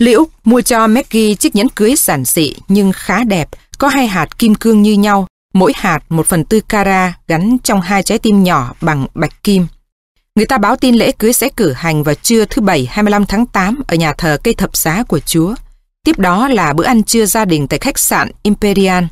Lý Úc mua cho Maggie chiếc nhẫn cưới giản dị nhưng khá đẹp, có hai hạt kim cương như nhau, mỗi hạt một phần tư cara gắn trong hai trái tim nhỏ bằng bạch kim. Người ta báo tin lễ cưới sẽ cử hành vào trưa thứ Bảy 25 tháng 8 ở nhà thờ cây thập giá của Chúa. Tiếp đó là bữa ăn trưa gia đình tại khách sạn Imperial.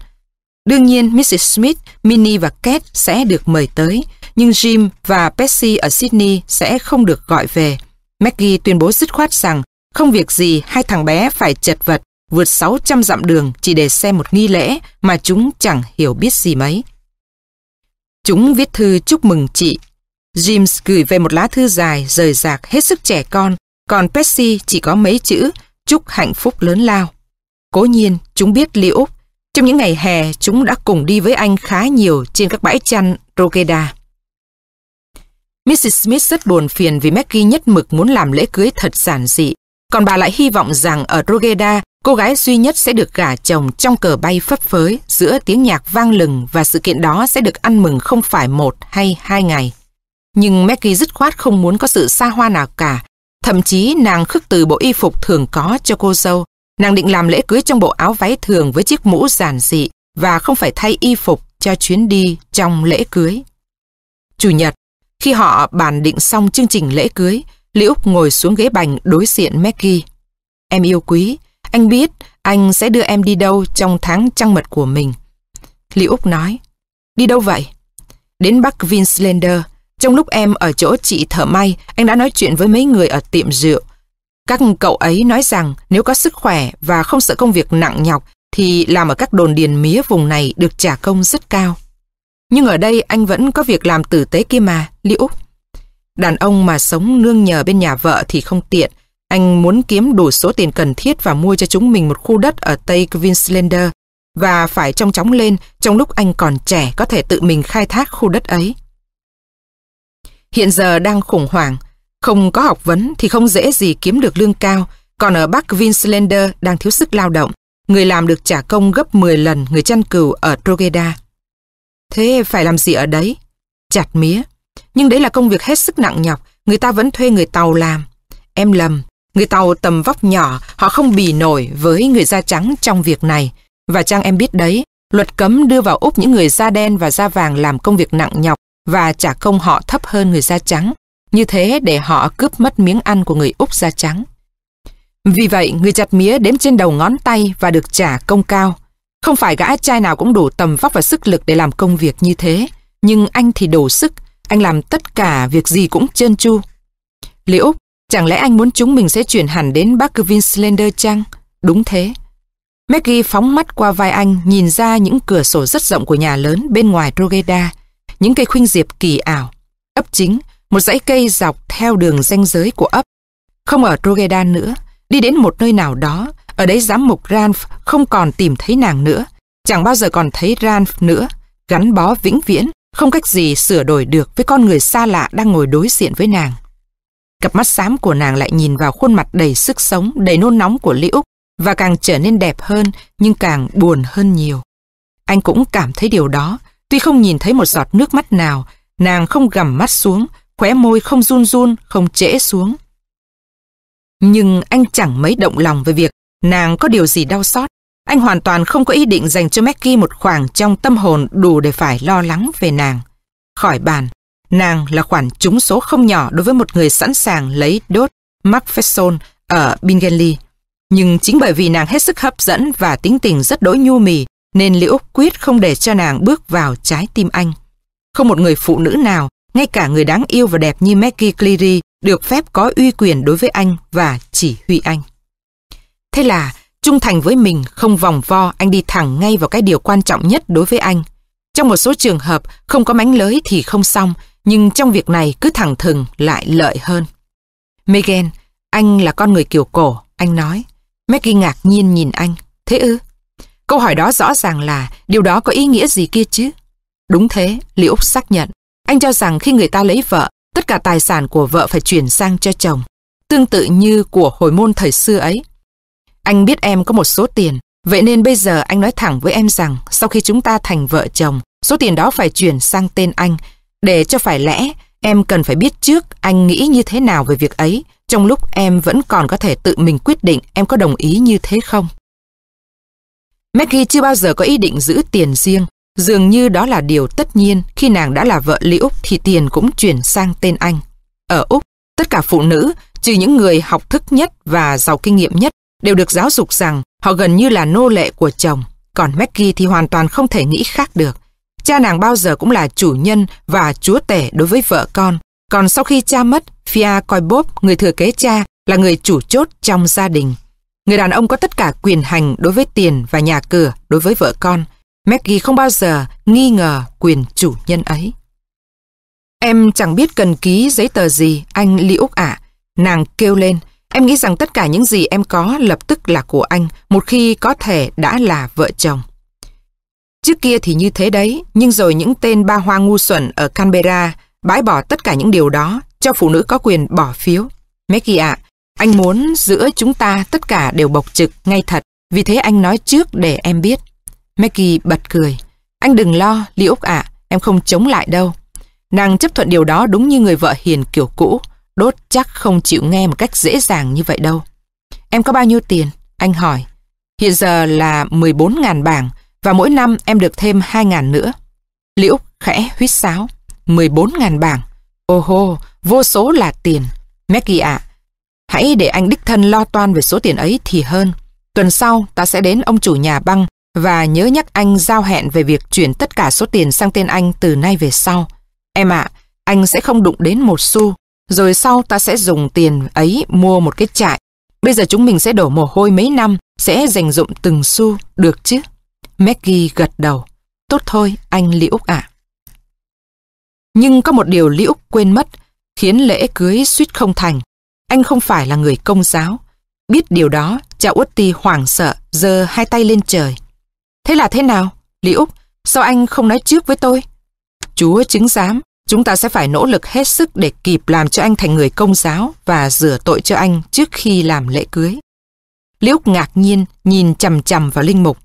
Đương nhiên, Mrs. Smith, Minnie và Kate sẽ được mời tới, nhưng Jim và Percy ở Sydney sẽ không được gọi về. Maggie tuyên bố dứt khoát rằng không việc gì hai thằng bé phải chật vật vượt 600 dặm đường chỉ để xem một nghi lễ mà chúng chẳng hiểu biết gì mấy. Chúng viết thư chúc mừng chị. James gửi về một lá thư dài, rời rạc, hết sức trẻ con, còn Percy chỉ có mấy chữ chúc hạnh phúc lớn lao. Cố nhiên, chúng biết Lý Úc. Trong những ngày hè, chúng đã cùng đi với anh khá nhiều trên các bãi chăn Rogeda. Mrs. Smith rất buồn phiền vì Maggie nhất mực muốn làm lễ cưới thật giản dị, còn bà lại hy vọng rằng ở Rogeda, cô gái duy nhất sẽ được gả chồng trong cờ bay phấp phới giữa tiếng nhạc vang lừng và sự kiện đó sẽ được ăn mừng không phải một hay hai ngày. Nhưng Maggie dứt khoát không muốn có sự xa hoa nào cả. Thậm chí nàng khước từ bộ y phục thường có cho cô dâu. Nàng định làm lễ cưới trong bộ áo váy thường với chiếc mũ giản dị và không phải thay y phục cho chuyến đi trong lễ cưới. Chủ nhật, khi họ bàn định xong chương trình lễ cưới, Lý Úc ngồi xuống ghế bành đối diện Maggie. Em yêu quý, anh biết anh sẽ đưa em đi đâu trong tháng trăng mật của mình. Lý Úc nói, đi đâu vậy? Đến Bắc Vinslander, trong lúc em ở chỗ chị Thở may, anh đã nói chuyện với mấy người ở tiệm rượu. Các cậu ấy nói rằng nếu có sức khỏe và không sợ công việc nặng nhọc thì làm ở các đồn điền mía vùng này được trả công rất cao. Nhưng ở đây anh vẫn có việc làm tử tế kia mà, Liễu. Đàn ông mà sống nương nhờ bên nhà vợ thì không tiện. Anh muốn kiếm đủ số tiền cần thiết và mua cho chúng mình một khu đất ở Tây Queenslander và phải trông chóng lên trong lúc anh còn trẻ có thể tự mình khai thác khu đất ấy. Hiện giờ đang khủng hoảng, không có học vấn thì không dễ gì kiếm được lương cao, còn ở Bắc Queenslander đang thiếu sức lao động, người làm được trả công gấp 10 lần người chăn cừu ở Drogheda. Thế phải làm gì ở đấy? Chặt mía. Nhưng đấy là công việc hết sức nặng nhọc, người ta vẫn thuê người Tàu làm. Em lầm, người Tàu tầm vóc nhỏ, họ không bì nổi với người da trắng trong việc này. Và chăng em biết đấy, luật cấm đưa vào Úc những người da đen và da vàng làm công việc nặng nhọc và trả công họ thấp hơn người da trắng. Như thế để họ cướp mất miếng ăn của người Úc da trắng. Vì vậy, người chặt mía đếm trên đầu ngón tay và được trả công cao. Không phải gã trai nào cũng đủ tầm vóc và sức lực để làm công việc như thế. Nhưng anh thì đủ sức, anh làm tất cả việc gì cũng trơn tru. Lý Úc, chẳng lẽ anh muốn chúng mình sẽ chuyển hẳn đến Bắc Slender chăng? Đúng thế. Maggie phóng mắt qua vai anh nhìn ra những cửa sổ rất rộng của nhà lớn bên ngoài rogeda những cây khuynh diệp kỳ ảo. Ấp chính, một dãy cây dọc theo đường ranh giới của ấp. Không ở rogeda nữa, đi đến một nơi nào đó, ở đấy giám mục Ranf không còn tìm thấy nàng nữa, chẳng bao giờ còn thấy Ranf nữa, gắn bó vĩnh viễn, không cách gì sửa đổi được với con người xa lạ đang ngồi đối diện với nàng. Cặp mắt xám của nàng lại nhìn vào khuôn mặt đầy sức sống, đầy nôn nóng của Lý Úc và càng trở nên đẹp hơn nhưng càng buồn hơn nhiều. Anh cũng cảm thấy điều đó, tuy không nhìn thấy một giọt nước mắt nào, nàng không gầm mắt xuống, khóe môi không run run, không trễ xuống. Nhưng anh chẳng mấy động lòng về việc nàng có điều gì đau xót. Anh hoàn toàn không có ý định dành cho Maggie một khoảng trong tâm hồn đủ để phải lo lắng về nàng. Khỏi bàn, nàng là khoản trúng số không nhỏ đối với một người sẵn sàng lấy đốt Macpherson ở Bingley. Nhưng chính bởi vì nàng hết sức hấp dẫn và tính tình rất đỗi nhu mì, nên Liễu quyết không để cho nàng bước vào trái tim anh. Không một người phụ nữ nào, ngay cả người đáng yêu và đẹp như Maggie Cleary, được phép có uy quyền đối với anh và chỉ huy anh. Thế là, trung thành với mình không vòng vo, anh đi thẳng ngay vào cái điều quan trọng nhất đối với anh. Trong một số trường hợp, không có mánh lới thì không xong, nhưng trong việc này cứ thẳng thừng lại lợi hơn. Megan, anh là con người kiểu cổ, anh nói. Maggie ngạc nhiên nhìn anh. Thế ư? Câu hỏi đó rõ ràng là điều đó có ý nghĩa gì kia chứ? Đúng thế, Lý Úc xác nhận. Anh cho rằng khi người ta lấy vợ, tất cả tài sản của vợ phải chuyển sang cho chồng. Tương tự như của hồi môn thời xưa ấy. Anh biết em có một số tiền, vậy nên bây giờ anh nói thẳng với em rằng sau khi chúng ta thành vợ chồng, số tiền đó phải chuyển sang tên anh. Để cho phải lẽ, em cần phải biết trước anh nghĩ như thế nào về việc ấy, trong lúc em vẫn còn có thể tự mình quyết định em có đồng ý như thế không? Maggie chưa bao giờ có ý định giữ tiền riêng, dường như đó là điều tất nhiên khi nàng đã là vợ Lý Úc thì tiền cũng chuyển sang tên anh. Ở Úc, tất cả phụ nữ, trừ những người học thức nhất và giàu kinh nghiệm nhất, đều được giáo dục rằng họ gần như là nô lệ của chồng. Còn Maggie thì hoàn toàn không thể nghĩ khác được. Cha nàng bao giờ cũng là chủ nhân và chúa tể đối với vợ con. Còn sau khi cha mất, Fia coi Bob, người thừa kế cha, là người chủ chốt trong gia đình. Người đàn ông có tất cả quyền hành đối với tiền và nhà cửa đối với vợ con. Maggie không bao giờ nghi ngờ quyền chủ nhân ấy. Em chẳng biết cần ký giấy tờ gì, anh Lý Úc ạ. Nàng kêu lên, em nghĩ rằng tất cả những gì em có lập tức là của anh, một khi có thể đã là vợ chồng. Trước kia thì như thế đấy, nhưng rồi những tên ba hoa ngu xuẩn ở Canberra bãi bỏ tất cả những điều đó, cho phụ nữ có quyền bỏ phiếu. Maggie ạ, anh muốn giữa chúng ta tất cả đều bộc trực, ngay thật, vì thế anh nói trước để em biết. Maggie bật cười. Anh đừng lo, Lý Úc ạ, em không chống lại đâu. Nàng chấp thuận điều đó đúng như người vợ hiền kiểu cũ. Đốt chắc không chịu nghe một cách dễ dàng như vậy đâu. Em có bao nhiêu tiền? Anh hỏi. Hiện giờ là 14.000 bảng và mỗi năm em được thêm 2.000 nữa. Liễu khẽ huýt sáo. 14.000 bảng. Ô hô, vô số là tiền. Maggie ạ, hãy để anh đích thân lo toan về số tiền ấy thì hơn. Tuần sau ta sẽ đến ông chủ nhà băng và nhớ nhắc anh giao hẹn về việc chuyển tất cả số tiền sang tên anh từ nay về sau. Em ạ, anh sẽ không đụng đến một xu, rồi sau ta sẽ dùng tiền ấy mua một cái trại. Bây giờ chúng mình sẽ đổ mồ hôi mấy năm, sẽ dành dụng từng xu, được chứ? Maggie gật đầu. Tốt thôi, anh Lý Úc ạ. Nhưng có một điều Lý Úc quên mất, khiến lễ cưới suýt không thành. Anh không phải là người công giáo. Biết điều đó, cha Utti hoảng sợ, giơ hai tay lên trời. Thế là thế nào? Lý Úc, sao anh không nói trước với tôi? Chúa chứng giám, chúng ta sẽ phải nỗ lực hết sức để kịp làm cho anh thành người công giáo và rửa tội cho anh trước khi làm lễ cưới. Liễu ngạc nhiên nhìn chầm chầm vào linh mục.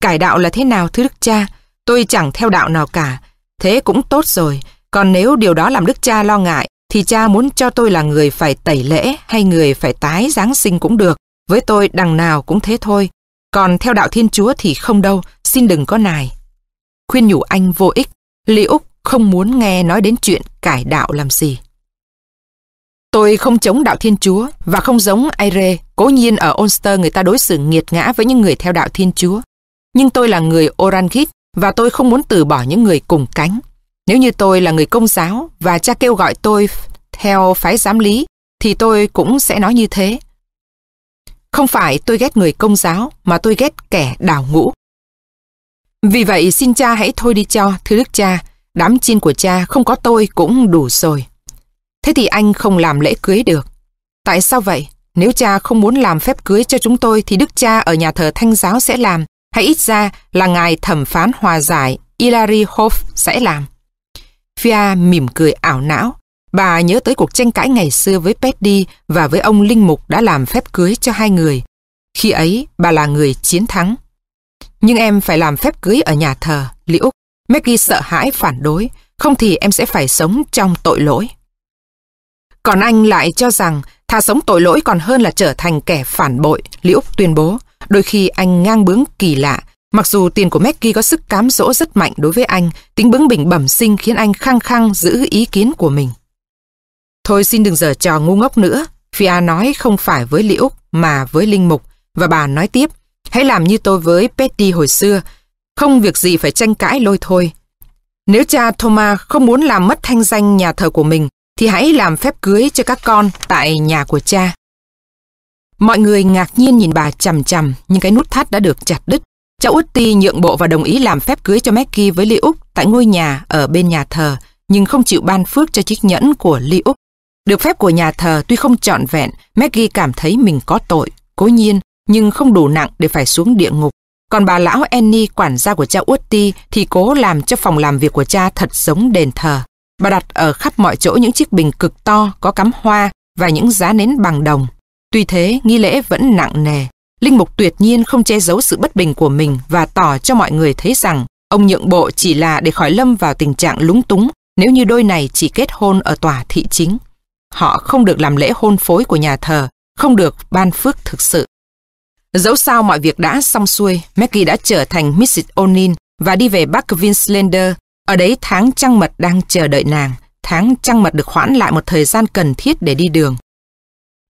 Cải đạo là thế nào thưa đức cha? Tôi chẳng theo đạo nào cả. Thế cũng tốt rồi. Còn nếu điều đó làm đức cha lo ngại, thì cha muốn cho tôi là người phải tẩy lễ hay người phải tái Giáng sinh cũng được. Với tôi đằng nào cũng thế thôi. Còn theo đạo Thiên Chúa thì không đâu, xin đừng có nài. Khuyên nhủ anh vô ích, Lý Úc không muốn nghe nói đến chuyện cải đạo làm gì. Tôi không chống đạo Thiên Chúa và không giống Aire, cố nhiên ở Ulster người ta đối xử nghiệt ngã với những người theo đạo Thiên Chúa. Nhưng tôi là người Orangit và tôi không muốn từ bỏ những người cùng cánh. Nếu như tôi là người công giáo và cha kêu gọi tôi theo phái giám lý, thì tôi cũng sẽ nói như thế. Không phải tôi ghét người công giáo, mà tôi ghét kẻ đào ngũ. Vì vậy xin cha hãy thôi đi cho, thưa đức cha, đám chiên của cha không có tôi cũng đủ rồi. Thế thì anh không làm lễ cưới được. Tại sao vậy? Nếu cha không muốn làm phép cưới cho chúng tôi thì đức cha ở nhà thờ thanh giáo sẽ làm, hay ít ra là ngài thẩm phán hòa giải Hilary Hoff sẽ làm. Fia mỉm cười ảo não. Bà nhớ tới cuộc tranh cãi ngày xưa với Petty và với ông Linh Mục đã làm phép cưới cho hai người. Khi ấy, bà là người chiến thắng. Nhưng em phải làm phép cưới ở nhà thờ, Lý Úc. Maggie sợ hãi phản đối, không thì em sẽ phải sống trong tội lỗi. Còn anh lại cho rằng thà sống tội lỗi còn hơn là trở thành kẻ phản bội, Liễu Úc tuyên bố. Đôi khi anh ngang bướng kỳ lạ, Mặc dù tiền của Maggie có sức cám dỗ rất mạnh đối với anh, tính bướng bỉnh bẩm sinh khiến anh khăng khăng giữ ý kiến của mình. Thôi xin đừng giở trò ngu ngốc nữa. Fia nói không phải với Liễu Úc mà với Linh Mục. Và bà nói tiếp, hãy làm như tôi với Petty hồi xưa. Không việc gì phải tranh cãi lôi thôi. Nếu cha Thomas không muốn làm mất thanh danh nhà thờ của mình, thì hãy làm phép cưới cho các con tại nhà của cha. Mọi người ngạc nhiên nhìn bà chằm chằm, nhưng cái nút thắt đã được chặt đứt. Cháu Utti nhượng bộ và đồng ý làm phép cưới cho Maggie với Lee Úc tại ngôi nhà ở bên nhà thờ, nhưng không chịu ban phước cho chiếc nhẫn của Lee Úc. Được phép của nhà thờ tuy không trọn vẹn, Maggie cảm thấy mình có tội, cố nhiên, nhưng không đủ nặng để phải xuống địa ngục. Còn bà lão Annie, quản gia của cha Utti, thì cố làm cho phòng làm việc của cha thật giống đền thờ. Bà đặt ở khắp mọi chỗ những chiếc bình cực to có cắm hoa và những giá nến bằng đồng. Tuy thế, nghi lễ vẫn nặng nề. Linh Mục tuyệt nhiên không che giấu sự bất bình của mình và tỏ cho mọi người thấy rằng ông nhượng bộ chỉ là để khỏi lâm vào tình trạng lúng túng nếu như đôi này chỉ kết hôn ở tòa thị chính. họ không được làm lễ hôn phối của nhà thờ, không được ban phước thực sự. Dẫu sao mọi việc đã xong xuôi, Maggie đã trở thành Mrs. O'Neill và đi về Bắc Vinslander. Ở đấy tháng trăng mật đang chờ đợi nàng. Tháng trăng mật được hoãn lại một thời gian cần thiết để đi đường.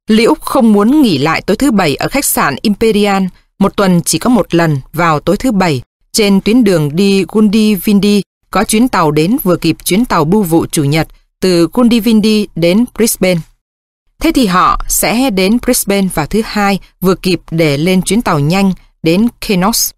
Liễu không muốn nghỉ lại tối thứ bảy ở khách sạn Imperial, một tuần chỉ có một lần vào tối thứ bảy. Trên tuyến đường đi Gundivindi có chuyến tàu đến vừa kịp chuyến tàu bưu vụ chủ nhật từ Gundivindi đến Brisbane. Thế thì họ sẽ đến Brisbane vào thứ hai vừa kịp để lên chuyến tàu nhanh đến Kenos.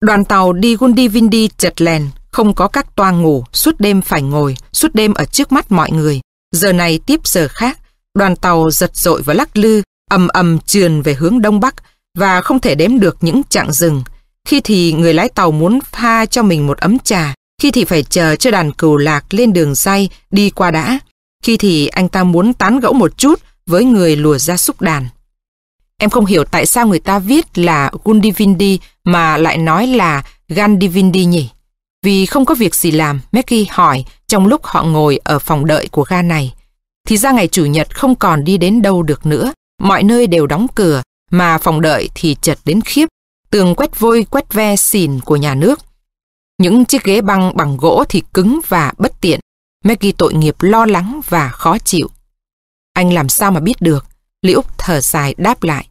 Đoàn tàu đi Gundivindi chật lèn, không có các toa ngủ, suốt đêm phải ngồi, suốt đêm ở trước mắt mọi người. Giờ này tiếp giờ khác, đoàn tàu giật dội và lắc lư, ầm ầm trườn về hướng đông bắc và không thể đếm được những chặng rừng. Khi thì người lái tàu muốn pha cho mình một ấm trà, khi thì phải chờ cho đàn cừu lạc lên đường dây đi qua đã. Khi thì anh ta muốn tán gẫu một chút với người lùa ra xúc đàn. Em không hiểu tại sao người ta viết là Gundivindi mà lại nói là Gandivindi nhỉ? Vì không có việc gì làm, Maggie hỏi trong lúc họ ngồi ở phòng đợi của ga này. Thì ra ngày Chủ nhật không còn đi đến đâu được nữa, mọi nơi đều đóng cửa, mà phòng đợi thì chật đến khiếp, tường quét vôi quét ve xìn của nhà nước. Những chiếc ghế băng bằng gỗ thì cứng và bất tiện. Maggie tội nghiệp lo lắng và khó chịu. Anh làm sao mà biết được? Liễu thở dài đáp lại.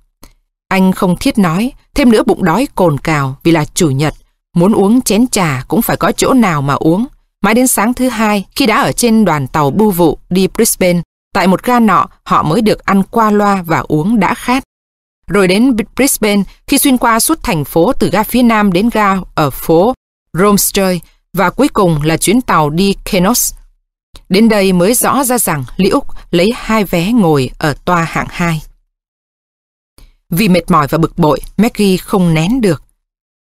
Anh không thiết nói, thêm nữa bụng đói cồn cào vì là chủ nhật. Muốn uống chén trà cũng phải có chỗ nào mà uống. Mãi đến sáng thứ hai, khi đã ở trên đoàn tàu bưu vụ đi Brisbane, tại một ga nọ họ mới được ăn qua loa và uống đã khát. Rồi đến Brisbane, khi xuyên qua suốt thành phố từ ga phía nam đến ga ở phố Romstroy và cuối cùng là chuyến tàu đi Kenos. Đến đây mới rõ ra rằng Lý lấy hai vé ngồi ở toa hạng 2. Vì mệt mỏi và bực bội, Maggie không nén được.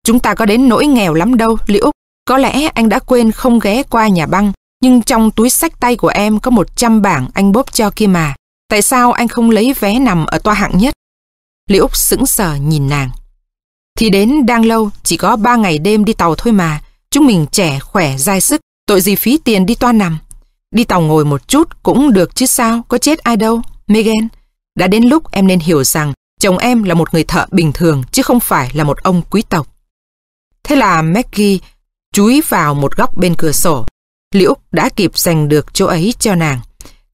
Chúng ta có đến nỗi nghèo lắm đâu, Lý Có lẽ anh đã quên không ghé qua nhà băng, nhưng trong túi sách tay của em có 100 bảng anh bóp cho kia mà. Tại sao anh không lấy vé nằm ở toa hạng nhất? Lý Úc sững sờ nhìn nàng. Thì đến đang lâu, chỉ có ba ngày đêm đi tàu thôi mà. Chúng mình trẻ, khỏe, dai sức, tội gì phí tiền đi toa nằm. Đi tàu ngồi một chút cũng được chứ sao, có chết ai đâu. Megan, đã đến lúc em nên hiểu rằng chồng em là một người thợ bình thường chứ không phải là một ông quý tộc. Thế là Maggie chúi vào một góc bên cửa sổ. Liễu đã kịp giành được chỗ ấy cho nàng.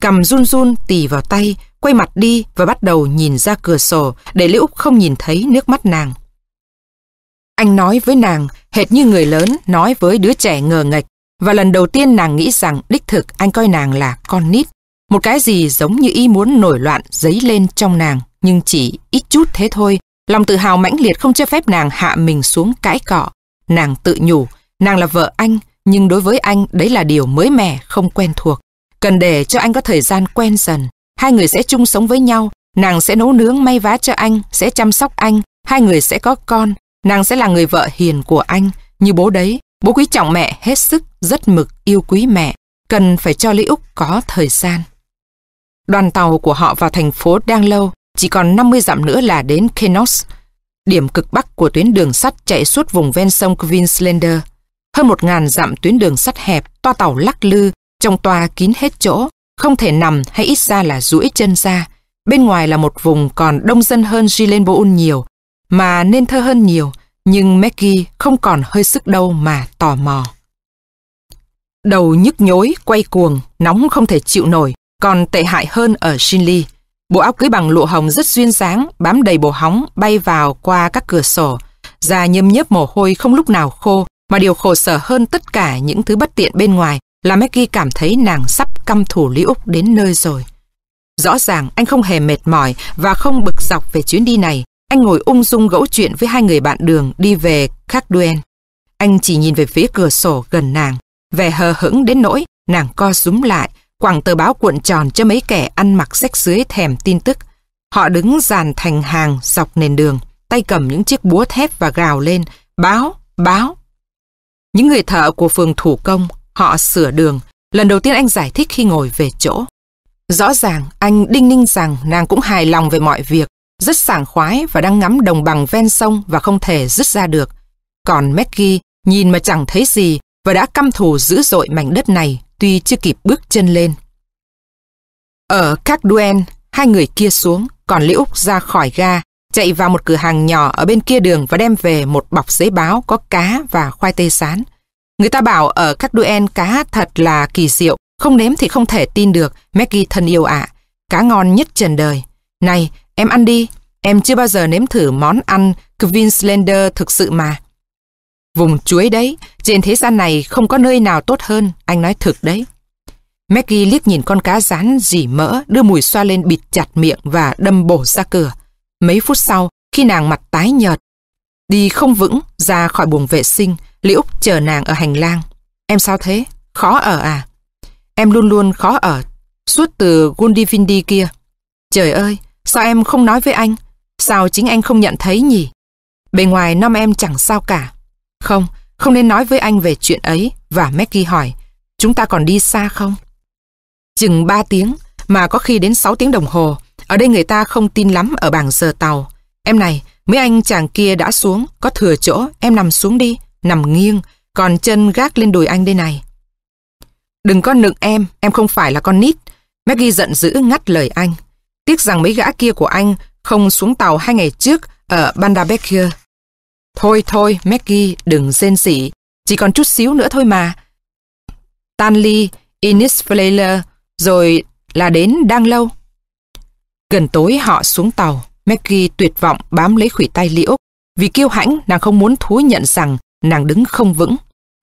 Cầm run run tì vào tay, quay mặt đi và bắt đầu nhìn ra cửa sổ để Liễu không nhìn thấy nước mắt nàng. Anh nói với nàng, hệt như người lớn nói với đứa trẻ ngờ nghệch, và lần đầu tiên nàng nghĩ rằng đích thực anh coi nàng là con nít. Một cái gì giống như ý muốn nổi loạn dấy lên trong nàng, nhưng chỉ ít chút thế thôi. Lòng tự hào mãnh liệt không cho phép nàng hạ mình xuống cãi cọ. Nàng tự nhủ, nàng là vợ anh, nhưng đối với anh đấy là điều mới mẻ, không quen thuộc. Cần để cho anh có thời gian quen dần. Hai người sẽ chung sống với nhau, nàng sẽ nấu nướng may vá cho anh, sẽ chăm sóc anh, hai người sẽ có con, nàng sẽ là người vợ hiền của anh, như bố đấy. Bố quý trọng mẹ hết sức, rất mực yêu quý mẹ, cần phải cho Lý Úc có thời gian. Đoàn tàu của họ vào thành phố đang lâu, chỉ còn 50 dặm nữa là đến Kenos, điểm cực bắc của tuyến đường sắt chạy suốt vùng ven sông Queenslander. Hơn một ngàn dặm tuyến đường sắt hẹp, toa tàu lắc lư, trong toa kín hết chỗ, không thể nằm hay ít ra là duỗi chân ra. Bên ngoài là một vùng còn đông dân hơn Gilenboul nhiều, mà nên thơ hơn nhiều, nhưng Maggie không còn hơi sức đâu mà tò mò. Đầu nhức nhối, quay cuồng, nóng không thể chịu nổi, còn tệ hại hơn ở Shinley. Bộ áo cưới bằng lụa hồng rất duyên dáng, bám đầy bồ hóng, bay vào qua các cửa sổ. Da nhâm nhấp mồ hôi không lúc nào khô, mà điều khổ sở hơn tất cả những thứ bất tiện bên ngoài là Maggie cảm thấy nàng sắp căm thủ Lý Úc đến nơi rồi. Rõ ràng anh không hề mệt mỏi và không bực dọc về chuyến đi này. Anh ngồi ung dung gẫu chuyện với hai người bạn đường đi về Kharduen. Anh chỉ nhìn về phía cửa sổ gần nàng, vẻ hờ hững đến nỗi nàng co rúm lại, quẳng tờ báo cuộn tròn cho mấy kẻ ăn mặc rách dưới thèm tin tức. Họ đứng dàn thành hàng dọc nền đường, tay cầm những chiếc búa thép và gào lên, báo, báo. Những người thợ của phường thủ công, họ sửa đường. Lần đầu tiên anh giải thích khi ngồi về chỗ. Rõ ràng, anh đinh ninh rằng nàng cũng hài lòng về mọi việc, rất sảng khoái và đang ngắm đồng bằng ven sông và không thể dứt ra được. Còn Maggie nhìn mà chẳng thấy gì và đã căm thù dữ dội mảnh đất này tuy chưa kịp bước chân lên. Ở các Duen, hai người kia xuống, còn Liễu Úc ra khỏi ga, chạy vào một cửa hàng nhỏ ở bên kia đường và đem về một bọc giấy báo có cá và khoai tây sán. Người ta bảo ở các Duen cá thật là kỳ diệu, không nếm thì không thể tin được, Maggie thân yêu ạ. Cá ngon nhất trần đời. Này, em ăn đi, em chưa bao giờ nếm thử món ăn Queenslander thực sự mà. Vùng chuối đấy, trên thế gian này không có nơi nào tốt hơn, anh nói thực đấy. Maggie liếc nhìn con cá rán dỉ mỡ, đưa mùi xoa lên bịt chặt miệng và đâm bổ ra cửa. Mấy phút sau, khi nàng mặt tái nhợt, đi không vững ra khỏi buồng vệ sinh, Liễu chờ nàng ở hành lang. Em sao thế? Khó ở à? Em luôn luôn khó ở, suốt từ Gundivindi kia. Trời ơi, sao em không nói với anh? Sao chính anh không nhận thấy nhỉ? Bề ngoài năm em chẳng sao cả. Không, không nên nói với anh về chuyện ấy. Và Maggie hỏi, chúng ta còn đi xa không? Chừng 3 tiếng, mà có khi đến 6 tiếng đồng hồ. Ở đây người ta không tin lắm ở bảng giờ tàu. Em này, mấy anh chàng kia đã xuống, có thừa chỗ, em nằm xuống đi, nằm nghiêng, còn chân gác lên đùi anh đây này. Đừng có nựng em, em không phải là con nít. Maggie giận dữ ngắt lời anh. Tiếc rằng mấy gã kia của anh không xuống tàu hai ngày trước ở Bandabecker. Thôi thôi, Maggie, đừng rên rỉ. Chỉ còn chút xíu nữa thôi mà. Tanley, Innis Flaler, rồi là đến đang lâu. Gần tối họ xuống tàu, Maggie tuyệt vọng bám lấy khủy tay Liễu. Vì kiêu hãnh, nàng không muốn thú nhận rằng nàng đứng không vững.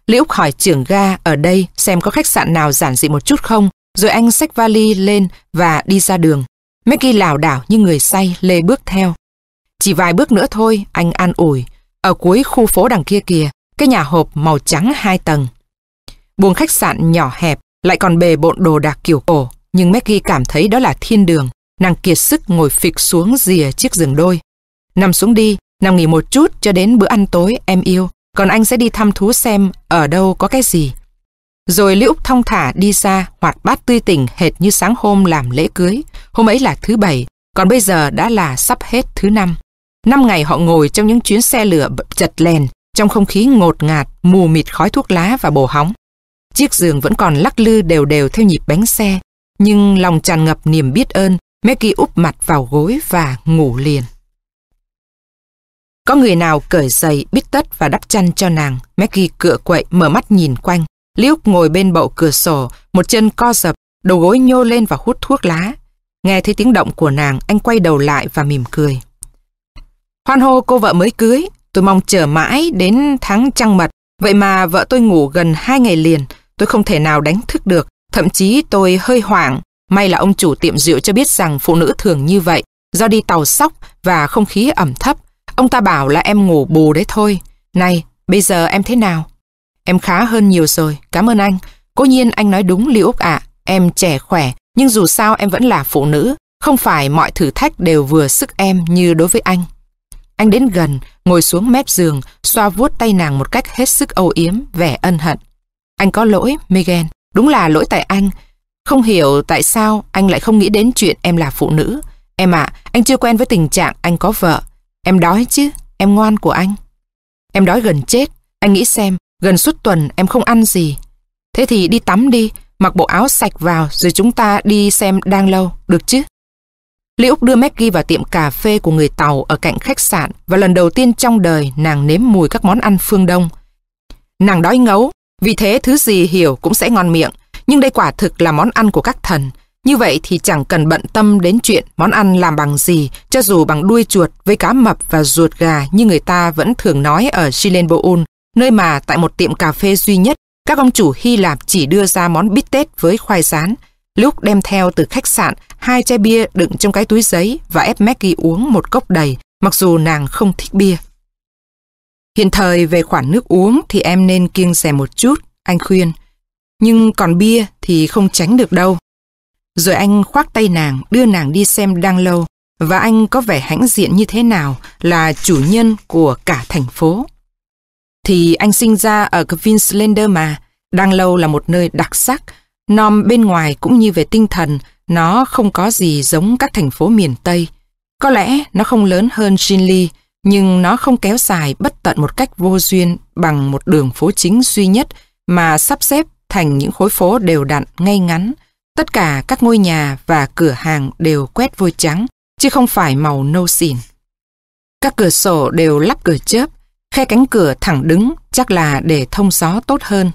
Liễu hỏi trưởng ga ở đây xem có khách sạn nào giản dị một chút không, rồi anh xách vali lên và đi ra đường. Mickey lảo đảo như người say lê bước theo. Chỉ vài bước nữa thôi, anh an ủi. Ở cuối khu phố đằng kia kìa, cái nhà hộp màu trắng hai tầng. Buồng khách sạn nhỏ hẹp, lại còn bề bộn đồ đạc kiểu cổ. Nhưng Maggie cảm thấy đó là thiên đường. Nàng kiệt sức ngồi phịch xuống rìa chiếc giường đôi. Nằm xuống đi, nằm nghỉ một chút cho đến bữa ăn tối em yêu. Còn anh sẽ đi thăm thú xem ở đâu có cái gì. Rồi Liễu thong thả đi ra, hoạt bát tươi tỉnh hệt như sáng hôm làm lễ cưới. Hôm ấy là thứ bảy, còn bây giờ đã là sắp hết thứ năm. Năm ngày họ ngồi trong những chuyến xe lửa chật lèn, trong không khí ngột ngạt, mù mịt khói thuốc lá và bồ hóng. Chiếc giường vẫn còn lắc lư đều đều theo nhịp bánh xe, nhưng lòng tràn ngập niềm biết ơn, Mickey úp mặt vào gối và ngủ liền. Có người nào cởi giày, bít tất và đắp chăn cho nàng. Maggie cựa quậy, mở mắt nhìn quanh. liuk ngồi bên bậu cửa sổ, một chân co dập, đầu gối nhô lên và hút thuốc lá. Nghe thấy tiếng động của nàng, anh quay đầu lại và mỉm cười. Hoan hô cô vợ mới cưới, tôi mong chờ mãi đến tháng trăng mật. Vậy mà vợ tôi ngủ gần hai ngày liền, tôi không thể nào đánh thức được. Thậm chí tôi hơi hoảng. May là ông chủ tiệm rượu cho biết rằng phụ nữ thường như vậy, do đi tàu sóc và không khí ẩm thấp. Ông ta bảo là em ngủ bù đấy thôi. Này, bây giờ em thế nào? Em khá hơn nhiều rồi, cảm ơn anh. Cố nhiên anh nói đúng Lý Úc ạ, em trẻ khỏe, nhưng dù sao em vẫn là phụ nữ. Không phải mọi thử thách đều vừa sức em như đối với anh. Anh đến gần, ngồi xuống mép giường, xoa vuốt tay nàng một cách hết sức âu yếm, vẻ ân hận. Anh có lỗi, Megan, đúng là lỗi tại anh. Không hiểu tại sao anh lại không nghĩ đến chuyện em là phụ nữ. Em ạ, anh chưa quen với tình trạng anh có vợ. Em đói chứ, em ngoan của anh. Em đói gần chết, anh nghĩ xem, gần suốt tuần em không ăn gì. Thế thì đi tắm đi, mặc bộ áo sạch vào rồi chúng ta đi xem đang lâu, được chứ? Lý Úc đưa Maggie vào tiệm cà phê của người Tàu ở cạnh khách sạn và lần đầu tiên trong đời nàng nếm mùi các món ăn phương Đông. Nàng đói ngấu, vì thế thứ gì hiểu cũng sẽ ngon miệng, nhưng đây quả thực là món ăn của các thần. Như vậy thì chẳng cần bận tâm đến chuyện món ăn làm bằng gì, cho dù bằng đuôi chuột với cá mập và ruột gà như người ta vẫn thường nói ở Chilenboul, nơi mà tại một tiệm cà phê duy nhất, các ông chủ Hy Lạp chỉ đưa ra món bít tết với khoai rán. Lúc đem theo từ khách sạn hai chai bia đựng trong cái túi giấy và ép Maggie uống một cốc đầy, mặc dù nàng không thích bia. Hiện thời về khoản nước uống thì em nên kiêng rẻ một chút, anh khuyên. Nhưng còn bia thì không tránh được đâu. Rồi anh khoác tay nàng, đưa nàng đi xem đang lâu, và anh có vẻ hãnh diện như thế nào là chủ nhân của cả thành phố. Thì anh sinh ra ở Queenslander mà, đang lâu là một nơi đặc sắc, nom bên ngoài cũng như về tinh thần, nó không có gì giống các thành phố miền Tây. Có lẽ nó không lớn hơn Shinli, nhưng nó không kéo dài bất tận một cách vô duyên bằng một đường phố chính duy nhất mà sắp xếp thành những khối phố đều đặn, ngay ngắn, Tất cả các ngôi nhà và cửa hàng đều quét vôi trắng, chứ không phải màu nâu xỉn. Các cửa sổ đều lắp cửa chớp, khe cánh cửa thẳng đứng chắc là để thông gió tốt hơn.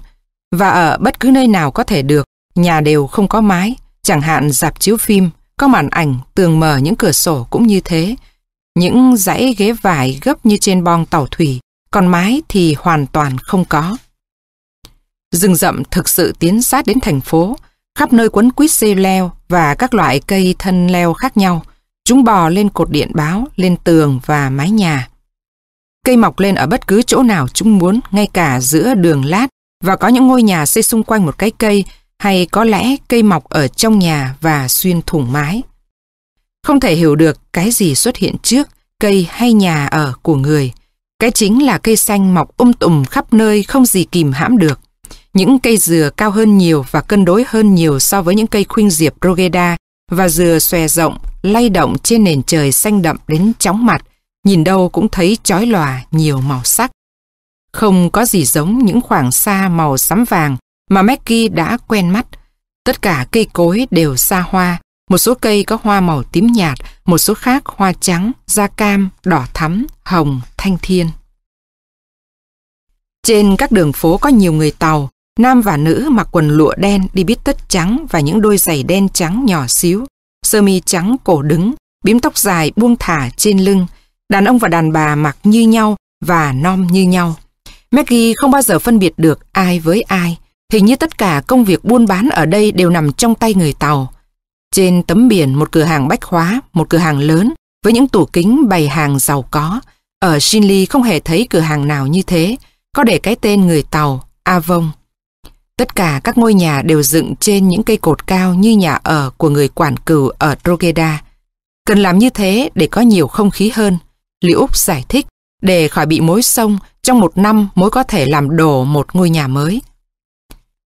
Và ở bất cứ nơi nào có thể được, nhà đều không có mái, chẳng hạn dạp chiếu phim, có màn ảnh, tường mở những cửa sổ cũng như thế. Những dãy ghế vải gấp như trên bong tàu thủy, còn mái thì hoàn toàn không có. Rừng rậm thực sự tiến sát đến thành phố, khắp nơi quấn quýt dây leo và các loại cây thân leo khác nhau. Chúng bò lên cột điện báo, lên tường và mái nhà. Cây mọc lên ở bất cứ chỗ nào chúng muốn, ngay cả giữa đường lát, và có những ngôi nhà xây xung quanh một cái cây, hay có lẽ cây mọc ở trong nhà và xuyên thủng mái. Không thể hiểu được cái gì xuất hiện trước, cây hay nhà ở của người. Cái chính là cây xanh mọc um tùm khắp nơi không gì kìm hãm được. Những cây dừa cao hơn nhiều và cân đối hơn nhiều so với những cây khuynh diệp Rogeda và dừa xòe rộng, lay động trên nền trời xanh đậm đến chóng mặt, nhìn đâu cũng thấy chói lòa nhiều màu sắc. Không có gì giống những khoảng xa màu sắm vàng mà Maggie đã quen mắt. Tất cả cây cối đều xa hoa, một số cây có hoa màu tím nhạt, một số khác hoa trắng, da cam, đỏ thắm, hồng, thanh thiên. Trên các đường phố có nhiều người tàu, nam và nữ mặc quần lụa đen đi bít tất trắng và những đôi giày đen trắng nhỏ xíu, sơ mi trắng cổ đứng, bím tóc dài buông thả trên lưng, đàn ông và đàn bà mặc như nhau và nom như nhau. Maggie không bao giờ phân biệt được ai với ai, hình như tất cả công việc buôn bán ở đây đều nằm trong tay người tàu. Trên tấm biển một cửa hàng bách hóa, một cửa hàng lớn với những tủ kính bày hàng giàu có. Ở Shinli không hề thấy cửa hàng nào như thế, có để cái tên người tàu, Avon. Tất cả các ngôi nhà đều dựng trên những cây cột cao như nhà ở của người quản cừu ở Drogheda. Cần làm như thế để có nhiều không khí hơn. Liễu Úc giải thích, để khỏi bị mối sông, trong một năm mối có thể làm đổ một ngôi nhà mới.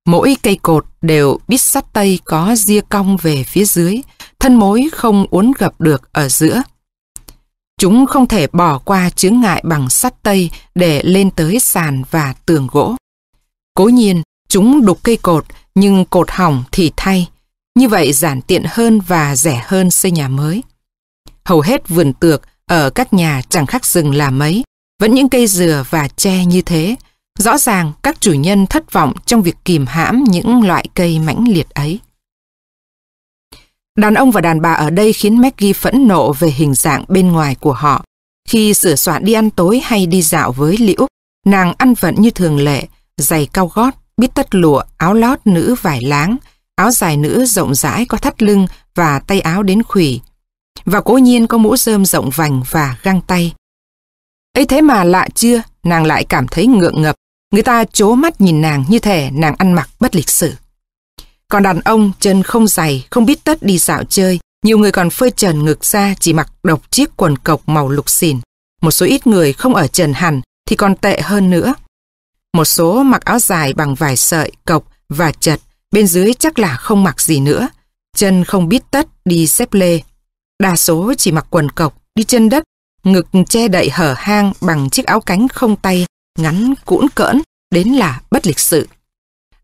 Mỗi cây cột đều bít sắt tây có ria cong về phía dưới, thân mối không uốn gập được ở giữa. Chúng không thể bỏ qua chướng ngại bằng sắt tây để lên tới sàn và tường gỗ. Cố nhiên, chúng đục cây cột, nhưng cột hỏng thì thay. Như vậy giản tiện hơn và rẻ hơn xây nhà mới. Hầu hết vườn tược ở các nhà chẳng khác rừng là mấy, vẫn những cây dừa và tre như thế. Rõ ràng các chủ nhân thất vọng trong việc kìm hãm những loại cây mãnh liệt ấy. Đàn ông và đàn bà ở đây khiến Maggie phẫn nộ về hình dạng bên ngoài của họ. Khi sửa soạn đi ăn tối hay đi dạo với Liễu, nàng ăn vận như thường lệ, giày cao gót, bít tất lụa, áo lót nữ vải láng, áo dài nữ rộng rãi có thắt lưng và tay áo đến khủy. Và cố nhiên có mũ rơm rộng vành và găng tay. ấy thế mà lạ chưa, nàng lại cảm thấy ngượng ngập. Người ta chố mắt nhìn nàng như thể nàng ăn mặc bất lịch sự. Còn đàn ông chân không dày, không biết tất đi dạo chơi. Nhiều người còn phơi trần ngực ra chỉ mặc độc chiếc quần cộc màu lục xỉn. Một số ít người không ở trần hẳn thì còn tệ hơn nữa. Một số mặc áo dài bằng vải sợi, cộc và chật, bên dưới chắc là không mặc gì nữa. Chân không biết tất, đi xếp lê. Đa số chỉ mặc quần cộc, đi chân đất, ngực che đậy hở hang bằng chiếc áo cánh không tay, ngắn cũn cỡn, đến là bất lịch sự.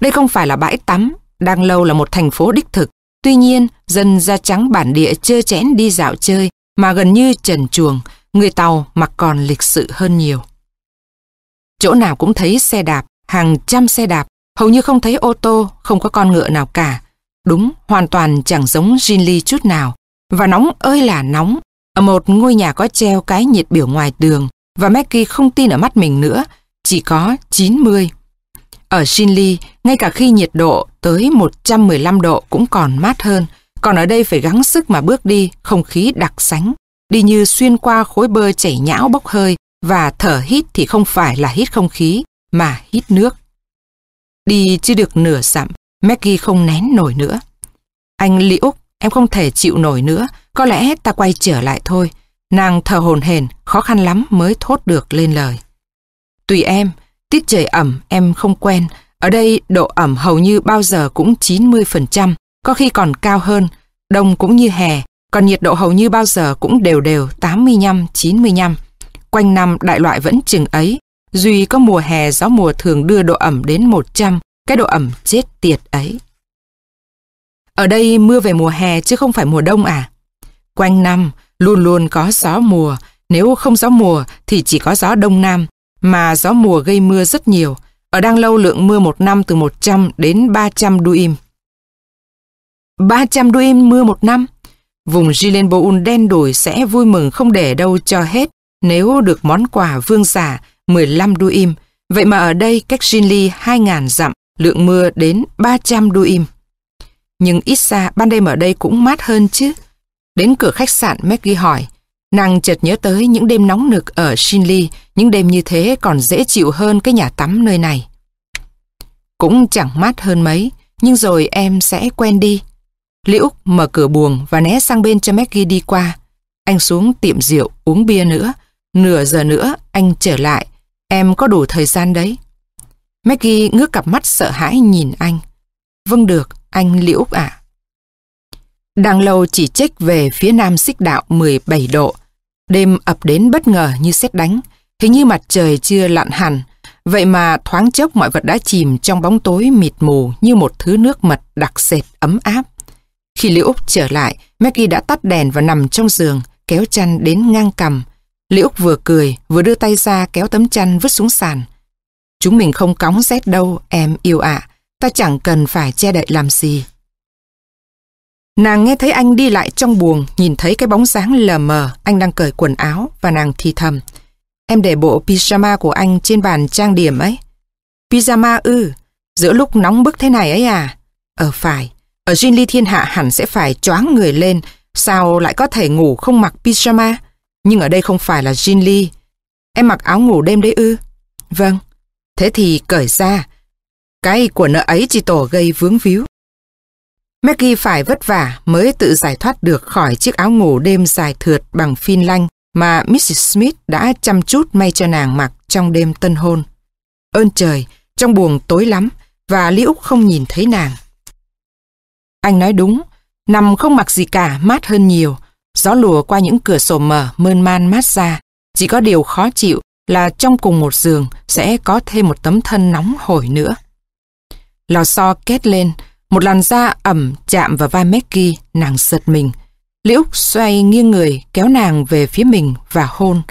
Đây không phải là bãi tắm, đang lâu là một thành phố đích thực. Tuy nhiên, dân da trắng bản địa chơ chẽn đi dạo chơi, mà gần như trần chuồng, người Tàu mặc còn lịch sự hơn nhiều. Chỗ nào cũng thấy xe đạp, hàng trăm xe đạp, hầu như không thấy ô tô, không có con ngựa nào cả. Đúng, hoàn toàn chẳng giống Jinli chút nào. Và nóng ơi là nóng. Ở một ngôi nhà có treo cái nhiệt biểu ngoài tường và Maggie không tin ở mắt mình nữa, chỉ có 90. Ở Shinli, ngay cả khi nhiệt độ tới 115 độ cũng còn mát hơn, còn ở đây phải gắng sức mà bước đi, không khí đặc sánh. Đi như xuyên qua khối bơ chảy nhão bốc hơi, và thở hít thì không phải là hít không khí, mà hít nước. Đi chưa được nửa dặm, Maggie không nén nổi nữa. Anh Lý Úc, em không thể chịu nổi nữa, có lẽ ta quay trở lại thôi. Nàng thở hồn hển, khó khăn lắm mới thốt được lên lời. Tùy em, tiết trời ẩm em không quen, ở đây độ ẩm hầu như bao giờ cũng 90%, có khi còn cao hơn, đông cũng như hè, còn nhiệt độ hầu như bao giờ cũng đều đều 85-95 quanh năm đại loại vẫn chừng ấy, duy có mùa hè gió mùa thường đưa độ ẩm đến 100, cái độ ẩm chết tiệt ấy. Ở đây mưa về mùa hè chứ không phải mùa đông à? Quanh năm, luôn luôn có gió mùa. Nếu không gió mùa thì chỉ có gió đông nam. Mà gió mùa gây mưa rất nhiều. Ở Đăng Lâu lượng mưa một năm từ 100 đến 300 duim. 300 duim mưa một năm? Vùng Gilenboun đen đổi sẽ vui mừng không để đâu cho hết nếu được món quà vương giả 15 duim. Vậy mà ở đây cách jinli 2.000 dặm, lượng mưa đến 300 duim. Nhưng ít xa, ban đêm ở đây cũng mát hơn chứ. Đến cửa khách sạn Maggie hỏi, nàng chợt nhớ tới những đêm nóng nực ở Shinli, những đêm như thế còn dễ chịu hơn cái nhà tắm nơi này. Cũng chẳng mát hơn mấy, nhưng rồi em sẽ quen đi. Liễu mở cửa buồng và né sang bên cho Maggie đi qua. Anh xuống tiệm rượu uống bia nữa. Nửa giờ nữa anh trở lại. Em có đủ thời gian đấy. Maggie ngước cặp mắt sợ hãi nhìn anh. Vâng được, anh Liễu ạ. Đang lâu chỉ trích về phía nam xích đạo 17 độ. Đêm ập đến bất ngờ như xét đánh. Hình như mặt trời chưa lặn hẳn. Vậy mà thoáng chốc mọi vật đã chìm trong bóng tối mịt mù như một thứ nước mật đặc sệt ấm áp. Khi Liễu Úc trở lại, Maggie đã tắt đèn và nằm trong giường, kéo chăn đến ngang cầm. Liễu Úc vừa cười, vừa đưa tay ra kéo tấm chăn vứt xuống sàn. Chúng mình không cóng rét đâu, em yêu ạ. Ta chẳng cần phải che đậy làm gì. Nàng nghe thấy anh đi lại trong buồng, nhìn thấy cái bóng dáng lờ mờ, anh đang cởi quần áo và nàng thì thầm. Em để bộ pyjama của anh trên bàn trang điểm ấy. Pyjama ư, giữa lúc nóng bức thế này ấy à? Ờ phải, ở Jinli thiên hạ hẳn sẽ phải choáng người lên, sao lại có thể ngủ không mặc pyjama? Nhưng ở đây không phải là Jinli. Em mặc áo ngủ đêm đấy ư? Vâng. Thế thì cởi ra. Cái của nợ ấy chỉ tổ gây vướng víu. Maggie phải vất vả mới tự giải thoát được khỏi chiếc áo ngủ đêm dài thượt bằng phin lanh mà Mrs. Smith đã chăm chút may cho nàng mặc trong đêm tân hôn. Ơn trời, trong buồng tối lắm và Liễu không nhìn thấy nàng. Anh nói đúng, nằm không mặc gì cả mát hơn nhiều. Gió lùa qua những cửa sổ mở mơn man mát ra. Chỉ có điều khó chịu là trong cùng một giường sẽ có thêm một tấm thân nóng hổi nữa. Lò xo kết lên, một làn da ẩm chạm vào vai Maggie, nàng giật mình. Liễu xoay nghiêng người, kéo nàng về phía mình và hôn.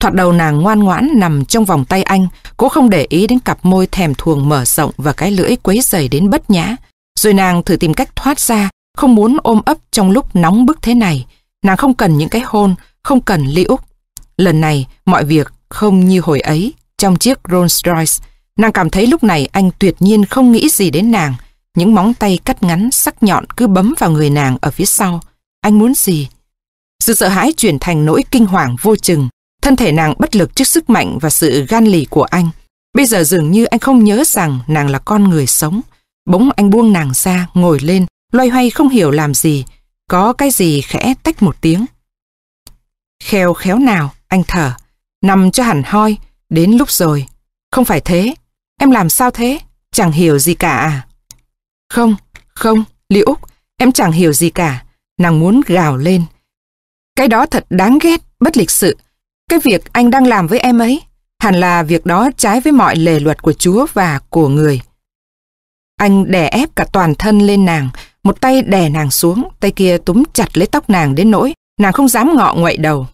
Thoạt đầu nàng ngoan ngoãn nằm trong vòng tay anh, cố không để ý đến cặp môi thèm thuồng mở rộng và cái lưỡi quấy dày đến bất nhã. Rồi nàng thử tìm cách thoát ra, không muốn ôm ấp trong lúc nóng bức thế này. Nàng không cần những cái hôn, không cần liễu. Lần này, mọi việc không như hồi ấy, trong chiếc Rolls Royce. Nàng cảm thấy lúc này anh tuyệt nhiên không nghĩ gì đến nàng. Những móng tay cắt ngắn, sắc nhọn cứ bấm vào người nàng ở phía sau. Anh muốn gì? Sự sợ hãi chuyển thành nỗi kinh hoàng vô chừng. Thân thể nàng bất lực trước sức mạnh và sự gan lì của anh. Bây giờ dường như anh không nhớ rằng nàng là con người sống. Bỗng anh buông nàng ra, ngồi lên, loay hoay không hiểu làm gì. Có cái gì khẽ tách một tiếng. Khéo khéo nào, anh thở. Nằm cho hẳn hoi, đến lúc rồi. Không phải thế. Em làm sao thế? Chẳng hiểu gì cả à? Không, không, Lý Úc, em chẳng hiểu gì cả. Nàng muốn gào lên. Cái đó thật đáng ghét, bất lịch sự. Cái việc anh đang làm với em ấy, hẳn là việc đó trái với mọi lề luật của Chúa và của người. Anh đè ép cả toàn thân lên nàng, một tay đè nàng xuống, tay kia túm chặt lấy tóc nàng đến nỗi nàng không dám ngọ ngoậy đầu.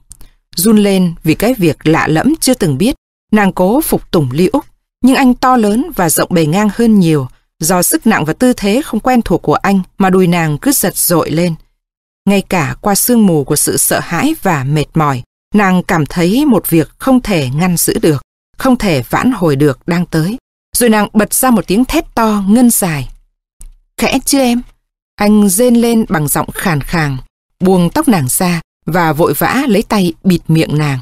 Run lên vì cái việc lạ lẫm chưa từng biết, nàng cố phục tùng Ly Úc, nhưng anh to lớn và rộng bề ngang hơn nhiều, do sức nặng và tư thế không quen thuộc của anh mà đùi nàng cứ giật dội lên. Ngay cả qua sương mù của sự sợ hãi và mệt mỏi, nàng cảm thấy một việc không thể ngăn giữ được, không thể vãn hồi được đang tới. Rồi nàng bật ra một tiếng thét to, ngân dài. Khẽ chưa em? Anh rên lên bằng giọng khàn khàn, buông tóc nàng ra và vội vã lấy tay bịt miệng nàng.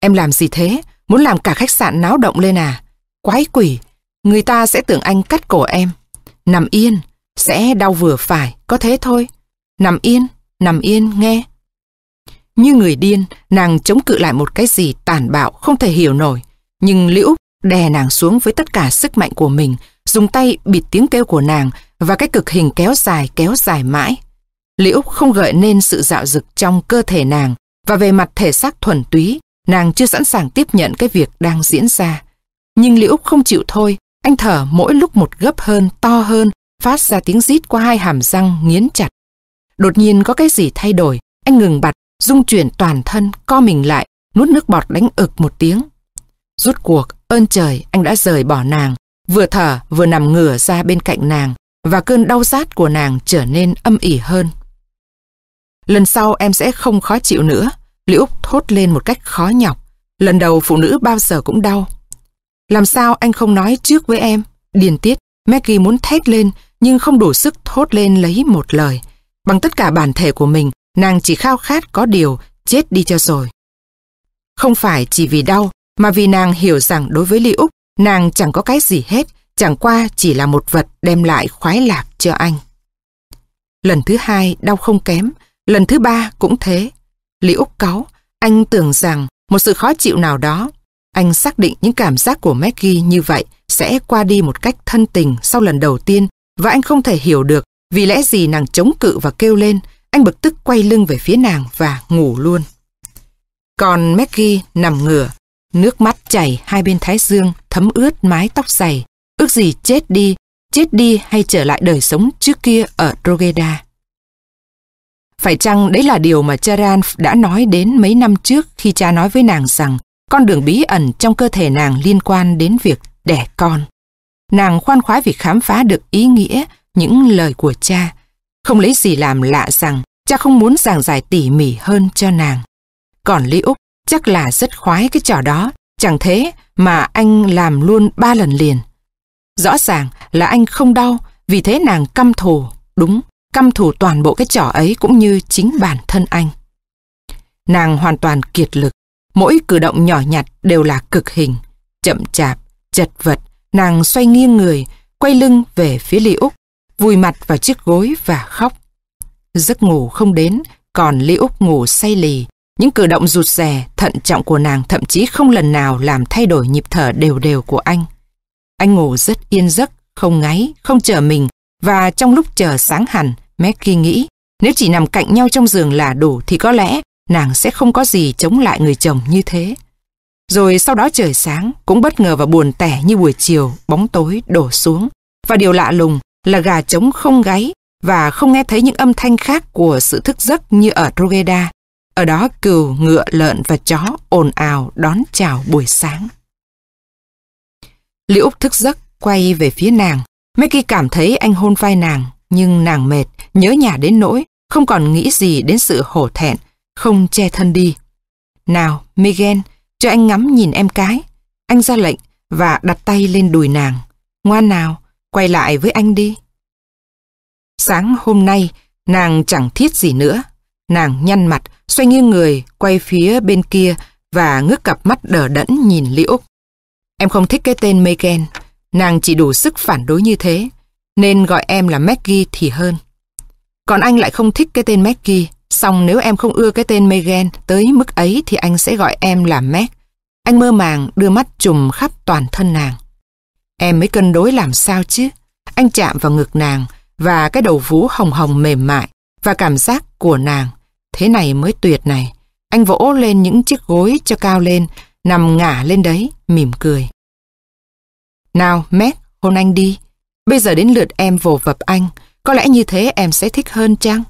Em làm gì thế? Muốn làm cả khách sạn náo động lên à? Quái quỷ, người ta sẽ tưởng anh cắt cổ em. Nằm yên, sẽ đau vừa phải, có thế thôi. Nằm yên, nằm yên, nghe. Như người điên, nàng chống cự lại một cái gì tàn bạo không thể hiểu nổi. Nhưng Liễu đè nàng xuống với tất cả sức mạnh của mình, dùng tay bịt tiếng kêu của nàng và cái cực hình kéo dài kéo dài mãi. Liễu không gợi nên sự dạo dực trong cơ thể nàng và về mặt thể xác thuần túy, nàng chưa sẵn sàng tiếp nhận cái việc đang diễn ra. Nhưng Liễu không chịu thôi, anh thở mỗi lúc một gấp hơn, to hơn phát ra tiếng rít qua hai hàm răng nghiến chặt. Đột nhiên có cái gì thay đổi, anh ngừng bặt, rung chuyển toàn thân, co mình lại, nuốt nước bọt đánh ực một tiếng. Rút cuộc, ơn trời, anh đã rời bỏ nàng, vừa thở vừa nằm ngửa ra bên cạnh nàng, và cơn đau rát của nàng trở nên âm ỉ hơn. Lần sau em sẽ không khó chịu nữa, Liễu úc thốt lên một cách khó nhọc. Lần đầu phụ nữ bao giờ cũng đau. Làm sao anh không nói trước với em? Điền tiết, Maggie muốn thét lên nhưng không đủ sức thốt lên lấy một lời. Bằng tất cả bản thể của mình, nàng chỉ khao khát có điều chết đi cho rồi. Không phải chỉ vì đau, mà vì nàng hiểu rằng đối với Ly Úc, nàng chẳng có cái gì hết, chẳng qua chỉ là một vật đem lại khoái lạc cho anh. Lần thứ hai đau không kém, lần thứ ba cũng thế. Lý Úc cáu, anh tưởng rằng một sự khó chịu nào đó. Anh xác định những cảm giác của Maggie như vậy sẽ qua đi một cách thân tình sau lần đầu tiên và anh không thể hiểu được vì lẽ gì nàng chống cự và kêu lên. Anh bực tức quay lưng về phía nàng và ngủ luôn. Còn Maggie nằm ngửa, nước mắt chảy hai bên thái dương thấm ướt mái tóc dày. Ước gì chết đi, chết đi hay trở lại đời sống trước kia ở Rogeda. Phải chăng đấy là điều mà Charan đã nói đến mấy năm trước khi cha nói với nàng rằng con đường bí ẩn trong cơ thể nàng liên quan đến việc đẻ con. Nàng khoan khoái vì khám phá được ý nghĩa những lời của cha. Không lấy gì làm lạ rằng cha không muốn giảng giải tỉ mỉ hơn cho nàng. Còn Lý Úc chắc là rất khoái cái trò đó, chẳng thế mà anh làm luôn ba lần liền. Rõ ràng là anh không đau, vì thế nàng căm thù, đúng căm thù toàn bộ cái trò ấy cũng như chính bản thân anh. Nàng hoàn toàn kiệt lực, mỗi cử động nhỏ nhặt đều là cực hình, chậm chạp, chật vật, nàng xoay nghiêng người, quay lưng về phía Ly Úc, vùi mặt vào chiếc gối và khóc. Giấc ngủ không đến, còn Ly Úc ngủ say lì. Những cử động rụt rè, thận trọng của nàng thậm chí không lần nào làm thay đổi nhịp thở đều đều của anh. Anh ngủ rất yên giấc, không ngáy, không chờ mình, và trong lúc chờ sáng hẳn, Maggie nghĩ nếu chỉ nằm cạnh nhau trong giường là đủ thì có lẽ nàng sẽ không có gì chống lại người chồng như thế. Rồi sau đó trời sáng cũng bất ngờ và buồn tẻ như buổi chiều bóng tối đổ xuống. Và điều lạ lùng là gà trống không gáy và không nghe thấy những âm thanh khác của sự thức giấc như ở Rogeda Ở đó cừu, ngựa, lợn và chó ồn ào đón chào buổi sáng. Liễu Úc thức giấc quay về phía nàng. Maggie cảm thấy anh hôn vai nàng nhưng nàng mệt, nhớ nhà đến nỗi, không còn nghĩ gì đến sự hổ thẹn, không che thân đi. Nào, Megan, cho anh ngắm nhìn em cái. Anh ra lệnh và đặt tay lên đùi nàng. Ngoan nào, quay lại với anh đi. Sáng hôm nay, nàng chẳng thiết gì nữa. Nàng nhăn mặt, xoay nghiêng người, quay phía bên kia và ngước cặp mắt đờ đẫn nhìn Liễu. Em không thích cái tên Megan, nàng chỉ đủ sức phản đối như thế nên gọi em là Maggie thì hơn. Còn anh lại không thích cái tên Maggie, xong nếu em không ưa cái tên Megan tới mức ấy thì anh sẽ gọi em là Meg. Anh mơ màng đưa mắt trùm khắp toàn thân nàng. Em mới cân đối làm sao chứ? Anh chạm vào ngực nàng và cái đầu vú hồng hồng mềm mại và cảm giác của nàng. Thế này mới tuyệt này. Anh vỗ lên những chiếc gối cho cao lên, nằm ngả lên đấy, mỉm cười. Nào, Meg, hôn anh đi. Bây giờ đến lượt em vồ vập anh, có lẽ như thế em sẽ thích hơn chăng?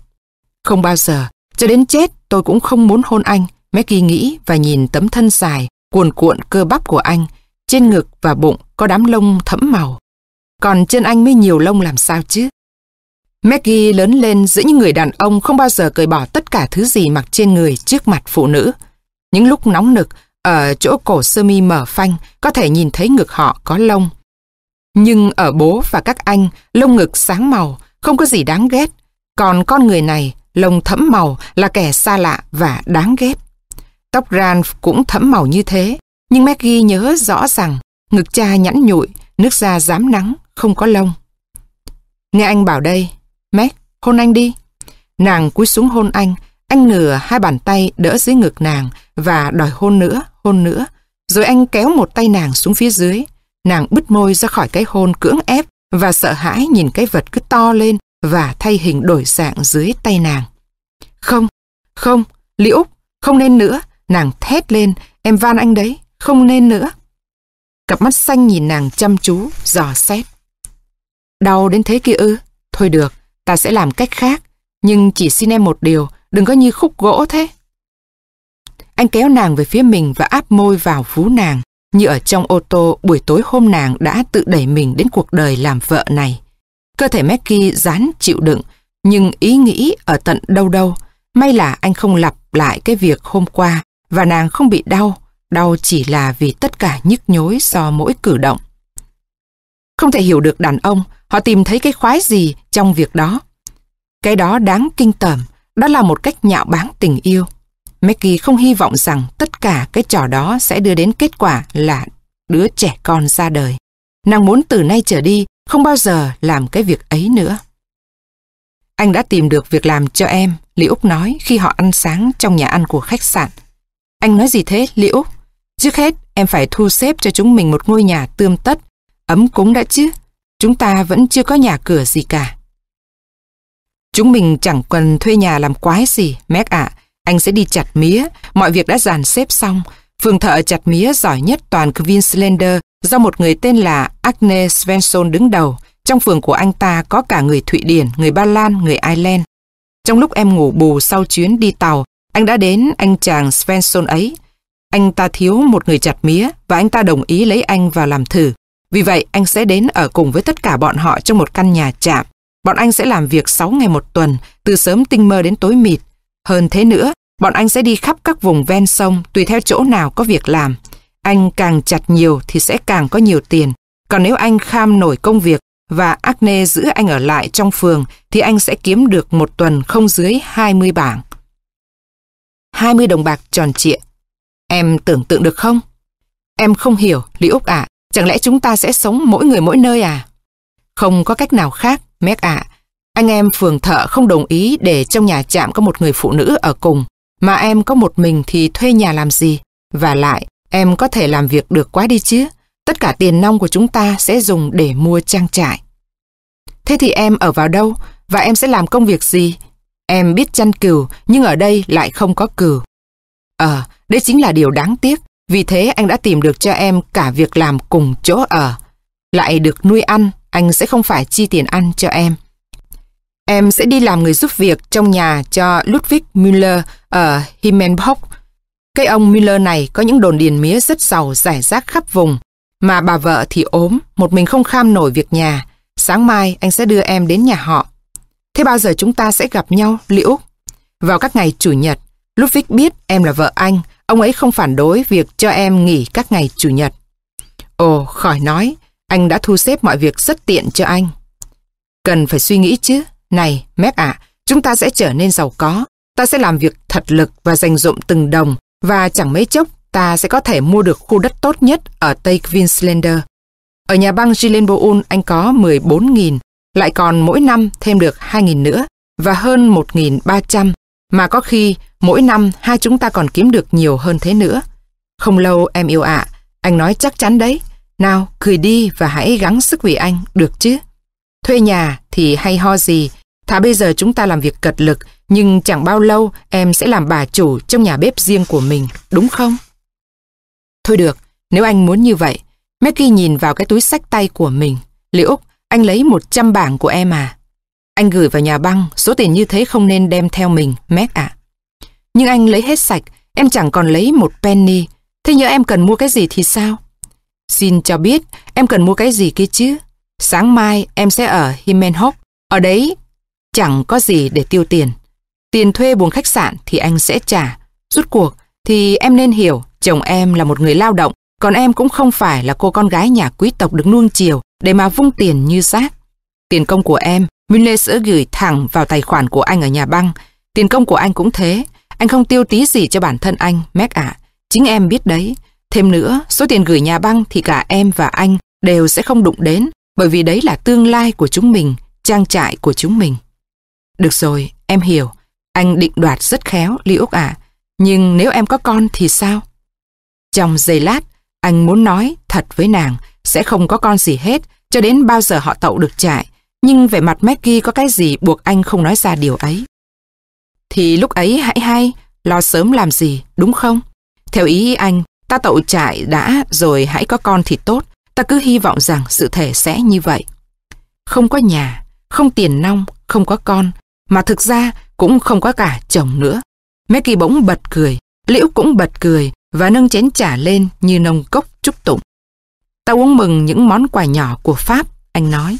Không bao giờ, cho đến chết tôi cũng không muốn hôn anh, Maggie nghĩ và nhìn tấm thân dài, cuồn cuộn cơ bắp của anh, trên ngực và bụng có đám lông thẫm màu. Còn chân anh mới nhiều lông làm sao chứ? Maggie lớn lên giữa những người đàn ông không bao giờ cởi bỏ tất cả thứ gì mặc trên người trước mặt phụ nữ. Những lúc nóng nực, ở chỗ cổ sơ mi mở phanh, có thể nhìn thấy ngực họ có lông, nhưng ở bố và các anh, lông ngực sáng màu, không có gì đáng ghét. Còn con người này, lông thẫm màu là kẻ xa lạ và đáng ghét. Tóc Ran cũng thẫm màu như thế, nhưng Maggie nhớ rõ rằng ngực cha nhẵn nhụi, nước da dám nắng, không có lông. Nghe anh bảo đây, Meg, hôn anh đi. Nàng cúi xuống hôn anh, anh nửa hai bàn tay đỡ dưới ngực nàng và đòi hôn nữa, hôn nữa. Rồi anh kéo một tay nàng xuống phía dưới, Nàng bứt môi ra khỏi cái hôn cưỡng ép và sợ hãi nhìn cái vật cứ to lên và thay hình đổi dạng dưới tay nàng. Không, không, Liễu, không nên nữa. Nàng thét lên, em van anh đấy, không nên nữa. Cặp mắt xanh nhìn nàng chăm chú, dò xét. Đau đến thế kia ư? Thôi được, ta sẽ làm cách khác. Nhưng chỉ xin em một điều, đừng có như khúc gỗ thế. Anh kéo nàng về phía mình và áp môi vào vú nàng, như ở trong ô tô buổi tối hôm nàng đã tự đẩy mình đến cuộc đời làm vợ này. Cơ thể Maggie dán chịu đựng, nhưng ý nghĩ ở tận đâu đâu. May là anh không lặp lại cái việc hôm qua và nàng không bị đau. Đau chỉ là vì tất cả nhức nhối do mỗi cử động. Không thể hiểu được đàn ông, họ tìm thấy cái khoái gì trong việc đó. Cái đó đáng kinh tởm, đó là một cách nhạo báng tình yêu. Maggie không hy vọng rằng tất cả cái trò đó sẽ đưa đến kết quả là đứa trẻ con ra đời. Nàng muốn từ nay trở đi không bao giờ làm cái việc ấy nữa. Anh đã tìm được việc làm cho em, Lý Úc nói khi họ ăn sáng trong nhà ăn của khách sạn. Anh nói gì thế, Lý Úc? Trước hết, em phải thu xếp cho chúng mình một ngôi nhà tươm tất, ấm cúng đã chứ. Chúng ta vẫn chưa có nhà cửa gì cả. Chúng mình chẳng cần thuê nhà làm quái gì, Mac ạ. Anh sẽ đi chặt mía, mọi việc đã dàn xếp xong. Phường thợ chặt mía giỏi nhất toàn Queenslander do một người tên là Agne Svensson đứng đầu. Trong phường của anh ta có cả người Thụy Điển, người Ba Lan, người Ireland. Trong lúc em ngủ bù sau chuyến đi tàu, anh đã đến anh chàng Svensson ấy. Anh ta thiếu một người chặt mía và anh ta đồng ý lấy anh vào làm thử. Vì vậy, anh sẽ đến ở cùng với tất cả bọn họ trong một căn nhà trạm. Bọn anh sẽ làm việc 6 ngày một tuần, từ sớm tinh mơ đến tối mịt. Hơn thế nữa, bọn anh sẽ đi khắp các vùng ven sông tùy theo chỗ nào có việc làm. Anh càng chặt nhiều thì sẽ càng có nhiều tiền. Còn nếu anh kham nổi công việc và Acne giữ anh ở lại trong phường thì anh sẽ kiếm được một tuần không dưới 20 bảng. 20 đồng bạc tròn trịa. Em tưởng tượng được không? Em không hiểu, Lý Úc ạ. Chẳng lẽ chúng ta sẽ sống mỗi người mỗi nơi à? Không có cách nào khác, Meg ạ. Anh em phường thợ không đồng ý để trong nhà trạm có một người phụ nữ ở cùng. Mà em có một mình thì thuê nhà làm gì? Và lại, em có thể làm việc được quá đi chứ. Tất cả tiền nong của chúng ta sẽ dùng để mua trang trại. Thế thì em ở vào đâu? Và em sẽ làm công việc gì? Em biết chăn cừu, nhưng ở đây lại không có cừu. Ờ, đấy chính là điều đáng tiếc. Vì thế anh đã tìm được cho em cả việc làm cùng chỗ ở. Lại được nuôi ăn, anh sẽ không phải chi tiền ăn cho em. Em sẽ đi làm người giúp việc trong nhà cho Ludwig Müller ở Himmenbach. Cái ông Müller này có những đồn điền mía rất giàu rải rác khắp vùng. Mà bà vợ thì ốm, một mình không kham nổi việc nhà. Sáng mai anh sẽ đưa em đến nhà họ. Thế bao giờ chúng ta sẽ gặp nhau, Liễu? Vào các ngày Chủ nhật, Ludwig biết em là vợ anh, ông ấy không phản đối việc cho em nghỉ các ngày Chủ nhật. Ồ, khỏi nói, anh đã thu xếp mọi việc rất tiện cho anh. Cần phải suy nghĩ chứ. Này, Mac ạ, chúng ta sẽ trở nên giàu có. Ta sẽ làm việc thật lực và dành dụm từng đồng và chẳng mấy chốc ta sẽ có thể mua được khu đất tốt nhất ở Tây Queenslander. Ở nhà băng Gilenboul anh có 14.000, lại còn mỗi năm thêm được 2.000 nữa và hơn 1.300, mà có khi mỗi năm hai chúng ta còn kiếm được nhiều hơn thế nữa. Không lâu em yêu ạ, anh nói chắc chắn đấy. Nào, cười đi và hãy gắng sức vì anh, được chứ? Thuê nhà thì hay ho gì, thà bây giờ chúng ta làm việc cật lực, nhưng chẳng bao lâu em sẽ làm bà chủ trong nhà bếp riêng của mình, đúng không? Thôi được, nếu anh muốn như vậy. Mackie nhìn vào cái túi sách tay của mình. Liễu, anh lấy 100 bảng của em à? Anh gửi vào nhà băng, số tiền như thế không nên đem theo mình, Mac ạ. Nhưng anh lấy hết sạch, em chẳng còn lấy một penny. Thế nhớ em cần mua cái gì thì sao? Xin cho biết, em cần mua cái gì kia chứ? Sáng mai em sẽ ở Himenhop. Ở đấy chẳng có gì để tiêu tiền. Tiền thuê buồng khách sạn thì anh sẽ trả. Rút cuộc thì em nên hiểu chồng em là một người lao động, còn em cũng không phải là cô con gái nhà quý tộc được nuông chiều để mà vung tiền như rác. Tiền công của em, Miller sẽ gửi thẳng vào tài khoản của anh ở nhà băng. Tiền công của anh cũng thế. Anh không tiêu tí gì cho bản thân anh, Mac ạ. Chính em biết đấy. Thêm nữa, số tiền gửi nhà băng thì cả em và anh đều sẽ không đụng đến, bởi vì đấy là tương lai của chúng mình, trang trại của chúng mình. Được rồi, em hiểu. Anh định đoạt rất khéo, Ly Úc ạ. Nhưng nếu em có con thì sao? Trong giây lát, anh muốn nói thật với nàng, sẽ không có con gì hết, cho đến bao giờ họ tậu được trại. Nhưng về mặt Maggie có cái gì buộc anh không nói ra điều ấy. Thì lúc ấy hãy hay, lo sớm làm gì, đúng không? Theo ý anh, ta tậu trại đã rồi hãy có con thì tốt, ta cứ hy vọng rằng sự thể sẽ như vậy. không có nhà, không tiền nong, không có con, mà thực ra cũng không có cả chồng nữa. Maggie bỗng bật cười, Liễu cũng bật cười và nâng chén trà lên như nông cốc chúc tụng. Ta uống mừng những món quà nhỏ của Pháp, anh nói.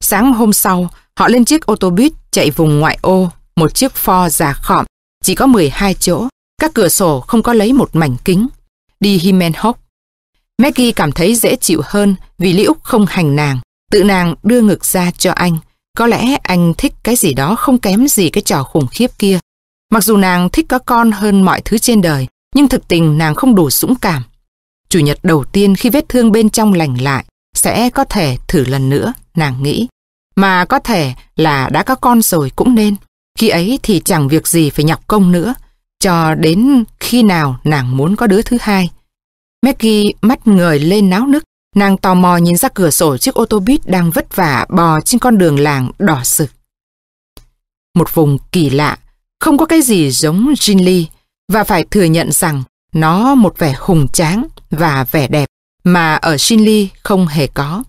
Sáng hôm sau, họ lên chiếc ô tô buýt chạy vùng ngoại ô, một chiếc Ford già khọm, chỉ có 12 chỗ, các cửa sổ không có lấy một mảnh kính. Đi Himenhoff. Maggie cảm thấy dễ chịu hơn vì Liễu không hành nàng, tự nàng đưa ngực ra cho anh. Có lẽ anh thích cái gì đó không kém gì cái trò khủng khiếp kia. Mặc dù nàng thích có con hơn mọi thứ trên đời, nhưng thực tình nàng không đủ dũng cảm. Chủ nhật đầu tiên khi vết thương bên trong lành lại, sẽ có thể thử lần nữa, nàng nghĩ. Mà có thể là đã có con rồi cũng nên. Khi ấy thì chẳng việc gì phải nhọc công nữa, cho đến khi nào nàng muốn có đứa thứ hai. Maggie mắt người lên náo nức, nàng tò mò nhìn ra cửa sổ chiếc ô tô buýt đang vất vả bò trên con đường làng đỏ sực. Một vùng kỳ lạ, không có cái gì giống Jinli và phải thừa nhận rằng nó một vẻ hùng tráng và vẻ đẹp mà ở Shinli không hề có.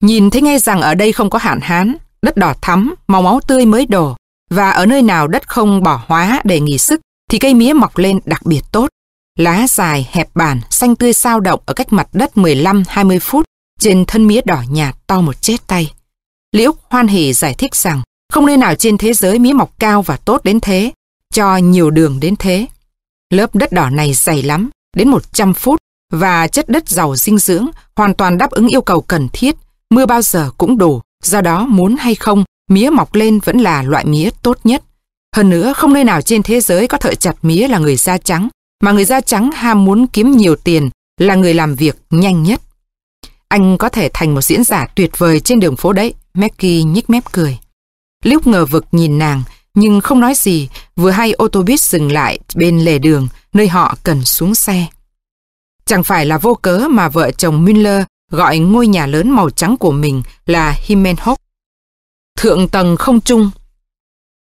Nhìn thấy ngay rằng ở đây không có hạn hán, đất đỏ thắm, màu máu tươi mới đổ, và ở nơi nào đất không bỏ hóa để nghỉ sức thì cây mía mọc lên đặc biệt tốt. Lá dài, hẹp bản, xanh tươi sao động ở cách mặt đất 15-20 phút trên thân mía đỏ nhạt to một chết tay. Liễu hoan hỉ giải thích rằng không nơi nào trên thế giới mía mọc cao và tốt đến thế, cho nhiều đường đến thế. Lớp đất đỏ này dày lắm, đến 100 phút và chất đất giàu dinh dưỡng hoàn toàn đáp ứng yêu cầu cần thiết, mưa bao giờ cũng đủ, do đó muốn hay không, mía mọc lên vẫn là loại mía tốt nhất. Hơn nữa, không nơi nào trên thế giới có thợ chặt mía là người da trắng, mà người da trắng ham muốn kiếm nhiều tiền là người làm việc nhanh nhất. Anh có thể thành một diễn giả tuyệt vời trên đường phố đấy, Mackie nhích mép cười. Lúc ngờ vực nhìn nàng, nhưng không nói gì, vừa hay ô tô buýt dừng lại bên lề đường, nơi họ cần xuống xe. Chẳng phải là vô cớ mà vợ chồng Müller gọi ngôi nhà lớn màu trắng của mình là Himenhof. Thượng tầng không trung.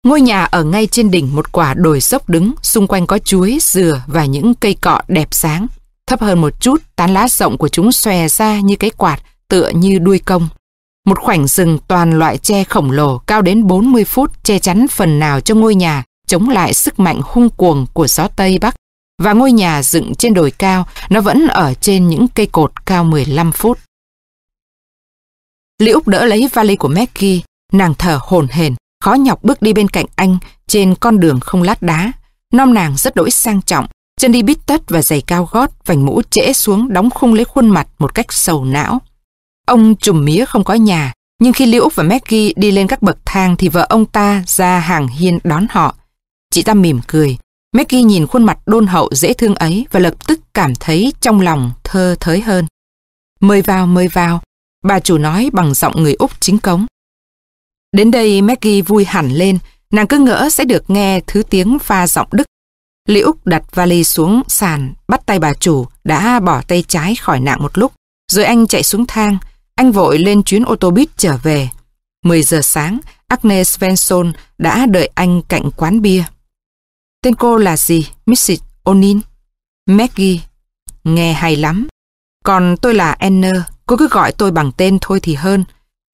Ngôi nhà ở ngay trên đỉnh một quả đồi dốc đứng, xung quanh có chuối, dừa và những cây cọ đẹp sáng. Thấp hơn một chút, tán lá rộng của chúng xòe ra như cái quạt, tựa như đuôi công. Một khoảnh rừng toàn loại tre khổng lồ cao đến 40 phút che chắn phần nào cho ngôi nhà, chống lại sức mạnh hung cuồng của gió Tây Bắc. Và ngôi nhà dựng trên đồi cao, nó vẫn ở trên những cây cột cao 15 phút. Liễu đỡ lấy vali của Maggie, nàng thở hồn hển, khó nhọc bước đi bên cạnh anh trên con đường không lát đá. Nom nàng rất đỗi sang trọng, chân đi bít tất và giày cao gót, vành mũ trễ xuống đóng khung lấy khuôn mặt một cách sầu não. Ông trùm mía không có nhà, nhưng khi Liễu và Maggie đi lên các bậc thang thì vợ ông ta ra hàng hiên đón họ. Chị ta mỉm cười. Maggie nhìn khuôn mặt đôn hậu dễ thương ấy và lập tức cảm thấy trong lòng thơ thới hơn. Mời vào, mời vào, bà chủ nói bằng giọng người Úc chính cống. Đến đây Maggie vui hẳn lên, nàng cứ ngỡ sẽ được nghe thứ tiếng pha giọng Đức. Liễu đặt vali xuống sàn, bắt tay bà chủ, đã bỏ tay trái khỏi nạn một lúc. Rồi anh chạy xuống thang, anh vội lên chuyến ô tô buýt trở về. 10 giờ sáng, Agnes Svensson đã đợi anh cạnh quán bia. Tên cô là gì, Mrs. Onin? Maggie. Nghe hay lắm. Còn tôi là Anne, cô cứ gọi tôi bằng tên thôi thì hơn.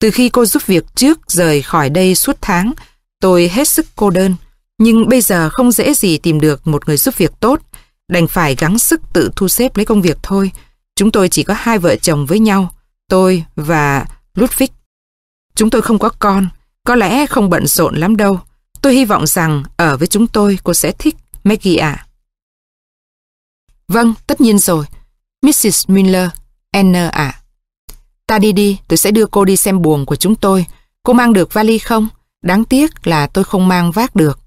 Từ khi cô giúp việc trước rời khỏi đây suốt tháng, tôi hết sức cô đơn. Nhưng bây giờ không dễ gì tìm được một người giúp việc tốt. Đành phải gắng sức tự thu xếp lấy công việc thôi. Chúng tôi chỉ có hai vợ chồng với nhau tôi và Ludwig. Chúng tôi không có con, có lẽ không bận rộn lắm đâu. Tôi hy vọng rằng ở với chúng tôi cô sẽ thích Maggie ạ. Vâng, tất nhiên rồi. Mrs. Miller, N ạ. Ta đi đi, tôi sẽ đưa cô đi xem buồng của chúng tôi. Cô mang được vali không? Đáng tiếc là tôi không mang vác được.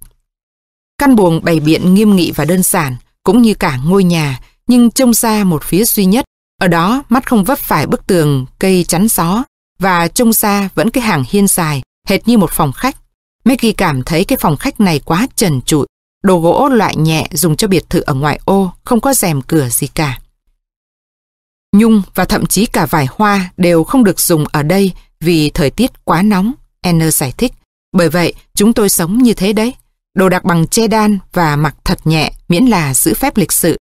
Căn buồng bày biện nghiêm nghị và đơn giản, cũng như cả ngôi nhà, nhưng trông ra một phía duy nhất ở đó mắt không vấp phải bức tường cây chắn gió và trông ra vẫn cái hàng hiên dài hệt như một phòng khách. Maggie cảm thấy cái phòng khách này quá trần trụi, đồ gỗ loại nhẹ dùng cho biệt thự ở ngoại ô, không có rèm cửa gì cả. Nhung và thậm chí cả vải hoa đều không được dùng ở đây vì thời tiết quá nóng, Enner giải thích. Bởi vậy, chúng tôi sống như thế đấy. Đồ đặc bằng che đan và mặc thật nhẹ miễn là giữ phép lịch sự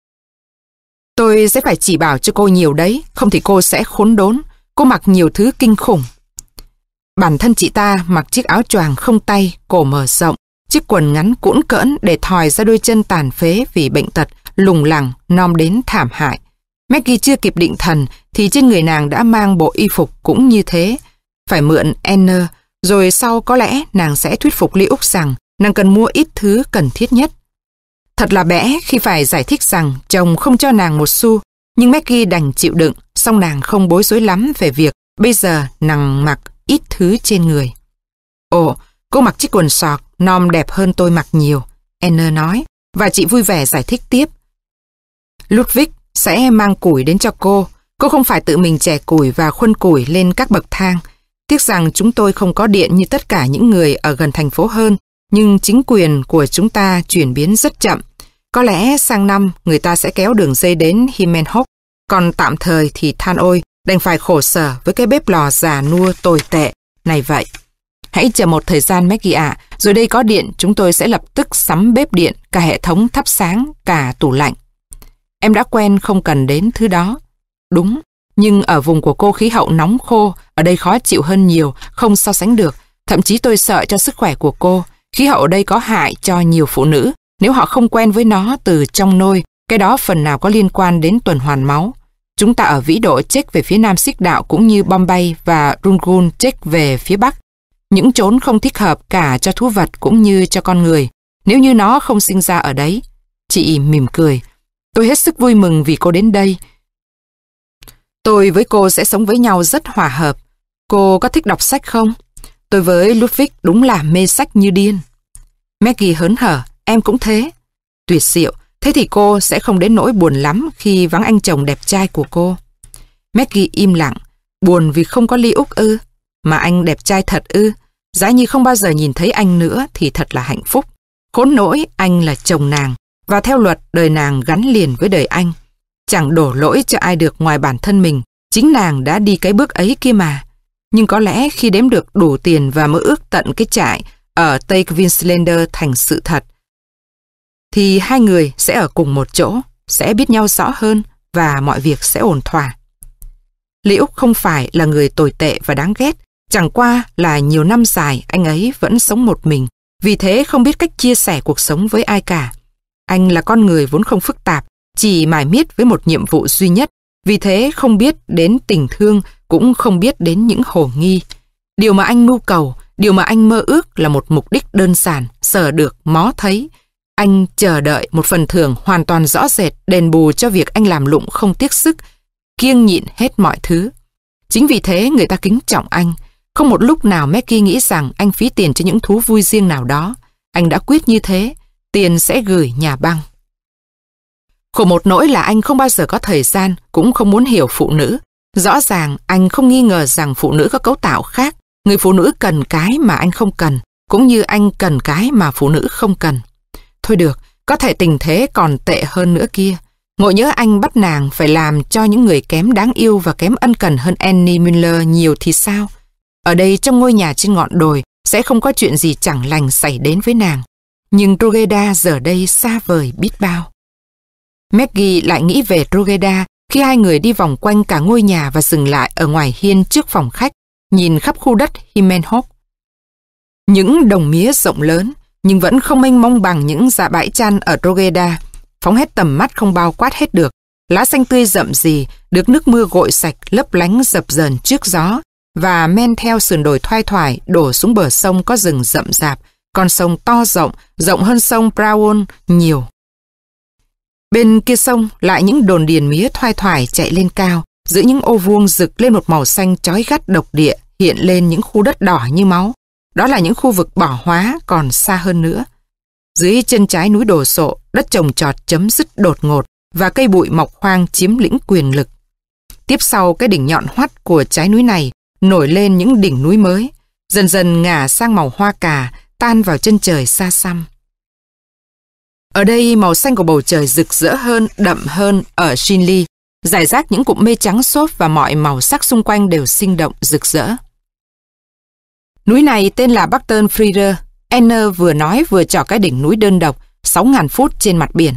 Tôi sẽ phải chỉ bảo cho cô nhiều đấy, không thì cô sẽ khốn đốn. Cô mặc nhiều thứ kinh khủng. Bản thân chị ta mặc chiếc áo choàng không tay, cổ mở rộng, chiếc quần ngắn cũn cỡn để thòi ra đôi chân tàn phế vì bệnh tật, lùng lẳng, nom đến thảm hại. Maggie chưa kịp định thần thì trên người nàng đã mang bộ y phục cũng như thế. Phải mượn Anna, rồi sau có lẽ nàng sẽ thuyết phục Lee Úc rằng nàng cần mua ít thứ cần thiết nhất. Thật là bẽ khi phải giải thích rằng chồng không cho nàng một xu, nhưng Maggie đành chịu đựng, song nàng không bối rối lắm về việc bây giờ nàng mặc ít thứ trên người. Ồ, cô mặc chiếc quần sọt, nom đẹp hơn tôi mặc nhiều, Anna nói, và chị vui vẻ giải thích tiếp. Ludwig sẽ mang củi đến cho cô. Cô không phải tự mình chẻ củi và khuân củi lên các bậc thang. Tiếc rằng chúng tôi không có điện như tất cả những người ở gần thành phố hơn, nhưng chính quyền của chúng ta chuyển biến rất chậm. Có lẽ sang năm người ta sẽ kéo đường dây đến Himenhok, còn tạm thời thì than ôi, đành phải khổ sở với cái bếp lò già nua tồi tệ. Này vậy. Hãy chờ một thời gian Maggie ạ, rồi đây có điện chúng tôi sẽ lập tức sắm bếp điện, cả hệ thống thắp sáng, cả tủ lạnh. Em đã quen không cần đến thứ đó. Đúng, nhưng ở vùng của cô khí hậu nóng khô, ở đây khó chịu hơn nhiều, không so sánh được. Thậm chí tôi sợ cho sức khỏe của cô. Khí hậu ở đây có hại cho nhiều phụ nữ. Nếu họ không quen với nó từ trong nôi, cái đó phần nào có liên quan đến tuần hoàn máu. Chúng ta ở vĩ độ check về phía nam xích đạo cũng như Bombay và Rungun check về phía bắc. Những chốn không thích hợp cả cho thú vật cũng như cho con người. Nếu như nó không sinh ra ở đấy. Chị mỉm cười. Tôi hết sức vui mừng vì cô đến đây. Tôi với cô sẽ sống với nhau rất hòa hợp. Cô có thích đọc sách không? Tôi với Ludwig đúng là mê sách như điên. Maggie hớn hở, em cũng thế. Tuyệt diệu, thế thì cô sẽ không đến nỗi buồn lắm khi vắng anh chồng đẹp trai của cô. Maggie im lặng, buồn vì không có ly úc ư. Mà anh đẹp trai thật ư. Giá như không bao giờ nhìn thấy anh nữa thì thật là hạnh phúc. Khốn nỗi anh là chồng nàng, và theo luật đời nàng gắn liền với đời anh. Chẳng đổ lỗi cho ai được ngoài bản thân mình, chính nàng đã đi cái bước ấy kia mà. Nhưng có lẽ khi đếm được đủ tiền và mơ ước tận cái trại ở Tây Queenslander thành sự thật, thì hai người sẽ ở cùng một chỗ, sẽ biết nhau rõ hơn và mọi việc sẽ ổn thỏa. Lý Úc không phải là người tồi tệ và đáng ghét, chẳng qua là nhiều năm dài anh ấy vẫn sống một mình, vì thế không biết cách chia sẻ cuộc sống với ai cả. Anh là con người vốn không phức tạp, chỉ mải miết với một nhiệm vụ duy nhất, vì thế không biết đến tình thương, cũng không biết đến những hồ nghi. Điều mà anh mưu cầu, điều mà anh mơ ước là một mục đích đơn giản, sở được, mó thấy. Anh chờ đợi một phần thưởng hoàn toàn rõ rệt đền bù cho việc anh làm lụng không tiếc sức, kiêng nhịn hết mọi thứ. Chính vì thế người ta kính trọng anh. Không một lúc nào Mackie nghĩ rằng anh phí tiền cho những thú vui riêng nào đó. Anh đã quyết như thế, tiền sẽ gửi nhà băng. Khổ một nỗi là anh không bao giờ có thời gian, cũng không muốn hiểu phụ nữ. Rõ ràng anh không nghi ngờ rằng phụ nữ có cấu tạo khác. Người phụ nữ cần cái mà anh không cần, cũng như anh cần cái mà phụ nữ không cần. Thôi được, có thể tình thế còn tệ hơn nữa kia. Ngộ nhớ anh bắt nàng phải làm cho những người kém đáng yêu và kém ân cần hơn Annie Miller nhiều thì sao? Ở đây trong ngôi nhà trên ngọn đồi sẽ không có chuyện gì chẳng lành xảy đến với nàng. Nhưng Rogeda giờ đây xa vời biết bao. Maggie lại nghĩ về Rogeda khi hai người đi vòng quanh cả ngôi nhà và dừng lại ở ngoài hiên trước phòng khách, nhìn khắp khu đất Himenhop. Những đồng mía rộng lớn, nhưng vẫn không mênh mông bằng những dạ bãi chăn ở Rogeda. Phóng hết tầm mắt không bao quát hết được. Lá xanh tươi rậm rì được nước mưa gội sạch, lấp lánh dập dờn trước gió, và men theo sườn đồi thoai thoải đổ xuống bờ sông có rừng rậm rạp, con sông to rộng, rộng hơn sông Brown nhiều. Bên kia sông lại những đồn điền mía thoai thoải chạy lên cao, giữa những ô vuông rực lên một màu xanh chói gắt độc địa, hiện lên những khu đất đỏ như máu. Đó là những khu vực bỏ hóa còn xa hơn nữa. Dưới chân trái núi đồ sộ, đất trồng trọt chấm dứt đột ngột và cây bụi mọc hoang chiếm lĩnh quyền lực. Tiếp sau cái đỉnh nhọn hoắt của trái núi này nổi lên những đỉnh núi mới, dần dần ngả sang màu hoa cà, tan vào chân trời xa xăm. Ở đây màu xanh của bầu trời rực rỡ hơn, đậm hơn ở Shinli. Giải rác những cụm mây trắng xốp và mọi màu sắc xung quanh đều sinh động, rực rỡ. Núi này tên là Barton Frieder. Enner vừa nói vừa trỏ cái đỉnh núi đơn độc, 6.000 phút trên mặt biển.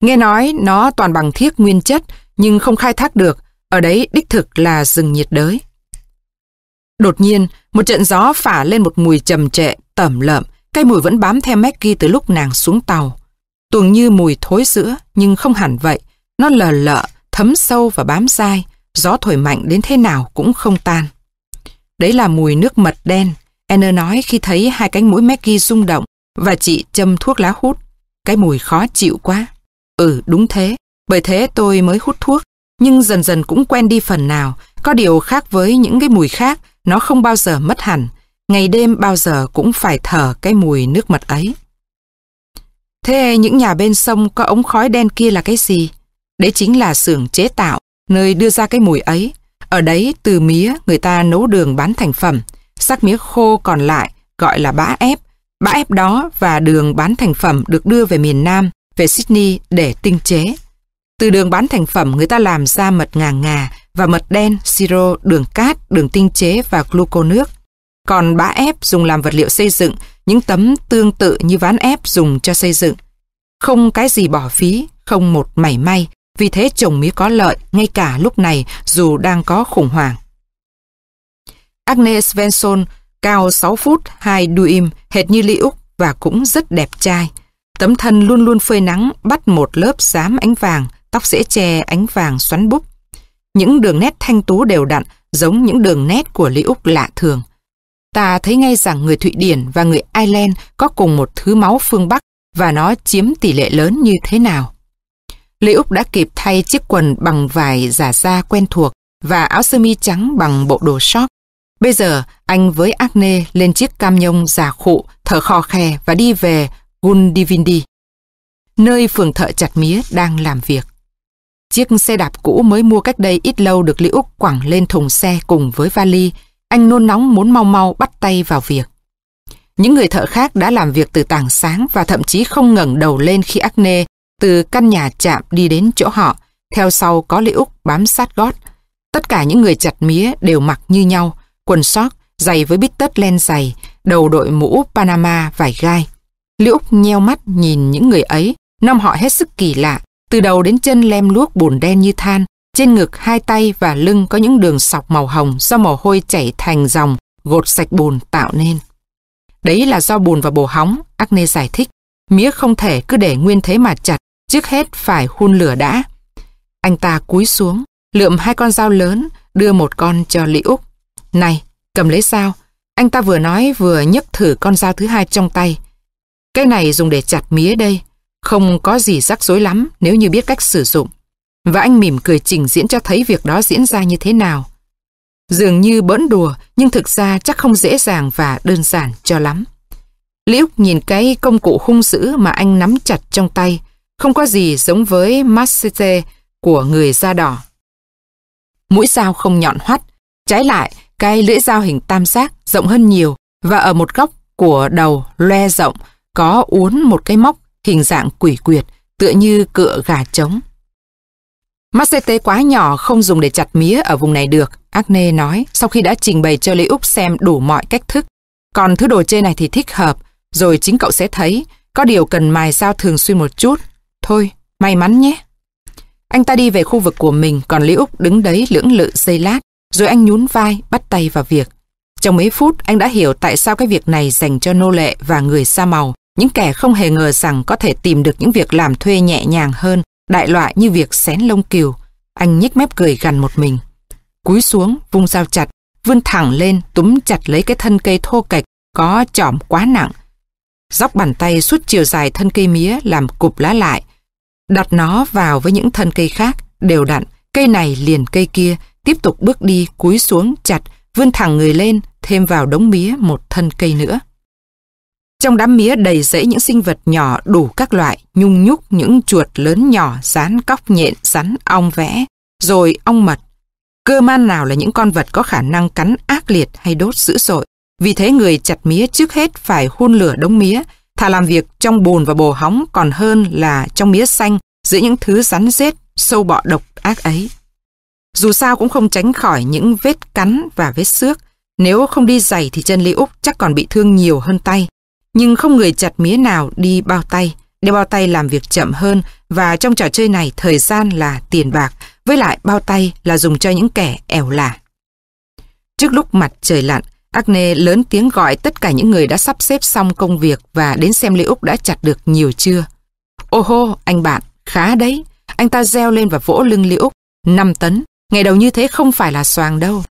Nghe nói nó toàn bằng thiết nguyên chất, nhưng không khai thác được, Ở đấy đích thực là rừng nhiệt đới. Đột nhiên, một trận gió phả lên một mùi trầm trệ, tẩm lợm. Cây mùi vẫn bám theo Maggie từ lúc nàng xuống tàu. Tuồng như mùi thối sữa, nhưng không hẳn vậy. Nó lờ lợ, thấm sâu và bám dai. Gió thổi mạnh đến thế nào cũng không tan. Đấy là mùi nước mật đen. Anna nói khi thấy hai cánh mũi Maggie rung động và chị châm thuốc lá hút. Cái mùi khó chịu quá. Ừ, đúng thế. Bởi thế tôi mới hút thuốc. Nhưng dần dần cũng quen đi phần nào. Có điều khác với những cái mùi khác, nó không bao giờ mất hẳn. Ngày đêm bao giờ cũng phải thở cái mùi nước mật ấy. Thế những nhà bên sông có ống khói đen kia là cái gì? Đấy chính là xưởng chế tạo, nơi đưa ra cái mùi ấy. Ở đấy từ mía người ta nấu đường bán thành phẩm. Sắc mía khô còn lại gọi là bã ép. Bã ép đó và đường bán thành phẩm được đưa về miền Nam, về Sydney để tinh chế. Từ đường bán thành phẩm người ta làm ra mật ngà ngà và mật đen, siro, đường cát, đường tinh chế và gluco nước. Còn bã ép dùng làm vật liệu xây dựng, những tấm tương tự như ván ép dùng cho xây dựng. Không cái gì bỏ phí, không một mảy may, vì thế trồng mía có lợi ngay cả lúc này dù đang có khủng hoảng. Agnes Svensson cao 6 phút 2 duim, hệt như Lý Úc và cũng rất đẹp trai. Tấm thân luôn luôn phơi nắng bắt một lớp xám ánh vàng, tóc dễ che ánh vàng xoắn búp. Những đường nét thanh tú đều đặn giống những đường nét của Lý Úc lạ thường. Ta thấy ngay rằng người Thụy Điển và người Ireland có cùng một thứ máu phương Bắc và nó chiếm tỷ lệ lớn như thế nào. lê Úc đã kịp thay chiếc quần bằng vải giả da quen thuộc và áo sơ mi trắng bằng bộ đồ short. Bây giờ, anh với Agne lên chiếc cam nhông giả khụ, thở khò khè và đi về Gundivindi, nơi phường thợ chặt mía đang làm việc. Chiếc xe đạp cũ mới mua cách đây ít lâu được Lý Úc quẳng lên thùng xe cùng với vali. Anh nôn nóng muốn mau mau bắt tay vào việc. Những người thợ khác đã làm việc từ tảng sáng và thậm chí không ngẩng đầu lên khi Acne từ căn nhà chạm đi đến chỗ họ. Theo sau có Lý Úc bám sát gót. Tất cả những người chặt mía đều mặc như nhau, quần sóc, giày với bít tất len dày, đầu đội mũ Panama vải gai. Lý Úc nheo mắt nhìn những người ấy, năm họ hết sức kỳ lạ, từ đầu đến chân lem luốc bùn đen như than, trên ngực, hai tay và lưng có những đường sọc màu hồng do mồ hôi chảy thành dòng, gột sạch bùn tạo nên. Đấy là do bùn và bồ hóng, Acne giải thích. Mía không thể cứ để nguyên thế mà chặt, trước hết phải hun lửa đã. Anh ta cúi xuống, lượm hai con dao lớn, đưa một con cho Lý Úc. Này, cầm lấy dao. Anh ta vừa nói vừa nhấc thử con dao thứ hai trong tay. Cái này dùng để chặt mía đây. Không có gì rắc rối lắm nếu như biết cách sử dụng. Và anh mỉm cười trình diễn cho thấy việc đó diễn ra như thế nào. Dường như bỡn đùa, nhưng thực ra chắc không dễ dàng và đơn giản cho lắm. Liễu nhìn cái công cụ hung dữ mà anh nắm chặt trong tay, không có gì giống với machete của người da đỏ. Mũi dao không nhọn hoắt, trái lại, cái lưỡi dao hình tam giác rộng hơn nhiều và ở một góc của đầu loe rộng có uốn một cái móc hình dạng quỷ quyệt, tựa như cựa gà trống. Machete quá nhỏ không dùng để chặt mía ở vùng này được, Agne nói sau khi đã trình bày cho Lê Úc xem đủ mọi cách thức. Còn thứ đồ chơi này thì thích hợp, rồi chính cậu sẽ thấy, có điều cần mài dao thường xuyên một chút. Thôi, may mắn nhé. Anh ta đi về khu vực của mình, còn Lý Úc đứng đấy lưỡng lự giây lát, rồi anh nhún vai, bắt tay vào việc. Trong mấy phút, anh đã hiểu tại sao cái việc này dành cho nô lệ và người da màu, những kẻ không hề ngờ rằng có thể tìm được những việc làm thuê nhẹ nhàng hơn, đại loại như việc xén lông cừu. Anh nhếch mép cười gần một mình. Cúi xuống, vung dao chặt, vươn thẳng lên, túm chặt lấy cái thân cây thô kệch, có chỏm quá nặng. Dóc bàn tay suốt chiều dài thân cây mía làm cụp lá lại. Đặt nó vào với những thân cây khác, đều đặn, cây này liền cây kia, tiếp tục bước đi, cúi xuống, chặt, vươn thẳng người lên, thêm vào đống mía một thân cây nữa. Trong đám mía đầy rẫy những sinh vật nhỏ đủ các loại, nhung nhúc những chuột lớn nhỏ, rán cóc nhện, rắn, ong vẽ, rồi ong mật. Cơ man nào là những con vật có khả năng cắn ác liệt hay đốt dữ dội. Vì thế người chặt mía trước hết phải hun lửa đống mía, thà làm việc trong bùn và bồ hóng còn hơn là trong mía xanh giữa những thứ rắn rết, sâu bọ độc ác ấy. Dù sao cũng không tránh khỏi những vết cắn và vết xước. Nếu không đi giày thì chân Lý Úc chắc còn bị thương nhiều hơn tay. Nhưng không người chặt mía nào đi bao tay. Đeo bao tay làm việc chậm hơn và trong trò chơi này thời gian là tiền bạc với lại bao tay là dùng cho những kẻ ẻo lả. Trước lúc mặt trời lặn, Agne lớn tiếng gọi tất cả những người đã sắp xếp xong công việc và đến xem Lê Úc đã chặt được nhiều chưa. Ô hô, anh bạn, khá đấy. Anh ta reo lên và vỗ lưng Lê Úc. 5 tấn, ngày đầu như thế không phải là xoàng đâu.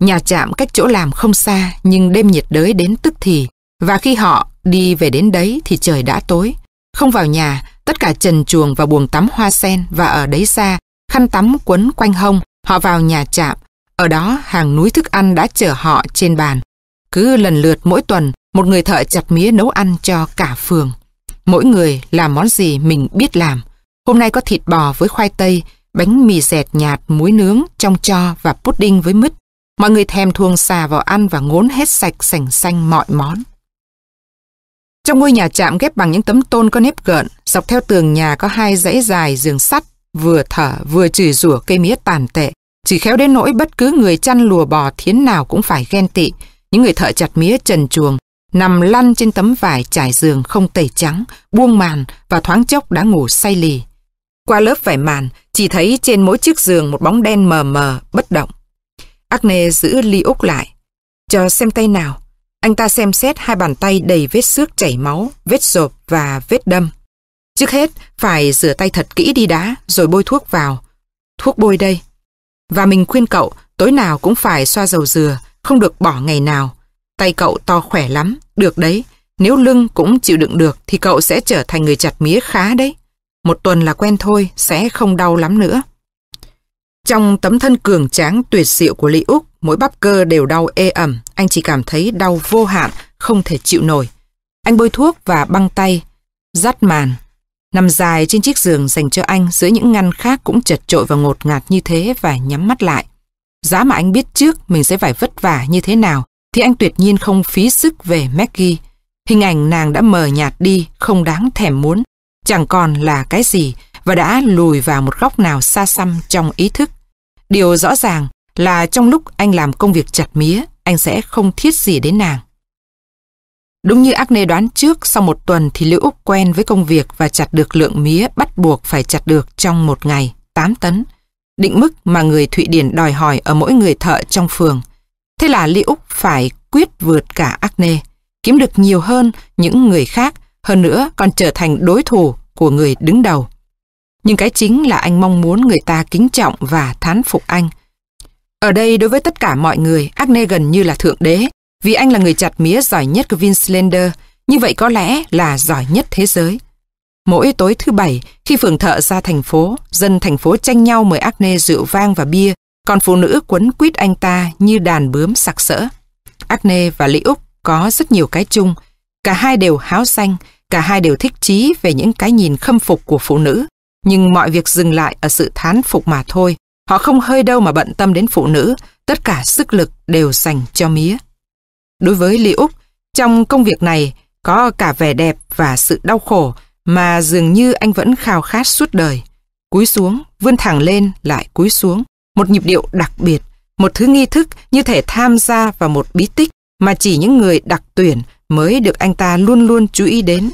Nhà trạm cách chỗ làm không xa, nhưng đêm nhiệt đới đến tức thì. Và khi họ đi về đến đấy thì trời đã tối. Không vào nhà, tất cả trần chuồng và buồng tắm hoa sen và ở đấy xa, khăn tắm quấn quanh hông, họ vào nhà trạm. Ở đó hàng núi thức ăn đã chờ họ trên bàn. Cứ lần lượt mỗi tuần, một người thợ chặt mía nấu ăn cho cả phường. Mỗi người làm món gì mình biết làm. Hôm nay có thịt bò với khoai tây, bánh mì dẹt nhạt, muối nướng, trong cho và pudding với mứt. Mọi người thèm thuồng xà vào ăn và ngốn hết sạch sành xanh mọi món. Trong ngôi nhà chạm ghép bằng những tấm tôn có nếp gợn, dọc theo tường nhà có hai dãy dài giường sắt, vừa thở vừa chửi rủa cây mía tàn tệ. Chỉ khéo đến nỗi bất cứ người chăn lùa bò thiến nào cũng phải ghen tị. Những người thợ chặt mía trần chuồng, nằm lăn trên tấm vải trải giường không tẩy trắng, buông màn và thoáng chốc đã ngủ say lì. Qua lớp vải màn, chỉ thấy trên mỗi chiếc giường một bóng đen mờ mờ, bất động. Agne giữ ly úc lại. Cho xem tay nào. Anh ta xem xét hai bàn tay đầy vết xước chảy máu, vết rộp và vết đâm. Trước hết, phải rửa tay thật kỹ đi đã, rồi bôi thuốc vào. Thuốc bôi đây. Và mình khuyên cậu, tối nào cũng phải xoa dầu dừa, không được bỏ ngày nào. Tay cậu to khỏe lắm, được đấy. Nếu lưng cũng chịu đựng được thì cậu sẽ trở thành người chặt mía khá đấy. Một tuần là quen thôi, sẽ không đau lắm nữa. Trong tấm thân cường tráng tuyệt diệu của Lý Úc, mỗi bắp cơ đều đau ê ẩm, anh chỉ cảm thấy đau vô hạn, không thể chịu nổi. Anh bôi thuốc và băng tay, dắt màn. Nằm dài trên chiếc giường dành cho anh dưới những ngăn khác cũng chật trội và ngột ngạt như thế và nhắm mắt lại. Giá mà anh biết trước mình sẽ phải vất vả như thế nào, thì anh tuyệt nhiên không phí sức về Maggie. Hình ảnh nàng đã mờ nhạt đi, không đáng thèm muốn, chẳng còn là cái gì và đã lùi vào một góc nào xa xăm trong ý thức. Điều rõ ràng là trong lúc anh làm công việc chặt mía, anh sẽ không thiết gì đến nàng. Đúng như Agne đoán trước, sau một tuần thì Liễu Úc quen với công việc và chặt được lượng mía bắt buộc phải chặt được trong một ngày, 8 tấn. Định mức mà người Thụy Điển đòi hỏi ở mỗi người thợ trong phường. Thế là Liễu Úc phải quyết vượt cả Agne, kiếm được nhiều hơn những người khác, hơn nữa còn trở thành đối thủ của người đứng đầu. Nhưng cái chính là anh mong muốn người ta kính trọng và thán phục anh. Ở đây đối với tất cả mọi người, Agne gần như là thượng đế, vì anh là người chặt mía giỏi nhất của Vinslander, như vậy có lẽ là giỏi nhất thế giới. Mỗi tối thứ bảy, khi phường thợ ra thành phố, dân thành phố tranh nhau mời Agne rượu vang và bia, còn phụ nữ quấn quýt anh ta như đàn bướm sặc sỡ. Agne và Lý Úc có rất nhiều cái chung. Cả hai đều háo xanh, cả hai đều thích chí về những cái nhìn khâm phục của phụ nữ. Nhưng mọi việc dừng lại ở sự thán phục mà thôi. Họ không hơi đâu mà bận tâm đến phụ nữ, tất cả sức lực đều dành cho mía. Đối với Lý Úc, trong công việc này có cả vẻ đẹp và sự đau khổ mà dường như anh vẫn khao khát suốt đời. Cúi xuống, vươn thẳng lên, lại cúi xuống. Một nhịp điệu đặc biệt, một thứ nghi thức như thể tham gia vào một bí tích mà chỉ những người đặc tuyển mới được anh ta luôn luôn chú ý đến.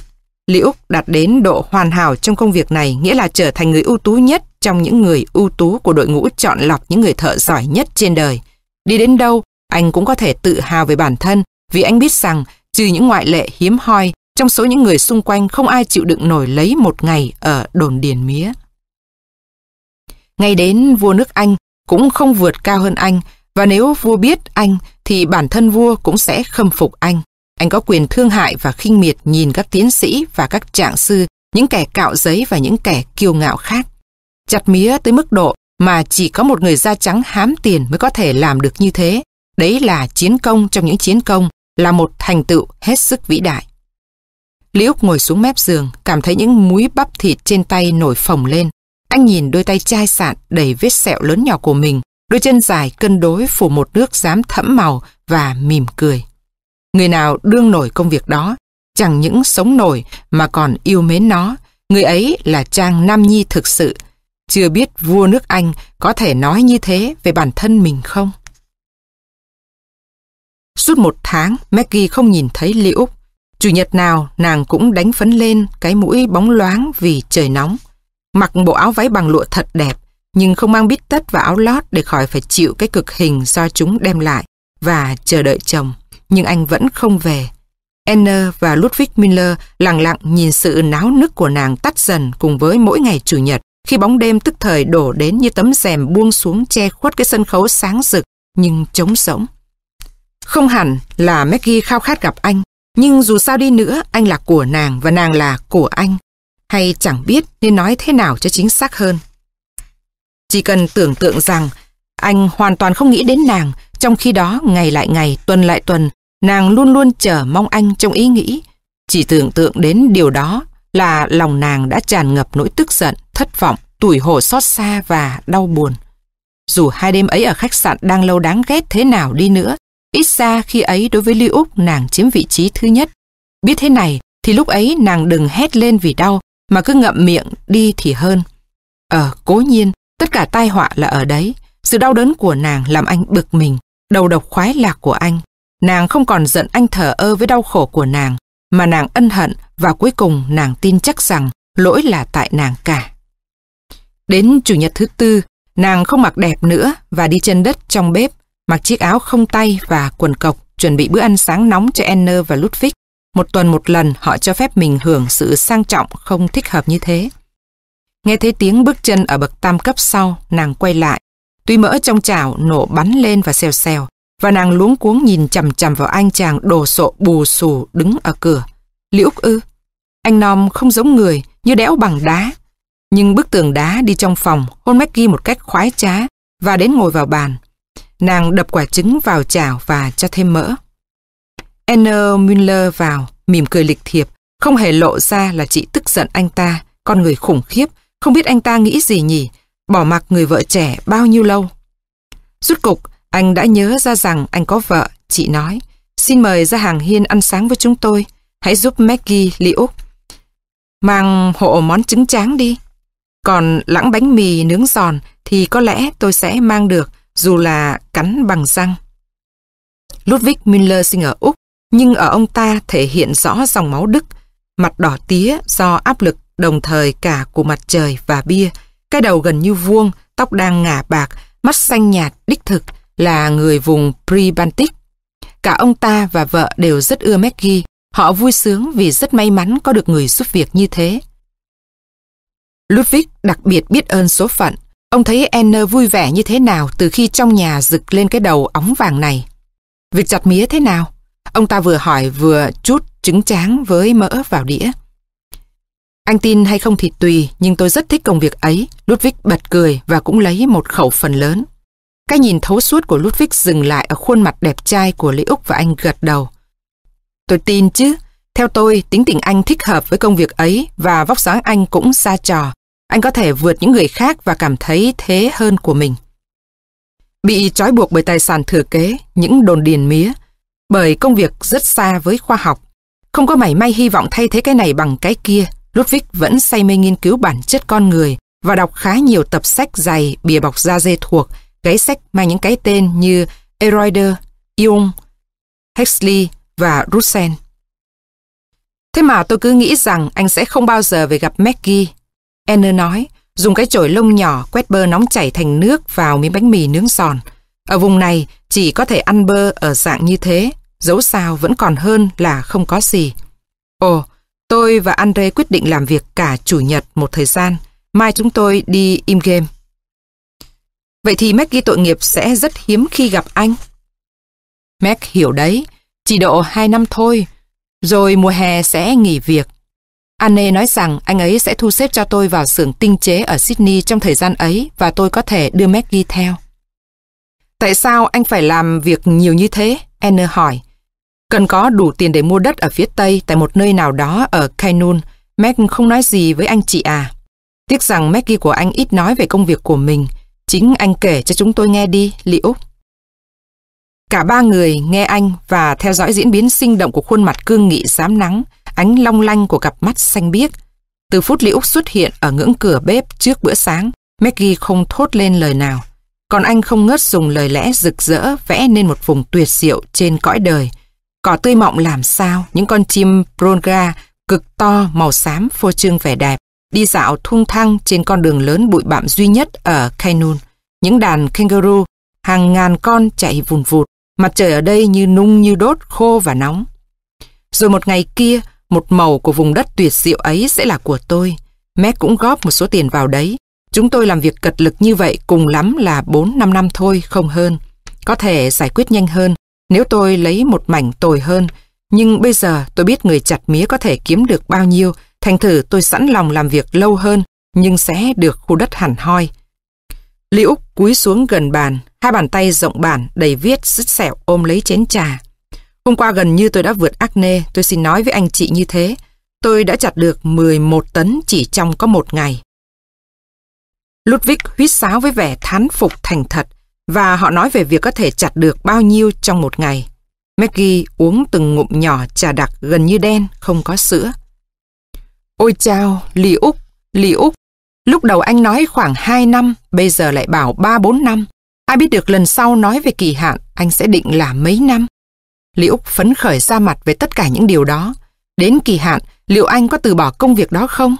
Lý Úc đạt đến độ hoàn hảo trong công việc này nghĩa là trở thành người ưu tú nhất trong những người ưu tú của đội ngũ chọn lọc những người thợ giỏi nhất trên đời. Đi đến đâu, anh cũng có thể tự hào về bản thân vì anh biết rằng trừ những ngoại lệ hiếm hoi, trong số những người xung quanh không ai chịu đựng nổi lấy một ngày ở đồn điền mía. Ngay đến vua nước Anh cũng không vượt cao hơn anh và nếu vua biết anh thì bản thân vua cũng sẽ khâm phục anh. Anh có quyền thương hại và khinh miệt nhìn các tiến sĩ và các trạng sư, những kẻ cạo giấy và những kẻ kiêu ngạo khác. Chặt mía tới mức độ mà chỉ có một người da trắng hám tiền mới có thể làm được như thế. Đấy là chiến công trong những chiến công, là một thành tựu hết sức vĩ đại. Lý Úc ngồi xuống mép giường, cảm thấy những múi bắp thịt trên tay nổi phồng lên. Anh nhìn đôi tay chai sạn đầy vết sẹo lớn nhỏ của mình, đôi chân dài cân đối phủ một nước dám thẫm màu và mỉm cười. Người nào đương nổi công việc đó, chẳng những sống nổi mà còn yêu mến nó, người ấy là Trang Nam Nhi thực sự. Chưa biết vua nước Anh có thể nói như thế về bản thân mình không? Suốt một tháng, Maggie không nhìn thấy Lee Úc. Chủ nhật nào nàng cũng đánh phấn lên cái mũi bóng loáng vì trời nóng. mặc bộ áo váy bằng lụa thật đẹp, nhưng không mang bít tất và áo lót để khỏi phải chịu cái cực hình do chúng đem lại và chờ đợi chồng. Nhưng anh vẫn không về. Anne và Ludwig Miller lặng lặng nhìn sự náo nức của nàng tắt dần cùng với mỗi ngày Chủ nhật khi bóng đêm tức thời đổ đến như tấm rèm buông xuống che khuất cái sân khấu sáng rực nhưng trống rỗng. Không hẳn là Maggie khao khát gặp anh, nhưng dù sao đi nữa anh là của nàng và nàng là của anh. Hay chẳng biết nên nói thế nào cho chính xác hơn. Chỉ cần tưởng tượng rằng anh hoàn toàn không nghĩ đến nàng, trong khi đó ngày lại ngày, tuần lại tuần, nàng luôn luôn chờ mong anh trong ý nghĩ. Chỉ tưởng tượng đến điều đó là lòng nàng đã tràn ngập nỗi tức giận, thất vọng, tủi hổ xót xa và đau buồn. Dù hai đêm ấy ở khách sạn đang lâu đáng ghét thế nào đi nữa, ít ra khi ấy đối với Ly Úc nàng chiếm vị trí thứ nhất. Biết thế này thì lúc ấy nàng đừng hét lên vì đau mà cứ ngậm miệng đi thì hơn. Ờ, cố nhiên, tất cả tai họa là ở đấy. Sự đau đớn của nàng làm anh bực mình, đầu độc khoái lạc của anh. Nàng không còn giận anh thở ơ với đau khổ của nàng, mà nàng ân hận và cuối cùng nàng tin chắc rằng lỗi là tại nàng cả. Đến chủ nhật thứ tư, nàng không mặc đẹp nữa và đi chân đất trong bếp, mặc chiếc áo không tay và quần cộc, chuẩn bị bữa ăn sáng nóng cho Anne và Ludwig. Một tuần một lần họ cho phép mình hưởng sự sang trọng không thích hợp như thế. Nghe thấy tiếng bước chân ở bậc tam cấp sau, nàng quay lại. Tuy mỡ trong chảo nổ bắn lên và xèo xèo, và nàng luống cuống nhìn chằm chằm vào anh chàng đồ sộ bù xù đứng ở cửa. Liễu ư? Anh Nom không giống người, như đẽo bằng đá. Nhưng bức tường đá đi trong phòng hôn Maggie một cách khoái trá và đến ngồi vào bàn. Nàng đập quả trứng vào chảo và cho thêm mỡ. Anna Müller vào, mỉm cười lịch thiệp, không hề lộ ra là chị tức giận anh ta, con người khủng khiếp, không biết anh ta nghĩ gì nhỉ, bỏ mặc người vợ trẻ bao nhiêu lâu. Rút cục, anh đã nhớ ra rằng anh có vợ, chị nói. Xin mời ra hàng hiên ăn sáng với chúng tôi. Hãy giúp Maggie Lý Úc. Mang hộ món trứng tráng đi. Còn lãng bánh mì nướng giòn thì có lẽ tôi sẽ mang được dù là cắn bằng răng. Ludwig Müller sinh ở Úc, nhưng ở ông ta thể hiện rõ dòng máu Đức, mặt đỏ tía do áp lực đồng thời cả của mặt trời và bia, cái đầu gần như vuông, tóc đang ngả bạc, mắt xanh nhạt, đích thực, là người vùng Pre-Baltic. Cả ông ta và vợ đều rất ưa Maggie, họ vui sướng vì rất may mắn có được người giúp việc như thế. Ludwig đặc biệt biết ơn số phận, ông thấy Anne vui vẻ như thế nào từ khi trong nhà rực lên cái đầu óng vàng này. Việc chặt mía thế nào? Ông ta vừa hỏi vừa chút trứng tráng với mỡ vào đĩa. Anh tin hay không thì tùy, nhưng tôi rất thích công việc ấy. Ludwig bật cười và cũng lấy một khẩu phần lớn. Cái nhìn thấu suốt của Ludwig dừng lại ở khuôn mặt đẹp trai của Lý Úc và anh gật đầu. Tôi tin chứ, theo tôi, tính tình anh thích hợp với công việc ấy và vóc dáng anh cũng xa trò. Anh có thể vượt những người khác và cảm thấy thế hơn của mình. Bị trói buộc bởi tài sản thừa kế, những đồn điền mía, bởi công việc rất xa với khoa học. Không có mảy may hy vọng thay thế cái này bằng cái kia. Ludwig vẫn say mê nghiên cứu bản chất con người và đọc khá nhiều tập sách dày bìa bọc da dê thuộc cái sách mang những cái tên như Eroider, young, Huxley và Russell. Thế mà tôi cứ nghĩ rằng anh sẽ không bao giờ về gặp Maggie. Anne nói, dùng cái chổi lông nhỏ quét bơ nóng chảy thành nước vào miếng bánh mì nướng giòn. Ở vùng này chỉ có thể ăn bơ ở dạng như thế, dẫu sao vẫn còn hơn là không có gì. Ồ, tôi và Andre quyết định làm việc cả chủ nhật một thời gian. Mai chúng tôi đi im game. Vậy thì Maggie tội nghiệp sẽ rất hiếm khi gặp anh. Meg hiểu đấy, chỉ độ 2 năm thôi, rồi mùa hè sẽ nghỉ việc. Anne nói rằng anh ấy sẽ thu xếp cho tôi vào xưởng tinh chế ở Sydney trong thời gian ấy và tôi có thể đưa Maggie theo. Tại sao anh phải làm việc nhiều như thế? Anne hỏi. Cần có đủ tiền để mua đất ở phía Tây tại một nơi nào đó ở Kainun. Meg không nói gì với anh chị à. Tiếc rằng Maggie của anh ít nói về công việc của mình Chính anh kể cho chúng tôi nghe đi, Liễu. Cả ba người nghe anh và theo dõi diễn biến sinh động của khuôn mặt cương nghị dám nắng, ánh long lanh của cặp mắt xanh biếc. Từ phút Liễu xuất hiện ở ngưỡng cửa bếp trước bữa sáng, Maggie không thốt lên lời nào. Còn anh không ngớt dùng lời lẽ rực rỡ vẽ nên một vùng tuyệt diệu trên cõi đời. Cỏ tươi mọng làm sao, những con chim bronga cực to màu xám phô trương vẻ đẹp, đi dạo thung thăng trên con đường lớn bụi bặm duy nhất ở Kainun. Những đàn kangaroo, hàng ngàn con chạy vùn vụt, mặt trời ở đây như nung như đốt, khô và nóng. Rồi một ngày kia, một màu của vùng đất tuyệt diệu ấy sẽ là của tôi. Mac cũng góp một số tiền vào đấy. Chúng tôi làm việc cật lực như vậy cùng lắm là 4-5 năm thôi, không hơn. Có thể giải quyết nhanh hơn nếu tôi lấy một mảnh tồi hơn. Nhưng bây giờ tôi biết người chặt mía có thể kiếm được bao nhiêu, thành thử tôi sẵn lòng làm việc lâu hơn, nhưng sẽ được khu đất hẳn hoi. Lý Úc cúi xuống gần bàn, hai bàn tay rộng bản đầy viết sứt sẹo ôm lấy chén trà. Hôm qua gần như tôi đã vượt acne, tôi xin nói với anh chị như thế. Tôi đã chặt được 11 tấn chỉ trong có một ngày. Ludwig huýt sáo với vẻ thán phục thành thật và họ nói về việc có thể chặt được bao nhiêu trong một ngày. Maggie uống từng ngụm nhỏ trà đặc gần như đen, không có sữa. Ôi chao, Lý Úc, Lý Úc. Lúc đầu anh nói khoảng 2 năm, bây giờ lại bảo 3-4 năm. Ai biết được lần sau nói về kỳ hạn, anh sẽ định là mấy năm. Lý Úc phấn khởi ra mặt về tất cả những điều đó. Đến kỳ hạn, liệu anh có từ bỏ công việc đó không?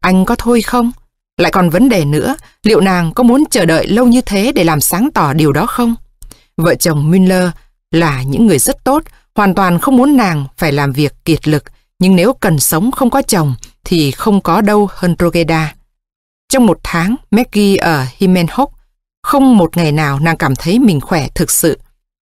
Anh có thôi không? Lại còn vấn đề nữa, liệu nàng có muốn chờ đợi lâu như thế để làm sáng tỏ điều đó không? Vợ chồng Müller là những người rất tốt, hoàn toàn không muốn nàng phải làm việc kiệt lực, nhưng nếu cần sống không có chồng thì không có đâu hơn Rogeda. Trong một tháng, Maggie ở Himenhoek, không một ngày nào nàng cảm thấy mình khỏe thực sự.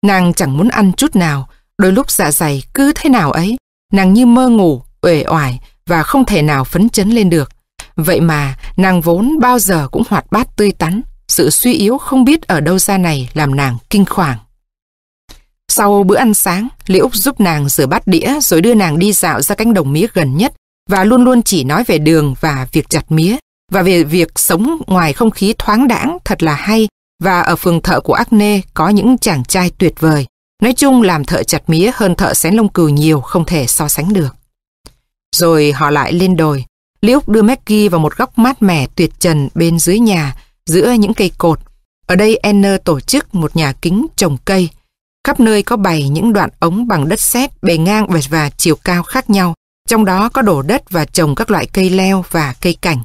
Nàng chẳng muốn ăn chút nào, đôi lúc dạ dày cứ thế nào ấy. Nàng như mơ ngủ, uể oải và không thể nào phấn chấn lên được. Vậy mà nàng vốn bao giờ cũng hoạt bát tươi tắn, sự suy yếu không biết ở đâu ra này làm nàng kinh khoảng. Sau bữa ăn sáng, Liễu Úc giúp nàng rửa bát đĩa rồi đưa nàng đi dạo ra cánh đồng mía gần nhất và luôn luôn chỉ nói về đường và việc chặt mía và về việc sống ngoài không khí thoáng đãng thật là hay và ở phường thợ của Acne có những chàng trai tuyệt vời. Nói chung làm thợ chặt mía hơn thợ xén lông cừu nhiều không thể so sánh được. Rồi họ lại lên đồi. Lý đưa Maggie vào một góc mát mẻ tuyệt trần bên dưới nhà, giữa những cây cột. Ở đây Enner tổ chức một nhà kính trồng cây. Khắp nơi có bày những đoạn ống bằng đất sét bề ngang và chiều cao khác nhau. Trong đó có đổ đất và trồng các loại cây leo và cây cảnh.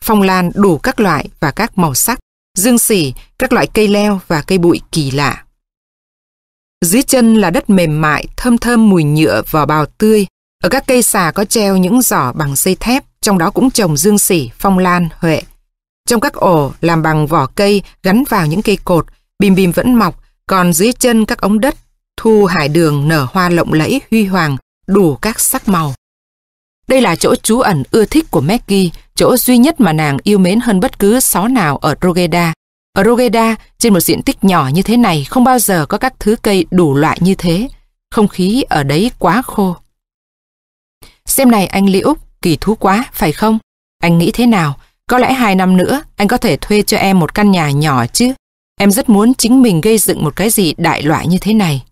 Phong lan đủ các loại và các màu sắc. Dương xỉ, các loại cây leo và cây bụi kỳ lạ. Dưới chân là đất mềm mại, thơm thơm mùi nhựa và bào tươi. Ở các cây xà có treo những giỏ bằng dây thép, trong đó cũng trồng dương xỉ, phong lan, huệ. Trong các ổ làm bằng vỏ cây gắn vào những cây cột, bìm bìm vẫn mọc, còn dưới chân các ống đất, thu hải đường nở hoa lộng lẫy huy hoàng, đủ các sắc màu. Đây là chỗ trú ẩn ưa thích của Maggie, chỗ duy nhất mà nàng yêu mến hơn bất cứ xó nào ở Rogeda. Ở Rogeda, trên một diện tích nhỏ như thế này không bao giờ có các thứ cây đủ loại như thế. Không khí ở đấy quá khô. Xem này anh Lý Úc, kỳ thú quá, phải không? Anh nghĩ thế nào? Có lẽ hai năm nữa anh có thể thuê cho em một căn nhà nhỏ chứ. Em rất muốn chính mình gây dựng một cái gì đại loại như thế này.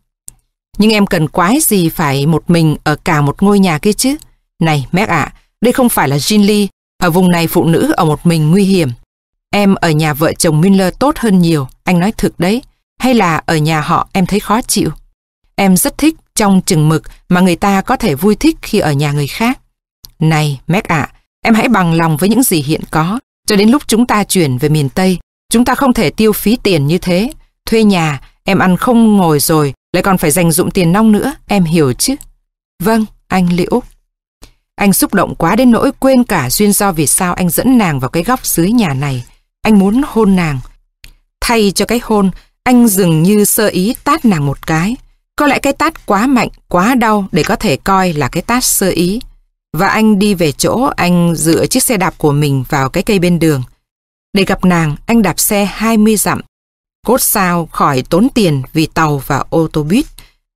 Nhưng em cần quái gì phải một mình ở cả một ngôi nhà kia chứ? Này, Mac ạ, đây không phải là Jin Lee. Ở vùng này phụ nữ ở một mình nguy hiểm. Em ở nhà vợ chồng Miller tốt hơn nhiều, anh nói thực đấy. Hay là ở nhà họ em thấy khó chịu? Em rất thích trong chừng mực mà người ta có thể vui thích khi ở nhà người khác. Này, Mac ạ, em hãy bằng lòng với những gì hiện có. Cho đến lúc chúng ta chuyển về miền Tây, chúng ta không thể tiêu phí tiền như thế. Thuê nhà, em ăn không ngồi rồi, lại còn phải dành dụng tiền nong nữa, em hiểu chứ? Vâng, anh Liễu. Anh xúc động quá đến nỗi quên cả duyên do vì sao anh dẫn nàng vào cái góc dưới nhà này. Anh muốn hôn nàng. Thay cho cái hôn, anh dường như sơ ý tát nàng một cái. Có lẽ cái tát quá mạnh, quá đau để có thể coi là cái tát sơ ý. Và anh đi về chỗ anh dựa chiếc xe đạp của mình vào cái cây bên đường. Để gặp nàng, anh đạp xe 20 dặm. Cốt sao khỏi tốn tiền vì tàu và ô tô buýt.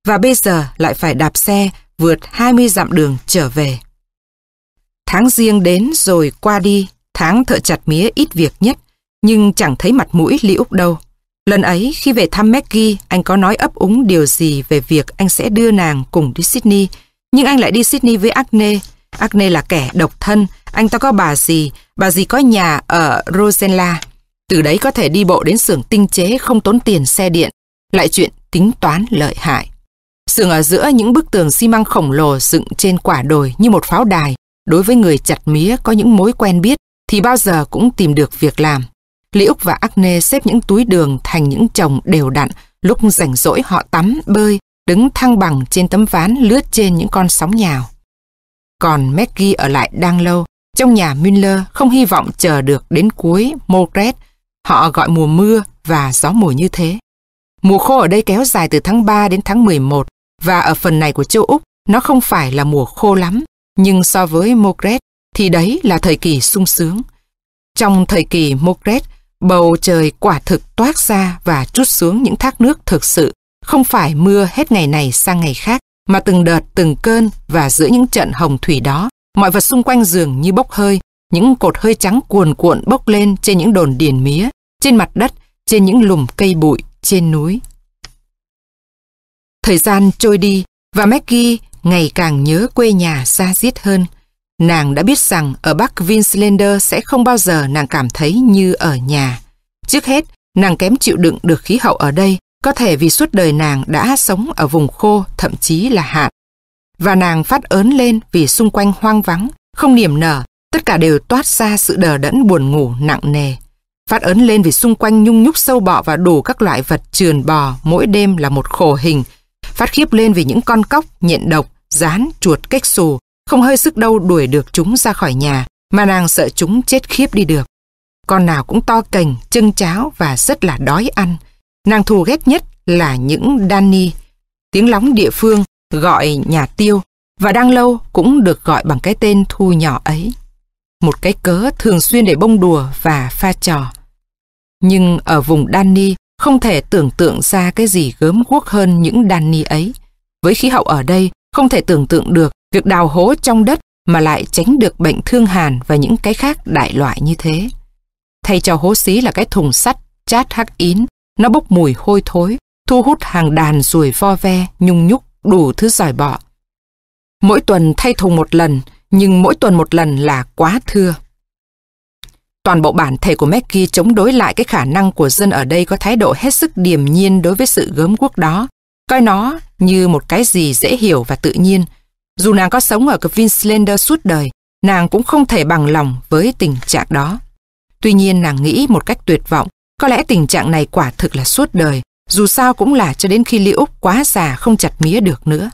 Và bây giờ lại phải đạp xe vượt 20 dặm đường trở về. Tháng riêng đến rồi qua đi, tháng thợ chặt mía ít việc nhất, nhưng chẳng thấy mặt mũi Lý Úc đâu. Lần ấy khi về thăm Maggie, anh có nói ấp úng điều gì về việc anh sẽ đưa nàng cùng đi Sydney, nhưng anh lại đi Sydney với Agne. Agne là kẻ độc thân, anh ta có bà gì, bà gì có nhà ở Rosella. Từ đấy có thể đi bộ đến xưởng tinh chế không tốn tiền xe điện, lại chuyện tính toán lợi hại. Xưởng ở giữa những bức tường xi măng khổng lồ dựng trên quả đồi như một pháo đài, đối với người chặt mía có những mối quen biết thì bao giờ cũng tìm được việc làm. Lý Úc và Acne xếp những túi đường thành những chồng đều đặn, lúc rảnh rỗi họ tắm, bơi, đứng thăng bằng trên tấm ván lướt trên những con sóng nhào. Còn Maggie ở lại đang lâu, trong nhà Müller không hy vọng chờ được đến cuối Mogret, họ gọi mùa mưa và gió mùa như thế. Mùa khô ở đây kéo dài từ tháng 3 đến tháng 11 và ở phần này của châu Úc nó không phải là mùa khô lắm, nhưng so với Mogret thì đấy là thời kỳ sung sướng. Trong thời kỳ Mogret, bầu trời quả thực toát ra và trút xuống những thác nước thực sự, không phải mưa hết ngày này sang ngày khác, mà từng đợt từng cơn và giữa những trận hồng thủy đó, mọi vật xung quanh giường như bốc hơi, những cột hơi trắng cuồn cuộn bốc lên trên những đồn điền mía, trên mặt đất, trên những lùm cây bụi, trên núi. Thời gian trôi đi và Maggie ngày càng nhớ quê nhà xa diết hơn. Nàng đã biết rằng ở Bắc Vinslander sẽ không bao giờ nàng cảm thấy như ở nhà. Trước hết, nàng kém chịu đựng được khí hậu ở đây, có thể vì suốt đời nàng đã sống ở vùng khô, thậm chí là hạn. Và nàng phát ớn lên vì xung quanh hoang vắng, không niềm nở, tất cả đều toát ra sự đờ đẫn buồn ngủ nặng nề. Phát ớn lên vì xung quanh nhung nhúc sâu bọ và đủ các loại vật trườn bò mỗi đêm là một khổ hình. Phát khiếp lên vì những con cóc, nhện độc, dán chuột, cách xù, không hơi sức đâu đuổi được chúng ra khỏi nhà, mà nàng sợ chúng chết khiếp đi được. Con nào cũng to cành, chân cháo và rất là đói ăn. Nàng thù ghét nhất là những Danny, tiếng lóng địa phương gọi nhà tiêu, và đang lâu cũng được gọi bằng cái tên thu nhỏ ấy. Một cái cớ thường xuyên để bông đùa và pha trò. Nhưng ở vùng Danny không thể tưởng tượng ra cái gì gớm guốc hơn những Danny ấy. Với khí hậu ở đây, không thể tưởng tượng được việc đào hố trong đất mà lại tránh được bệnh thương hàn và những cái khác đại loại như thế. Thay cho hố xí là cái thùng sắt, chát hắc ín, nó bốc mùi hôi thối, thu hút hàng đàn ruồi vo ve, nhung nhúc, đủ thứ giỏi bọ. Mỗi tuần thay thùng một lần, nhưng mỗi tuần một lần là quá thưa. Toàn bộ bản thể của Mackie chống đối lại cái khả năng của dân ở đây có thái độ hết sức điềm nhiên đối với sự gớm quốc đó, coi nó như một cái gì dễ hiểu và tự nhiên. Dù nàng có sống ở Queenslander suốt đời, nàng cũng không thể bằng lòng với tình trạng đó. Tuy nhiên nàng nghĩ một cách tuyệt vọng, có lẽ tình trạng này quả thực là suốt đời, dù sao cũng là cho đến khi Lý Úc quá già không chặt mía được nữa.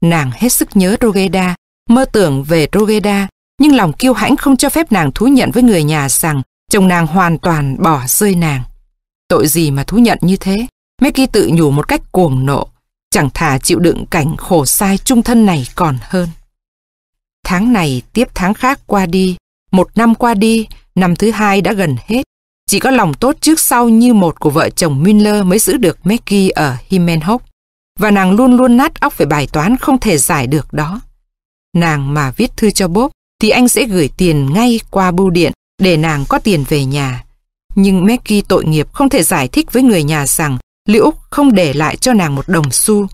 Nàng hết sức nhớ Rogeda, mơ tưởng về Rogeda, nhưng lòng kiêu hãnh không cho phép nàng thú nhận với người nhà rằng chồng nàng hoàn toàn bỏ rơi nàng. Tội gì mà thú nhận như thế? Mickey tự nhủ một cách cuồng nộ, chẳng thà chịu đựng cảnh khổ sai trung thân này còn hơn. Tháng này tiếp tháng khác qua đi, một năm qua đi, năm thứ hai đã gần hết. Chỉ có lòng tốt trước sau như một của vợ chồng Miller mới giữ được Maggie ở Himenhoff. Và nàng luôn luôn nát óc về bài toán không thể giải được đó. Nàng mà viết thư cho Bob thì anh sẽ gửi tiền ngay qua bưu điện để nàng có tiền về nhà. Nhưng Maggie tội nghiệp không thể giải thích với người nhà rằng Liễu Úc không để lại cho nàng một đồng xu.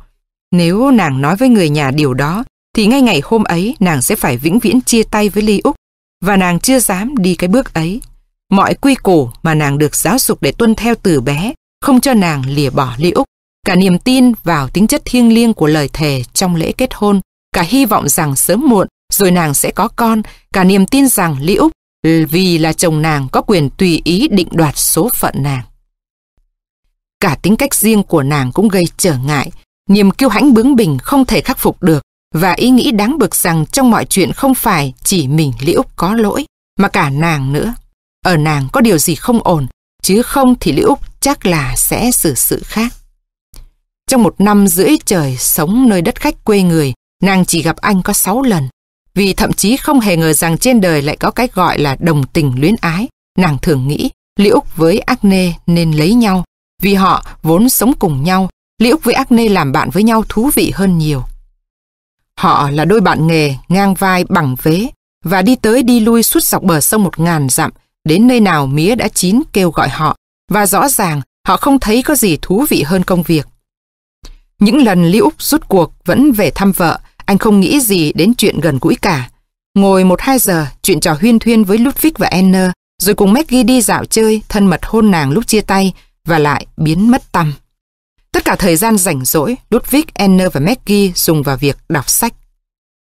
Nếu nàng nói với người nhà điều đó, thì ngay ngày hôm ấy nàng sẽ phải vĩnh viễn chia tay với Ly Úc và nàng chưa dám đi cái bước ấy. Mọi quy củ mà nàng được giáo dục để tuân theo từ bé không cho nàng lìa bỏ Ly Úc. Cả niềm tin vào tính chất thiêng liêng của lời thề trong lễ kết hôn, cả hy vọng rằng sớm muộn rồi nàng sẽ có con, cả niềm tin rằng Ly Úc vì là chồng nàng có quyền tùy ý định đoạt số phận nàng. Cả tính cách riêng của nàng cũng gây trở ngại, niềm kiêu hãnh bướng bỉnh không thể khắc phục được và ý nghĩ đáng bực rằng trong mọi chuyện không phải chỉ mình Liễu Úc có lỗi, mà cả nàng nữa. Ở nàng có điều gì không ổn, chứ không thì Liễu Úc chắc là sẽ xử sự khác. Trong một năm rưỡi trời sống nơi đất khách quê người, nàng chỉ gặp anh có sáu lần. Vì thậm chí không hề ngờ rằng trên đời lại có cái gọi là đồng tình luyến ái. Nàng thường nghĩ Liễu với Acne nên lấy nhau. Vì họ vốn sống cùng nhau, Liễu với acne làm bạn với nhau thú vị hơn nhiều. Họ là đôi bạn nghề ngang vai bằng vế và đi tới đi lui suốt dọc bờ sông một ngàn dặm đến nơi nào mía đã chín kêu gọi họ và rõ ràng họ không thấy có gì thú vị hơn công việc. Những lần Lý Úc rút cuộc vẫn về thăm vợ, anh không nghĩ gì đến chuyện gần gũi cả. Ngồi một hai giờ, chuyện trò huyên thuyên với Ludwig và enner rồi cùng Maggie đi dạo chơi, thân mật hôn nàng lúc chia tay, và lại biến mất tâm. Tất cả thời gian rảnh rỗi, Ludwig, enner và Maggie dùng vào việc đọc sách.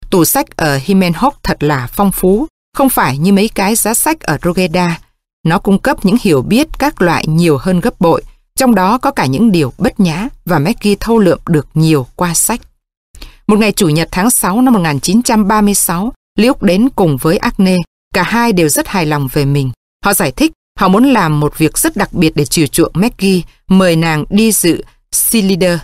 Tủ sách ở Himenhof thật là phong phú, không phải như mấy cái giá sách ở Rogeda. Nó cung cấp những hiểu biết các loại nhiều hơn gấp bội, trong đó có cả những điều bất nhã và Maggie thâu lượm được nhiều qua sách. Một ngày Chủ nhật tháng 6 năm 1936, Liuk đến cùng với acne Cả hai đều rất hài lòng về mình. Họ giải thích họ muốn làm một việc rất đặc biệt để chiều chuộng Maggie, mời nàng đi dự Cylinder.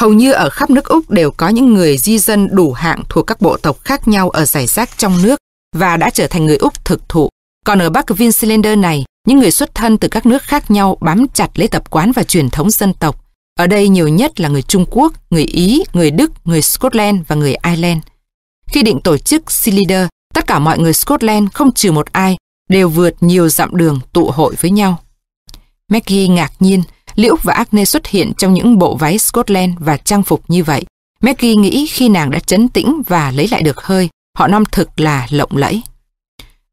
Hầu như ở khắp nước Úc đều có những người di dân đủ hạng thuộc các bộ tộc khác nhau ở giải rác trong nước và đã trở thành người Úc thực thụ. Còn ở Bắc Vincylinder này, những người xuất thân từ các nước khác nhau bám chặt lấy tập quán và truyền thống dân tộc. Ở đây nhiều nhất là người Trung Quốc, người Ý, người Đức, người Scotland và người Ireland. Khi định tổ chức Cylinder, tất cả mọi người Scotland không trừ một ai đều vượt nhiều dặm đường tụ hội với nhau. Maggie ngạc nhiên, Liễu và Agnes xuất hiện trong những bộ váy Scotland và trang phục như vậy. Maggie nghĩ khi nàng đã chấn tĩnh và lấy lại được hơi, họ nom thực là lộng lẫy.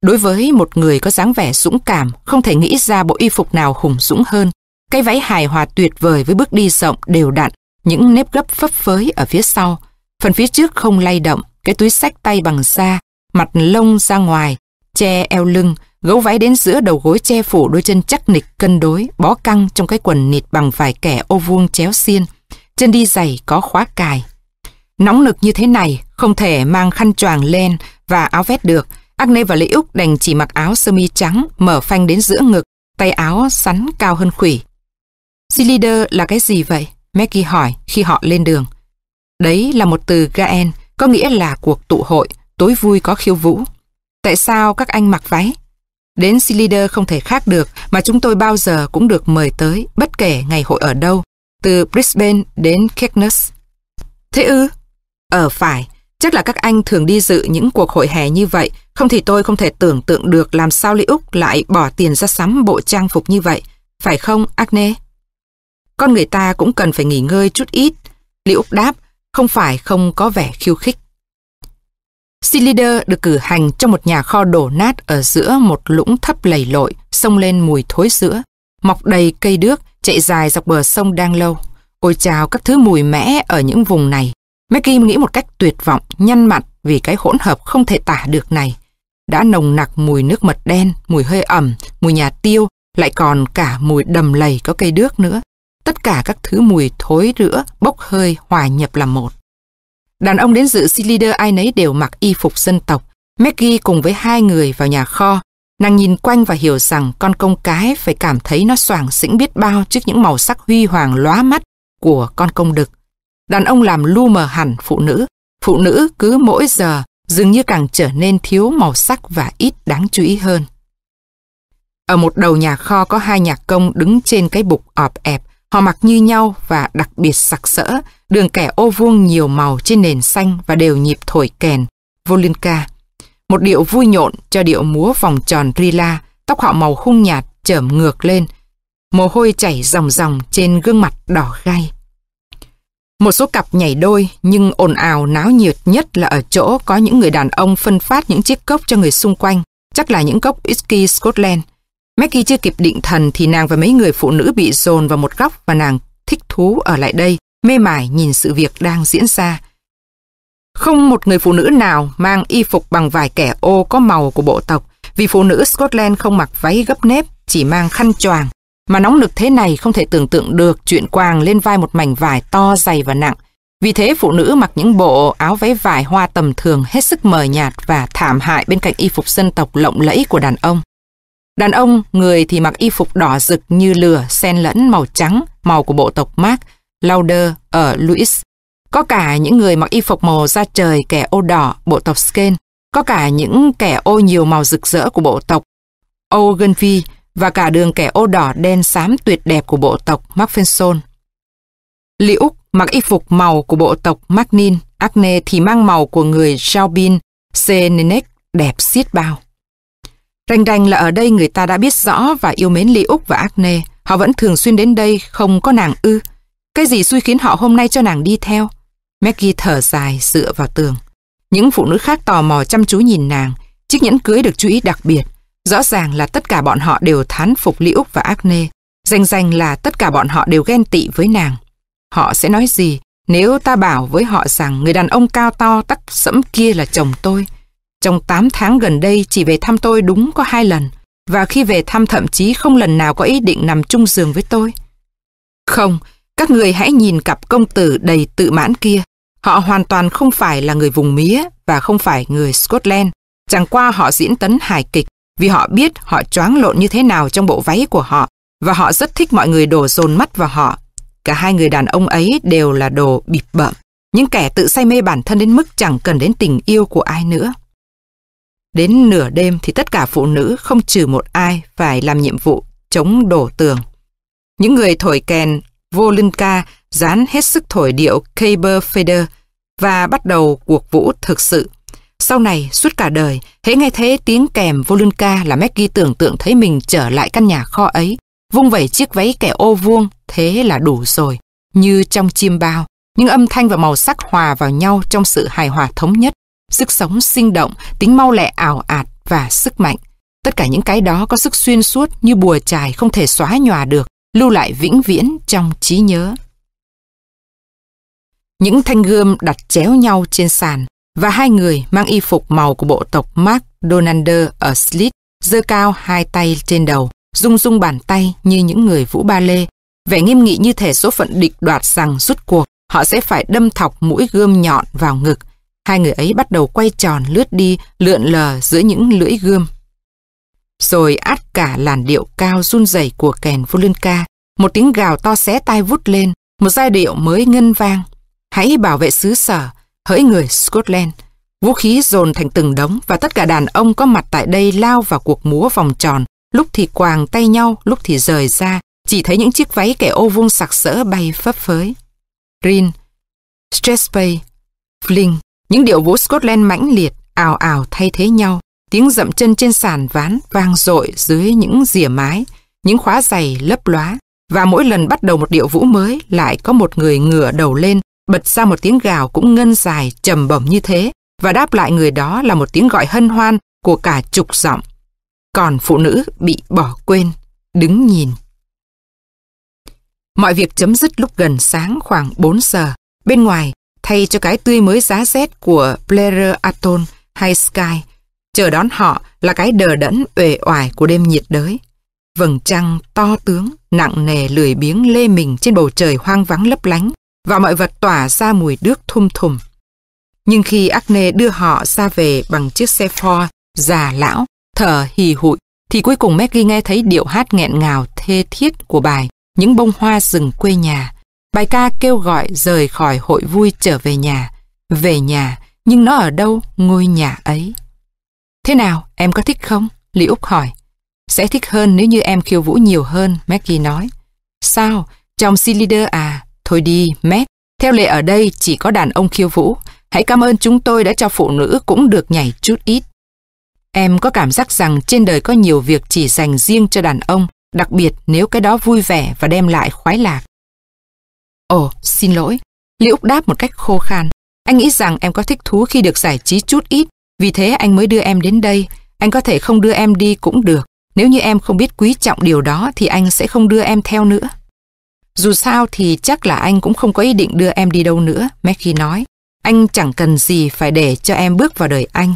Đối với một người có dáng vẻ dũng cảm, không thể nghĩ ra bộ y phục nào hùng dũng hơn. Cái váy hài hòa tuyệt vời với bước đi rộng đều đặn, những nếp gấp phấp phới ở phía sau. Phần phía trước không lay động, cái túi sách tay bằng da, mặt lông ra ngoài, che eo lưng, gấu váy đến giữa đầu gối che phủ đôi chân chắc nịch cân đối, bó căng trong cái quần nịt bằng vài kẻ ô vuông chéo xiên. Chân đi giày có khóa cài. Nóng nực như thế này, không thể mang khăn choàng lên và áo vest được. Agne và Lễ Úc đành chỉ mặc áo sơ mi trắng, mở phanh đến giữa ngực, tay áo sắn cao hơn khủy. Cylinder là cái gì vậy? Maggie hỏi khi họ lên đường. Đấy là một từ Gaen, có nghĩa là cuộc tụ hội, tối vui có khiêu vũ. Tại sao các anh mặc váy? Đến Cylinder không thể khác được mà chúng tôi bao giờ cũng được mời tới, bất kể ngày hội ở đâu, từ Brisbane đến Caithness. Thế ư? Ờ phải, chắc là các anh thường đi dự những cuộc hội hè như vậy, không thì tôi không thể tưởng tượng được làm sao Lý Úc lại bỏ tiền ra sắm bộ trang phục như vậy, phải không Agne? Con người ta cũng cần phải nghỉ ngơi chút ít. Lý Úc đáp, không phải không có vẻ khiêu khích. Cylinder được cử hành trong một nhà kho đổ nát ở giữa một lũng thấp lầy lội, sông lên mùi thối sữa. Mọc đầy cây đước, chạy dài dọc bờ sông đang lâu. Ôi chào các thứ mùi mẽ ở những vùng này. Maggie nghĩ một cách tuyệt vọng, nhăn mặt vì cái hỗn hợp không thể tả được này. Đã nồng nặc mùi nước mật đen, mùi hơi ẩm, mùi nhà tiêu, lại còn cả mùi đầm lầy có cây đước nữa. Tất cả các thứ mùi thối rữa, bốc hơi, hòa nhập làm một. Đàn ông đến dự si leader ai nấy đều mặc y phục dân tộc. Maggie cùng với hai người vào nhà kho. Nàng nhìn quanh và hiểu rằng con công cái phải cảm thấy nó soảng xĩnh biết bao trước những màu sắc huy hoàng lóa mắt của con công đực. Đàn ông làm lu mờ hẳn phụ nữ. Phụ nữ cứ mỗi giờ dường như càng trở nên thiếu màu sắc và ít đáng chú ý hơn. Ở một đầu nhà kho có hai nhà công đứng trên cái bục ọp ẹp. Họ mặc như nhau và đặc biệt sặc sỡ, đường kẻ ô vuông nhiều màu trên nền xanh và đều nhịp thổi kèn, Volinka. Một điệu vui nhộn cho điệu múa vòng tròn Rila, tóc họ màu hung nhạt chởm ngược lên, mồ hôi chảy ròng ròng trên gương mặt đỏ gai. Một số cặp nhảy đôi nhưng ồn ào náo nhiệt nhất là ở chỗ có những người đàn ông phân phát những chiếc cốc cho người xung quanh, chắc là những cốc whisky Scotland. Maggie chưa kịp định thần thì nàng và mấy người phụ nữ bị dồn vào một góc và nàng thích thú ở lại đây, mê mải nhìn sự việc đang diễn ra. Không một người phụ nữ nào mang y phục bằng vải kẻ ô có màu của bộ tộc, vì phụ nữ Scotland không mặc váy gấp nếp, chỉ mang khăn choàng. Mà nóng nực thế này không thể tưởng tượng được chuyện quàng lên vai một mảnh vải to dày và nặng. Vì thế phụ nữ mặc những bộ áo váy vải hoa tầm thường hết sức mờ nhạt và thảm hại bên cạnh y phục dân tộc lộng lẫy của đàn ông. Đàn ông, người thì mặc y phục đỏ rực như lửa, xen lẫn màu trắng, màu của bộ tộc Mark, Lauder ở Louis. Có cả những người mặc y phục màu da trời kẻ ô đỏ, bộ tộc Skene. Có cả những kẻ ô nhiều màu rực rỡ của bộ tộc Ogunvi và cả đường kẻ ô đỏ đen xám tuyệt đẹp của bộ tộc Macpherson. Lý Úc mặc y phục màu của bộ tộc Magnin, acne thì mang màu của người Jaubin, Senenek đẹp xiết bao. Rành rành là ở đây người ta đã biết rõ và yêu mến Lý Úc và Agne. Họ vẫn thường xuyên đến đây không có nàng ư. Cái gì xui khiến họ hôm nay cho nàng đi theo? Maggie thở dài dựa vào tường. Những phụ nữ khác tò mò chăm chú nhìn nàng. Chiếc nhẫn cưới được chú ý đặc biệt. Rõ ràng là tất cả bọn họ đều thán phục Lý Úc và Agne. Danh danh là tất cả bọn họ đều ghen tị với nàng. Họ sẽ nói gì Nếu ta bảo với họ rằng người đàn ông cao to tắc sẫm kia là chồng tôi, trong 8 tháng gần đây chỉ về thăm tôi đúng có hai lần, và khi về thăm thậm chí không lần nào có ý định nằm chung giường với tôi. Không, các người hãy nhìn cặp công tử đầy tự mãn kia. Họ hoàn toàn không phải là người vùng mía và không phải người Scotland. Chẳng qua họ diễn tấn hài kịch vì họ biết họ choáng lộn như thế nào trong bộ váy của họ và họ rất thích mọi người đổ dồn mắt vào họ. Cả hai người đàn ông ấy đều là đồ bịp bợm, những kẻ tự say mê bản thân đến mức chẳng cần đến tình yêu của ai nữa. Đến nửa đêm thì tất cả phụ nữ không trừ một ai phải làm nhiệm vụ chống đổ tường. Những người thổi kèn Volinka dán hết sức thổi điệu Caber Feder và bắt đầu cuộc vũ thực sự. Sau này, suốt cả đời, hễ nghe thấy tiếng kèm Volinka là Maggie tưởng tượng thấy mình trở lại căn nhà kho ấy, vung vẩy chiếc váy kẻ ô vuông, thế là đủ rồi. Như trong chim bao, những âm thanh và màu sắc hòa vào nhau trong sự hài hòa thống nhất, sức sống sinh động, tính mau lẹ ảo ạt và sức mạnh. Tất cả những cái đó có sức xuyên suốt như bùa chài không thể xóa nhòa được, lưu lại vĩnh viễn trong trí nhớ. Những thanh gươm đặt chéo nhau trên sàn và hai người mang y phục màu của bộ tộc Mark Donander ở Slit giơ cao hai tay trên đầu, rung rung bàn tay như những người vũ ba lê, vẻ nghiêm nghị như thể số phận địch đoạt rằng rút cuộc họ sẽ phải đâm thọc mũi gươm nhọn vào ngực. Hai người ấy bắt đầu quay tròn lướt đi, lượn lờ giữa những lưỡi gươm. Rồi át cả làn điệu cao run rẩy của kèn Volunka, một tiếng gào to xé tai vút lên, một giai điệu mới ngân vang. Hãy bảo vệ xứ sở, hỡi người Scotland. Vũ khí dồn thành từng đống và tất cả đàn ông có mặt tại đây lao vào cuộc múa vòng tròn, lúc thì quàng tay nhau, lúc thì rời ra, chỉ thấy những chiếc váy kẻ ô vuông sặc sỡ bay phấp phới. Rin, Stressbay, Fling, những điệu vũ Scotland mãnh liệt, ào ào thay thế nhau, tiếng dậm chân trên sàn ván vang dội dưới những rìa mái, những khóa giày lấp lóa, và mỗi lần bắt đầu một điệu vũ mới lại có một người ngửa đầu lên, bật ra một tiếng gào cũng ngân dài, trầm bổng như thế, và đáp lại người đó là một tiếng gọi hân hoan của cả chục giọng. Còn phụ nữ bị bỏ quên, đứng nhìn. Mọi việc chấm dứt lúc gần sáng khoảng 4 giờ. Bên ngoài, thay cho cái tươi mới giá rét của Blair Aton hay Sky, chờ đón họ là cái đờ đẫn uể oải của đêm nhiệt đới. Vầng trăng to tướng, nặng nề lười biếng lê mình trên bầu trời hoang vắng lấp lánh và mọi vật tỏa ra mùi nước thum thùm. Nhưng khi acne đưa họ ra về bằng chiếc xe Ford già lão, thở hì hụi, thì cuối cùng Maggie nghe thấy điệu hát nghẹn ngào thê thiết của bài Những bông hoa rừng quê nhà. Bài ca kêu gọi rời khỏi hội vui trở về nhà. Về nhà, nhưng nó ở đâu ngôi nhà ấy? Thế nào, em có thích không? Lý Úc hỏi. Sẽ thích hơn nếu như em khiêu vũ nhiều hơn, Maggie nói. Sao? Trong leader à? Thôi đi, Mac. Theo lệ ở đây chỉ có đàn ông khiêu vũ. Hãy cảm ơn chúng tôi đã cho phụ nữ cũng được nhảy chút ít. Em có cảm giác rằng trên đời có nhiều việc chỉ dành riêng cho đàn ông, đặc biệt nếu cái đó vui vẻ và đem lại khoái lạc. Ồ, xin lỗi. Liễu đáp một cách khô khan. Anh nghĩ rằng em có thích thú khi được giải trí chút ít, vì thế anh mới đưa em đến đây. Anh có thể không đưa em đi cũng được. Nếu như em không biết quý trọng điều đó thì anh sẽ không đưa em theo nữa. Dù sao thì chắc là anh cũng không có ý định đưa em đi đâu nữa, Maggie nói. Anh chẳng cần gì phải để cho em bước vào đời anh.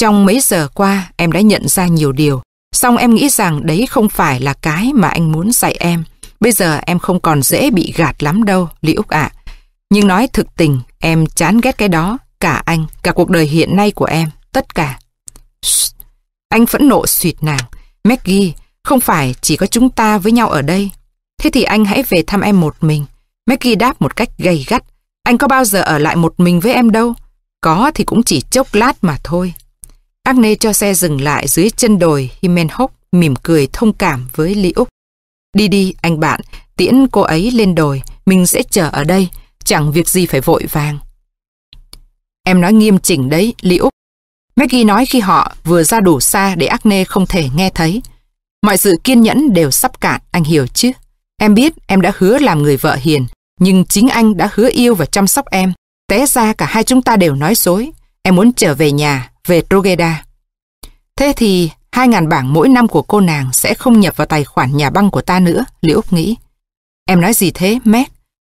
Trong mấy giờ qua em đã nhận ra nhiều điều, song em nghĩ rằng đấy không phải là cái mà anh muốn dạy em. Bây giờ em không còn dễ bị gạt lắm đâu, Lý Úc ạ. Nhưng nói thực tình, em chán ghét cái đó, cả anh, cả cuộc đời hiện nay của em, tất cả. Shh. Anh phẫn nộ suyệt nàng. Maggie, không phải chỉ có chúng ta với nhau ở đây. Thế thì anh hãy về thăm em một mình. Maggie đáp một cách gay gắt. Anh có bao giờ ở lại một mình với em đâu. Có thì cũng chỉ chốc lát mà thôi. Agne cho xe dừng lại dưới chân đồi Himenhock mỉm cười thông cảm với Lý Úc. Đi đi, anh bạn, tiễn cô ấy lên đồi, mình sẽ chờ ở đây, chẳng việc gì phải vội vàng. Em nói nghiêm chỉnh đấy, Lý Úc. Maggie nói khi họ vừa ra đủ xa để Acne không thể nghe thấy. Mọi sự kiên nhẫn đều sắp cạn, anh hiểu chứ? Em biết em đã hứa làm người vợ hiền, nhưng chính anh đã hứa yêu và chăm sóc em. Té ra cả hai chúng ta đều nói dối. Em muốn trở về nhà, về Trogeda. Thế thì hai ngàn bảng mỗi năm của cô nàng sẽ không nhập vào tài khoản nhà băng của ta nữa, Liễu Úc nghĩ. Em nói gì thế, Mac?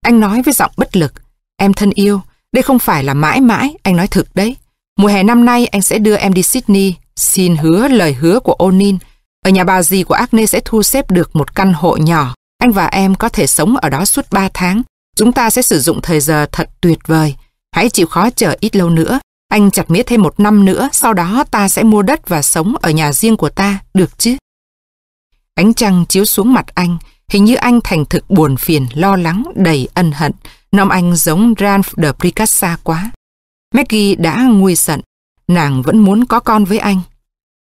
Anh nói với giọng bất lực. Em thân yêu, đây không phải là mãi mãi, anh nói thực đấy. Mùa hè năm nay anh sẽ đưa em đi Sydney, xin hứa lời hứa của Onin. Ở nhà bà dì của Agnes sẽ thu xếp được một căn hộ nhỏ. Anh và em có thể sống ở đó suốt 3 tháng. Chúng ta sẽ sử dụng thời giờ thật tuyệt vời. Hãy chịu khó chờ ít lâu nữa. Anh chặt mía thêm một năm nữa, sau đó ta sẽ mua đất và sống ở nhà riêng của ta, được chứ? Ánh trăng chiếu xuống mặt anh, hình như anh thành thực buồn phiền, lo lắng, đầy ân hận. Nom anh giống Ralph de Pricassa quá. Maggie đã nguôi giận, nàng vẫn muốn có con với anh.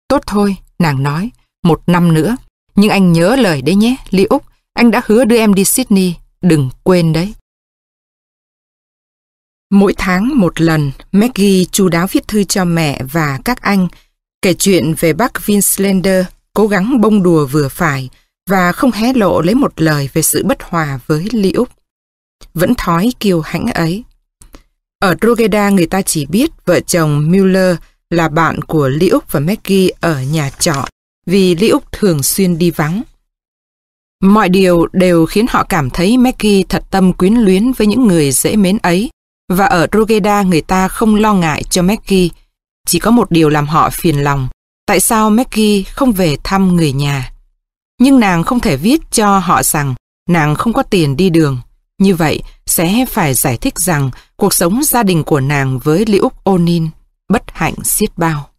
Tốt thôi, nàng nói, một năm nữa. Nhưng anh nhớ lời đấy nhé, Lý Úc, anh đã hứa đưa em đi Sydney, đừng quên đấy. Mỗi tháng một lần, Maggie chu đáo viết thư cho mẹ và các anh, kể chuyện về bác Vinslander, cố gắng bông đùa vừa phải và không hé lộ lấy một lời về sự bất hòa với Ly Úc. Vẫn thói kiêu hãnh ấy. Ở Drogheda người ta chỉ biết vợ chồng Mueller là bạn của Ly Úc và Maggie ở nhà trọ vì Ly Úc thường xuyên đi vắng. Mọi điều đều khiến họ cảm thấy Maggie thật tâm quyến luyến với những người dễ mến ấy và ở Drogheda người ta không lo ngại cho Maggie. Chỉ có một điều làm họ phiền lòng. Tại sao Maggie không về thăm người nhà? Nhưng nàng không thể viết cho họ rằng nàng không có tiền đi đường. Như vậy, sẽ phải giải thích rằng cuộc sống gia đình của nàng với Liễu Onin bất hạnh xiết bao.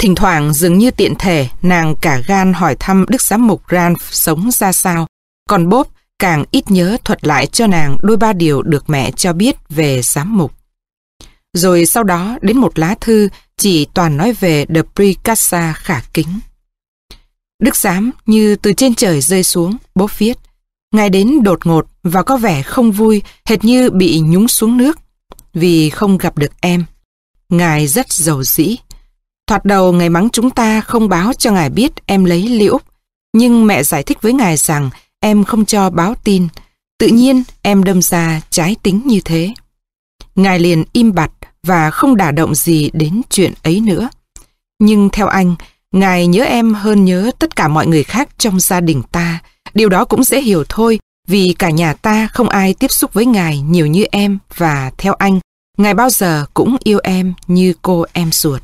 Thỉnh thoảng, dường như tiện thể, nàng cả gan hỏi thăm Đức Giám mục Ranf sống ra sao. Còn Bob càng ít nhớ thuật lại cho nàng đôi ba điều được mẹ cho biết về giám mục. Rồi sau đó đến một lá thư chỉ toàn nói về The Precassa khả kính. Đức giám như từ trên trời rơi xuống, bố viết. Ngài đến đột ngột và có vẻ không vui, hệt như bị nhúng xuống nước, vì không gặp được em. Ngài rất giàu dĩ. Thoạt đầu ngày mắng chúng ta không báo cho ngài biết em lấy liễu, nhưng mẹ giải thích với ngài rằng em không cho báo tin. Tự nhiên em đâm ra trái tính như thế. Ngài liền im bặt và không đả động gì đến chuyện ấy nữa. Nhưng theo anh, Ngài nhớ em hơn nhớ tất cả mọi người khác trong gia đình ta. Điều đó cũng dễ hiểu thôi, vì cả nhà ta không ai tiếp xúc với Ngài nhiều như em và theo anh, Ngài bao giờ cũng yêu em như cô em ruột.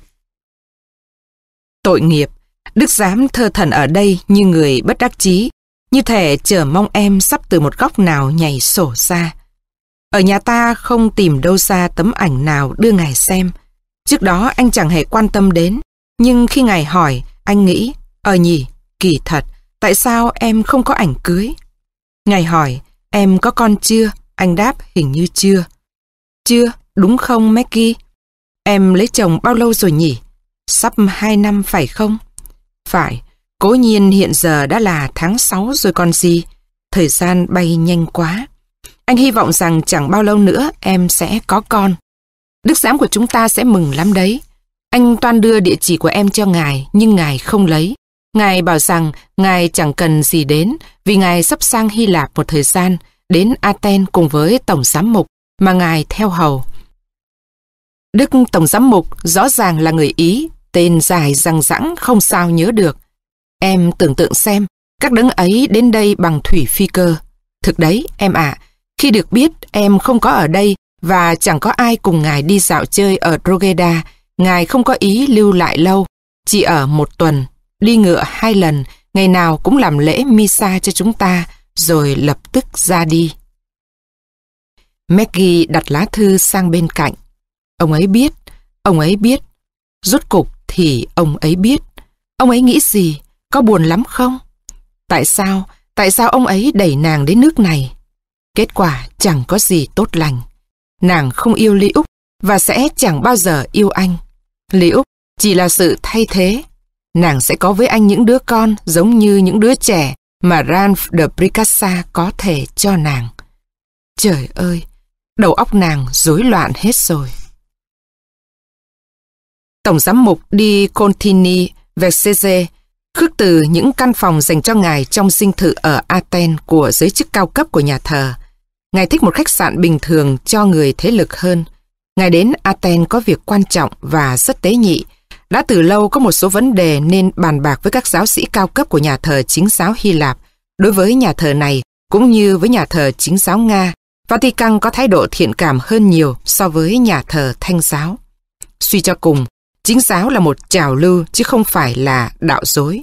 Tội nghiệp, Đức Giám thơ thần ở đây như người bất đắc chí, như thể chờ mong em sắp từ một góc nào nhảy sổ ra. Ở nhà ta không tìm đâu ra tấm ảnh nào đưa ngài xem. Trước đó anh chẳng hề quan tâm đến, nhưng khi ngài hỏi, anh nghĩ, ờ nhỉ, kỳ thật, tại sao em không có ảnh cưới? Ngài hỏi, em có con chưa? Anh đáp hình như chưa. Chưa, đúng không Maggie? Em lấy chồng bao lâu rồi nhỉ? Sắp hai năm phải không? Phải, cố nhiên hiện giờ đã là tháng 6 rồi còn gì. Thời gian bay nhanh quá. Anh hy vọng rằng chẳng bao lâu nữa em sẽ có con. Đức giám của chúng ta sẽ mừng lắm đấy. Anh toan đưa địa chỉ của em cho ngài, nhưng ngài không lấy. Ngài bảo rằng ngài chẳng cần gì đến, vì ngài sắp sang Hy Lạp một thời gian, đến Athens cùng với Tổng Giám Mục, mà ngài theo hầu. Đức Tổng Giám Mục rõ ràng là người Ý, tên dài răng rãng không sao nhớ được. Em tưởng tượng xem, các đấng ấy đến đây bằng thủy phi cơ. Thực đấy, em ạ, khi được biết em không có ở đây và chẳng có ai cùng ngài đi dạo chơi ở Drogheda, ngài không có ý lưu lại lâu, chỉ ở một tuần, đi ngựa hai lần, ngày nào cũng làm lễ Misa cho chúng ta, rồi lập tức ra đi. Maggie đặt lá thư sang bên cạnh. Ông ấy biết, ông ấy biết. Rốt cục thì ông ấy biết. Ông ấy nghĩ gì? Có buồn lắm không? Tại sao? Tại sao ông ấy đẩy nàng đến nước này? Kết quả chẳng có gì tốt lành. Nàng không yêu Lý Úc và sẽ chẳng bao giờ yêu anh. Lý Úc chỉ là sự thay thế. Nàng sẽ có với anh những đứa con giống như những đứa trẻ mà Ralph de Pricassa có thể cho nàng. Trời ơi, đầu óc nàng rối loạn hết rồi. Tổng giám mục đi Contini Versace khước từ những căn phòng dành cho ngài trong dinh thự ở Athens của giới chức cao cấp của nhà thờ. Ngài thích một khách sạn bình thường cho người thế lực hơn. Ngài đến Athens có việc quan trọng và rất tế nhị. Đã từ lâu có một số vấn đề nên bàn bạc với các giáo sĩ cao cấp của nhà thờ chính giáo Hy Lạp. Đối với nhà thờ này, cũng như với nhà thờ chính giáo Nga, Vatican có thái độ thiện cảm hơn nhiều so với nhà thờ thanh giáo. Suy cho cùng, chính giáo là một trào lưu chứ không phải là đạo dối.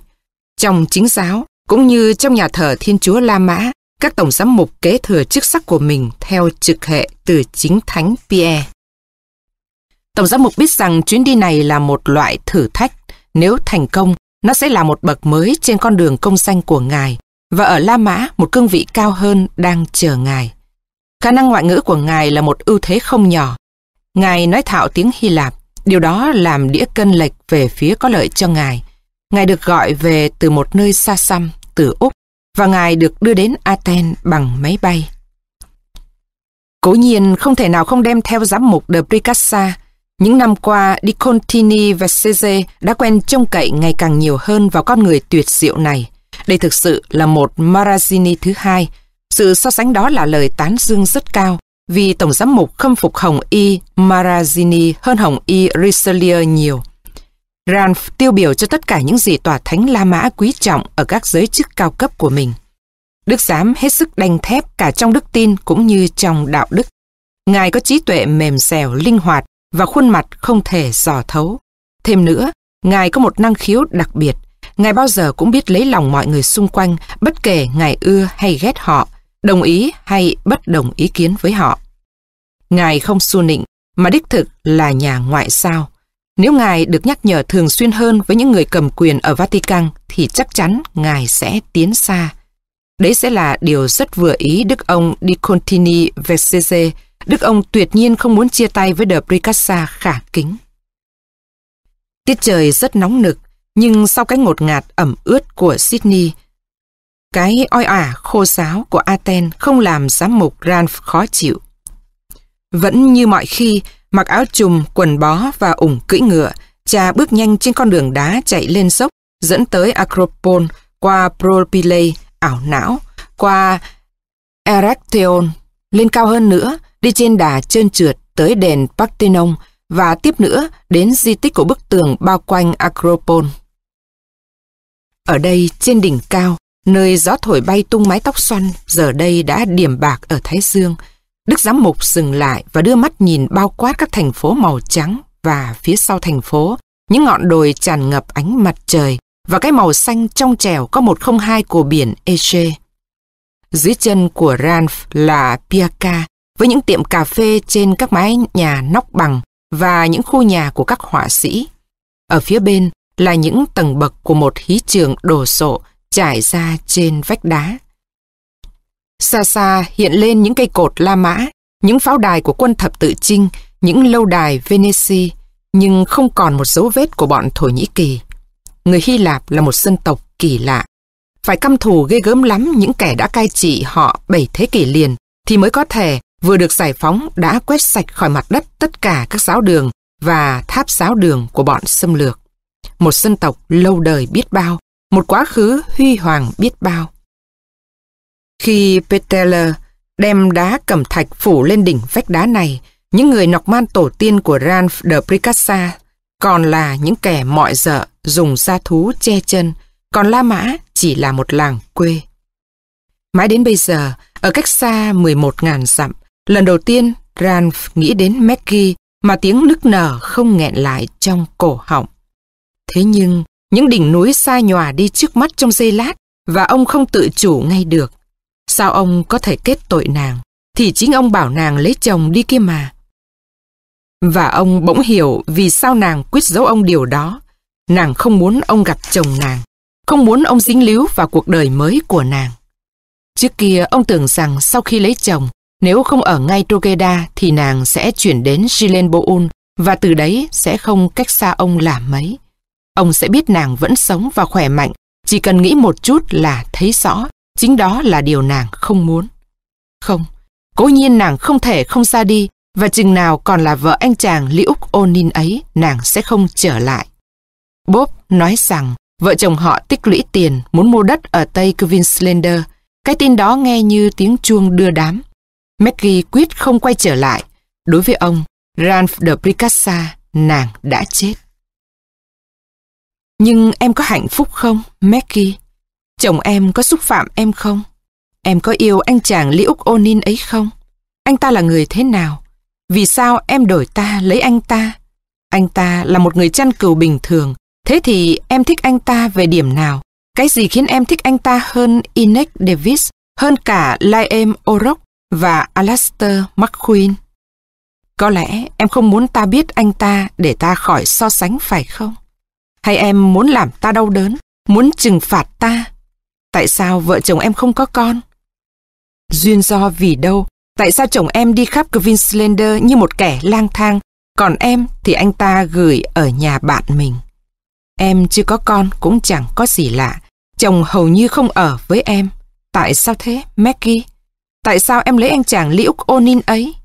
Trong chính giáo, cũng như trong nhà thờ Thiên Chúa La Mã, các tổng giám mục kế thừa chức sắc của mình theo trực hệ từ chính thánh Pierre. Tổng giám mục biết rằng chuyến đi này là một loại thử thách. Nếu thành công, nó sẽ là một bậc mới trên con đường công danh của Ngài và ở La Mã một cương vị cao hơn đang chờ Ngài. Khả năng ngoại ngữ của Ngài là một ưu thế không nhỏ. Ngài nói thạo tiếng Hy Lạp, điều đó làm đĩa cân lệch về phía có lợi cho Ngài. Ngài được gọi về từ một nơi xa xăm, từ Úc, và Ngài được đưa đến Athens bằng máy bay. Cố nhiên không thể nào không đem theo giám mục de Bricassa. Những năm qua, Di Contini và Cese đã quen trông cậy ngày càng nhiều hơn vào con người tuyệt diệu này. Đây thực sự là một Marazzini thứ hai. Sự so sánh đó là lời tán dương rất cao, vì Tổng giám mục khâm phục Hồng Y Marazini hơn Hồng Y Richelieu nhiều. Ranf tiêu biểu cho tất cả những gì tòa thánh La Mã quý trọng ở các giới chức cao cấp của mình. Đức giám hết sức đanh thép cả trong đức tin cũng như trong đạo đức. Ngài có trí tuệ mềm xèo, linh hoạt và khuôn mặt không thể dò thấu. Thêm nữa, Ngài có một năng khiếu đặc biệt. Ngài bao giờ cũng biết lấy lòng mọi người xung quanh, bất kể Ngài ưa hay ghét họ, đồng ý hay bất đồng ý kiến với họ. Ngài không xu nịnh, mà đích thực là nhà ngoại giao. Nếu Ngài được nhắc nhở thường xuyên hơn với những người cầm quyền ở Vatican thì chắc chắn Ngài sẽ tiến xa. Đấy sẽ là điều rất vừa ý Đức ông Di Contini Versese. Đức ông tuyệt nhiên không muốn chia tay với De Bricassa khả kính. Tiết trời rất nóng nực, nhưng sau cái ngột ngạt ẩm ướt của Sydney, cái oi ả khô sáo của Athens không làm giám mục Ranf khó chịu. Vẫn như mọi khi, mặc áo trùm, quần bó và ủng cưỡi ngựa, cha bước nhanh trên con đường đá chạy lên dốc, dẫn tới Acropole, qua Propyle, ảo não, qua Erechtheion, lên cao hơn nữa, đi trên đà trơn trượt tới đền Parthenon và tiếp nữa đến di tích của bức tường bao quanh Acropole. Ở đây, trên đỉnh cao, nơi gió thổi bay tung mái tóc xoăn, giờ đây đã điểm bạc ở Thái Dương, Đức Giám Mục dừng lại và đưa mắt nhìn bao quát các thành phố màu trắng và phía sau thành phố, những ngọn đồi tràn ngập ánh mặt trời và cái màu xanh trong trẻo có một không hai của biển Eche. Dưới chân của Ranf là Piaka, với những tiệm cà phê trên các mái nhà nóc bằng và những khu nhà của các họa sĩ. Ở phía bên là những tầng bậc của một hí trường đồ sộ trải ra trên vách đá. Xa xa hiện lên những cây cột La Mã, những pháo đài của quân thập tự chinh, những lâu đài Venice, nhưng không còn một dấu vết của bọn Thổ Nhĩ Kỳ. Người Hy Lạp là một dân tộc kỳ lạ. Phải căm thù ghê gớm lắm những kẻ đã cai trị họ bảy thế kỷ liền thì mới có thể vừa được giải phóng đã quét sạch khỏi mặt đất tất cả các giáo đường và tháp giáo đường của bọn xâm lược. Một dân tộc lâu đời biết bao, một quá khứ huy hoàng biết bao. Khi Peteller đem đá cẩm thạch phủ lên đỉnh vách đá này, những người nọc man tổ tiên của Ranf de Pricassa còn là những kẻ mọi dợ dùng da thú che chân, còn La Mã chỉ là một làng quê. Mãi đến bây giờ, ở cách xa 11.000 dặm, lần đầu tiên Ranf nghĩ đến Maggie mà tiếng nức nở không nghẹn lại trong cổ họng. Thế nhưng, những đỉnh núi xa nhòa đi trước mắt trong giây lát và ông không tự chủ ngay được. Sao ông có thể kết tội nàng? Thì chính ông bảo nàng lấy chồng đi kia mà. Và ông bỗng hiểu vì sao nàng quyết giấu ông điều đó. Nàng không muốn ông gặp chồng nàng, không muốn ông dính líu vào cuộc đời mới của nàng. Trước kia ông tưởng rằng sau khi lấy chồng, nếu không ở ngay Togeda thì nàng sẽ chuyển đến Gilenboul và từ đấy sẽ không cách xa ông làm mấy. Ông sẽ biết nàng vẫn sống và khỏe mạnh, chỉ cần nghĩ một chút là thấy rõ Chính đó là điều nàng không muốn. Không, cố nhiên nàng không thể không ra đi và chừng nào còn là vợ anh chàng Lý Úc Onin ấy nàng sẽ không trở lại. Bob nói rằng vợ chồng họ tích lũy tiền muốn mua đất ở Tây Queenslander. Cái tin đó nghe như tiếng chuông đưa đám. Maggie quyết không quay trở lại. Đối với ông, Ralph de Pricassa, nàng đã chết. Nhưng em có hạnh phúc không, Maggie? Chồng em có xúc phạm em không? Em có yêu anh chàng Lý Úc Onin ấy không? Anh ta là người thế nào? Vì sao em đổi ta lấy anh ta? Anh ta là một người chăn cừu bình thường. Thế thì em thích anh ta về điểm nào? Cái gì khiến em thích anh ta hơn Inex Davis, hơn cả Liam O'Rourke và Alastair McQueen? Có lẽ em không muốn ta biết anh ta để ta khỏi so sánh phải không? Hay em muốn làm ta đau đớn, muốn trừng phạt ta? Tại sao vợ chồng em không có con? Duyên do vì đâu? Tại sao chồng em đi khắp Queenslander như một kẻ lang thang, còn em thì anh ta gửi ở nhà bạn mình? Em chưa có con cũng chẳng có gì lạ. Chồng hầu như không ở với em. Tại sao thế, Maggie? Tại sao em lấy anh chàng liễu Onin ấy?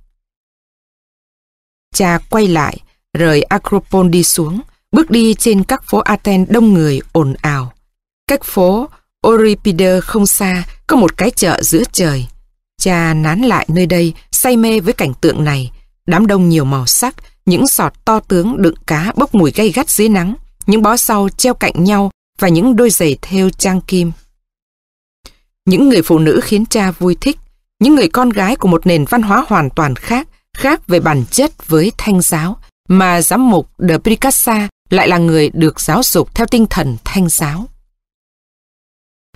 Cha quay lại, rời Acropole đi xuống, bước đi trên các phố Athens đông người ồn ào. Cách phố Euripide không xa, có một cái chợ giữa trời. Cha nán lại nơi đây, say mê với cảnh tượng này. Đám đông nhiều màu sắc, những sọt to tướng đựng cá bốc mùi gay gắt dưới nắng, những bó sau treo cạnh nhau và những đôi giày thêu trang kim. Những người phụ nữ khiến cha vui thích, những người con gái của một nền văn hóa hoàn toàn khác, khác về bản chất với thanh giáo, mà giám mục de Pricassa lại là người được giáo dục theo tinh thần thanh giáo.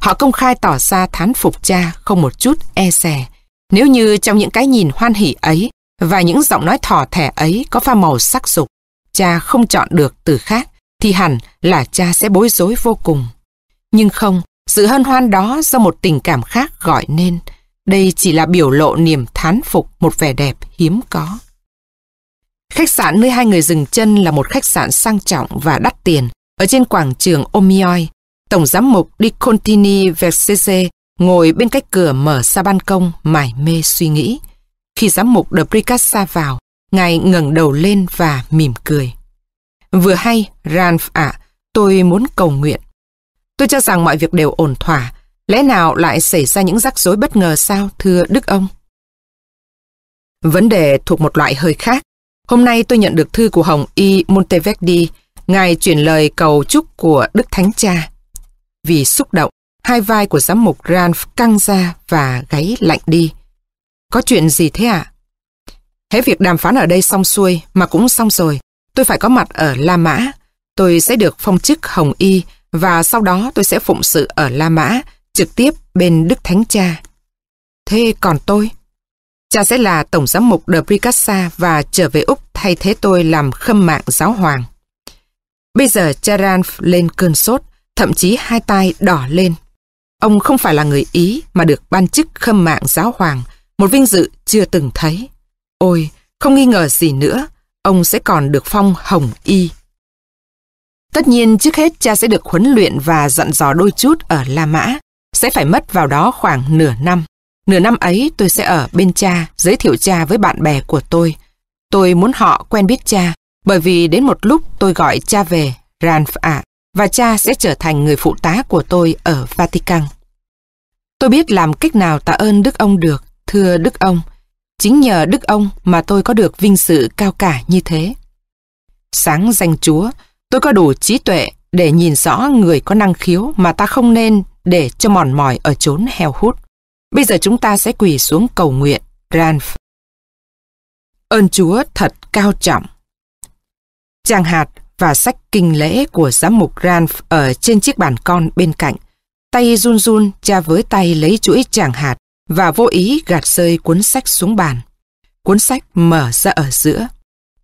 Họ công khai tỏ ra thán phục cha không một chút e dè. Nếu như trong những cái nhìn hoan hỉ ấy và những giọng nói thỏ thẻ ấy có pha màu sắc dục, cha không chọn được từ khác, thì hẳn là cha sẽ bối rối vô cùng. Nhưng không, sự hân hoan đó do một tình cảm khác gọi nên. Đây chỉ là biểu lộ niềm thán phục một vẻ đẹp hiếm có. Khách sạn nơi hai người dừng chân là một khách sạn sang trọng và đắt tiền ở trên quảng trường Omioi. Tổng giám mục Di Contini Versese ngồi bên cách cửa mở ra ban công mải mê suy nghĩ. Khi giám mục de Pricassa vào, ngài ngẩng đầu lên và mỉm cười. Vừa hay, Ranf ạ, tôi muốn cầu nguyện. Tôi cho rằng mọi việc đều ổn thỏa. Lẽ nào lại xảy ra những rắc rối bất ngờ sao, thưa Đức ông? Vấn đề thuộc một loại hơi khác. Hôm nay tôi nhận được thư của Hồng Y Monteverdi. Ngài chuyển lời cầu chúc của Đức Thánh Cha. Vì xúc động, hai vai của giám mục Ranf căng ra và gáy lạnh đi. Có chuyện gì thế ạ? À? Hết việc đàm phán ở đây xong xuôi mà cũng xong rồi. Tôi phải có mặt ở La Mã. Tôi sẽ được phong chức Hồng Y và sau đó tôi sẽ phụng sự ở La Mã, trực tiếp bên Đức Thánh Cha. Thế còn tôi? Cha sẽ là Tổng giám mục de Pricassa và trở về Úc thay thế tôi làm khâm mạng giáo hoàng. Bây giờ cha Ranf lên cơn sốt, thậm chí hai tay đỏ lên. Ông không phải là người Ý mà được ban chức khâm mạng giáo hoàng, một vinh dự chưa từng thấy. Ôi, không nghi ngờ gì nữa, ông sẽ còn được phong hồng y. Tất nhiên trước hết cha sẽ được huấn luyện và dặn dò đôi chút ở La Mã, sẽ phải mất vào đó khoảng nửa năm. Nửa năm ấy tôi sẽ ở bên cha, giới thiệu cha với bạn bè của tôi. Tôi muốn họ quen biết cha, bởi vì đến một lúc tôi gọi cha về, Ranf ạ, và cha sẽ trở thành người phụ tá của tôi ở Vatican. Tôi biết làm cách nào tạ ơn Đức ông được, thưa Đức ông. Chính nhờ Đức ông mà tôi có được vinh sự cao cả như thế. Sáng danh Chúa, tôi có đủ trí tuệ để nhìn rõ người có năng khiếu mà ta không nên để cho mòn mỏi ở chốn heo hút. Bây giờ chúng ta sẽ quỳ xuống cầu nguyện, Ranf. Ơn Chúa thật cao trọng. Tràng hạt và sách kinh lễ của giám mục Ranf ở trên chiếc bàn con bên cạnh. Tay run run, cha với tay lấy chuỗi tràng hạt và vô ý gạt rơi cuốn sách xuống bàn. Cuốn sách mở ra ở giữa.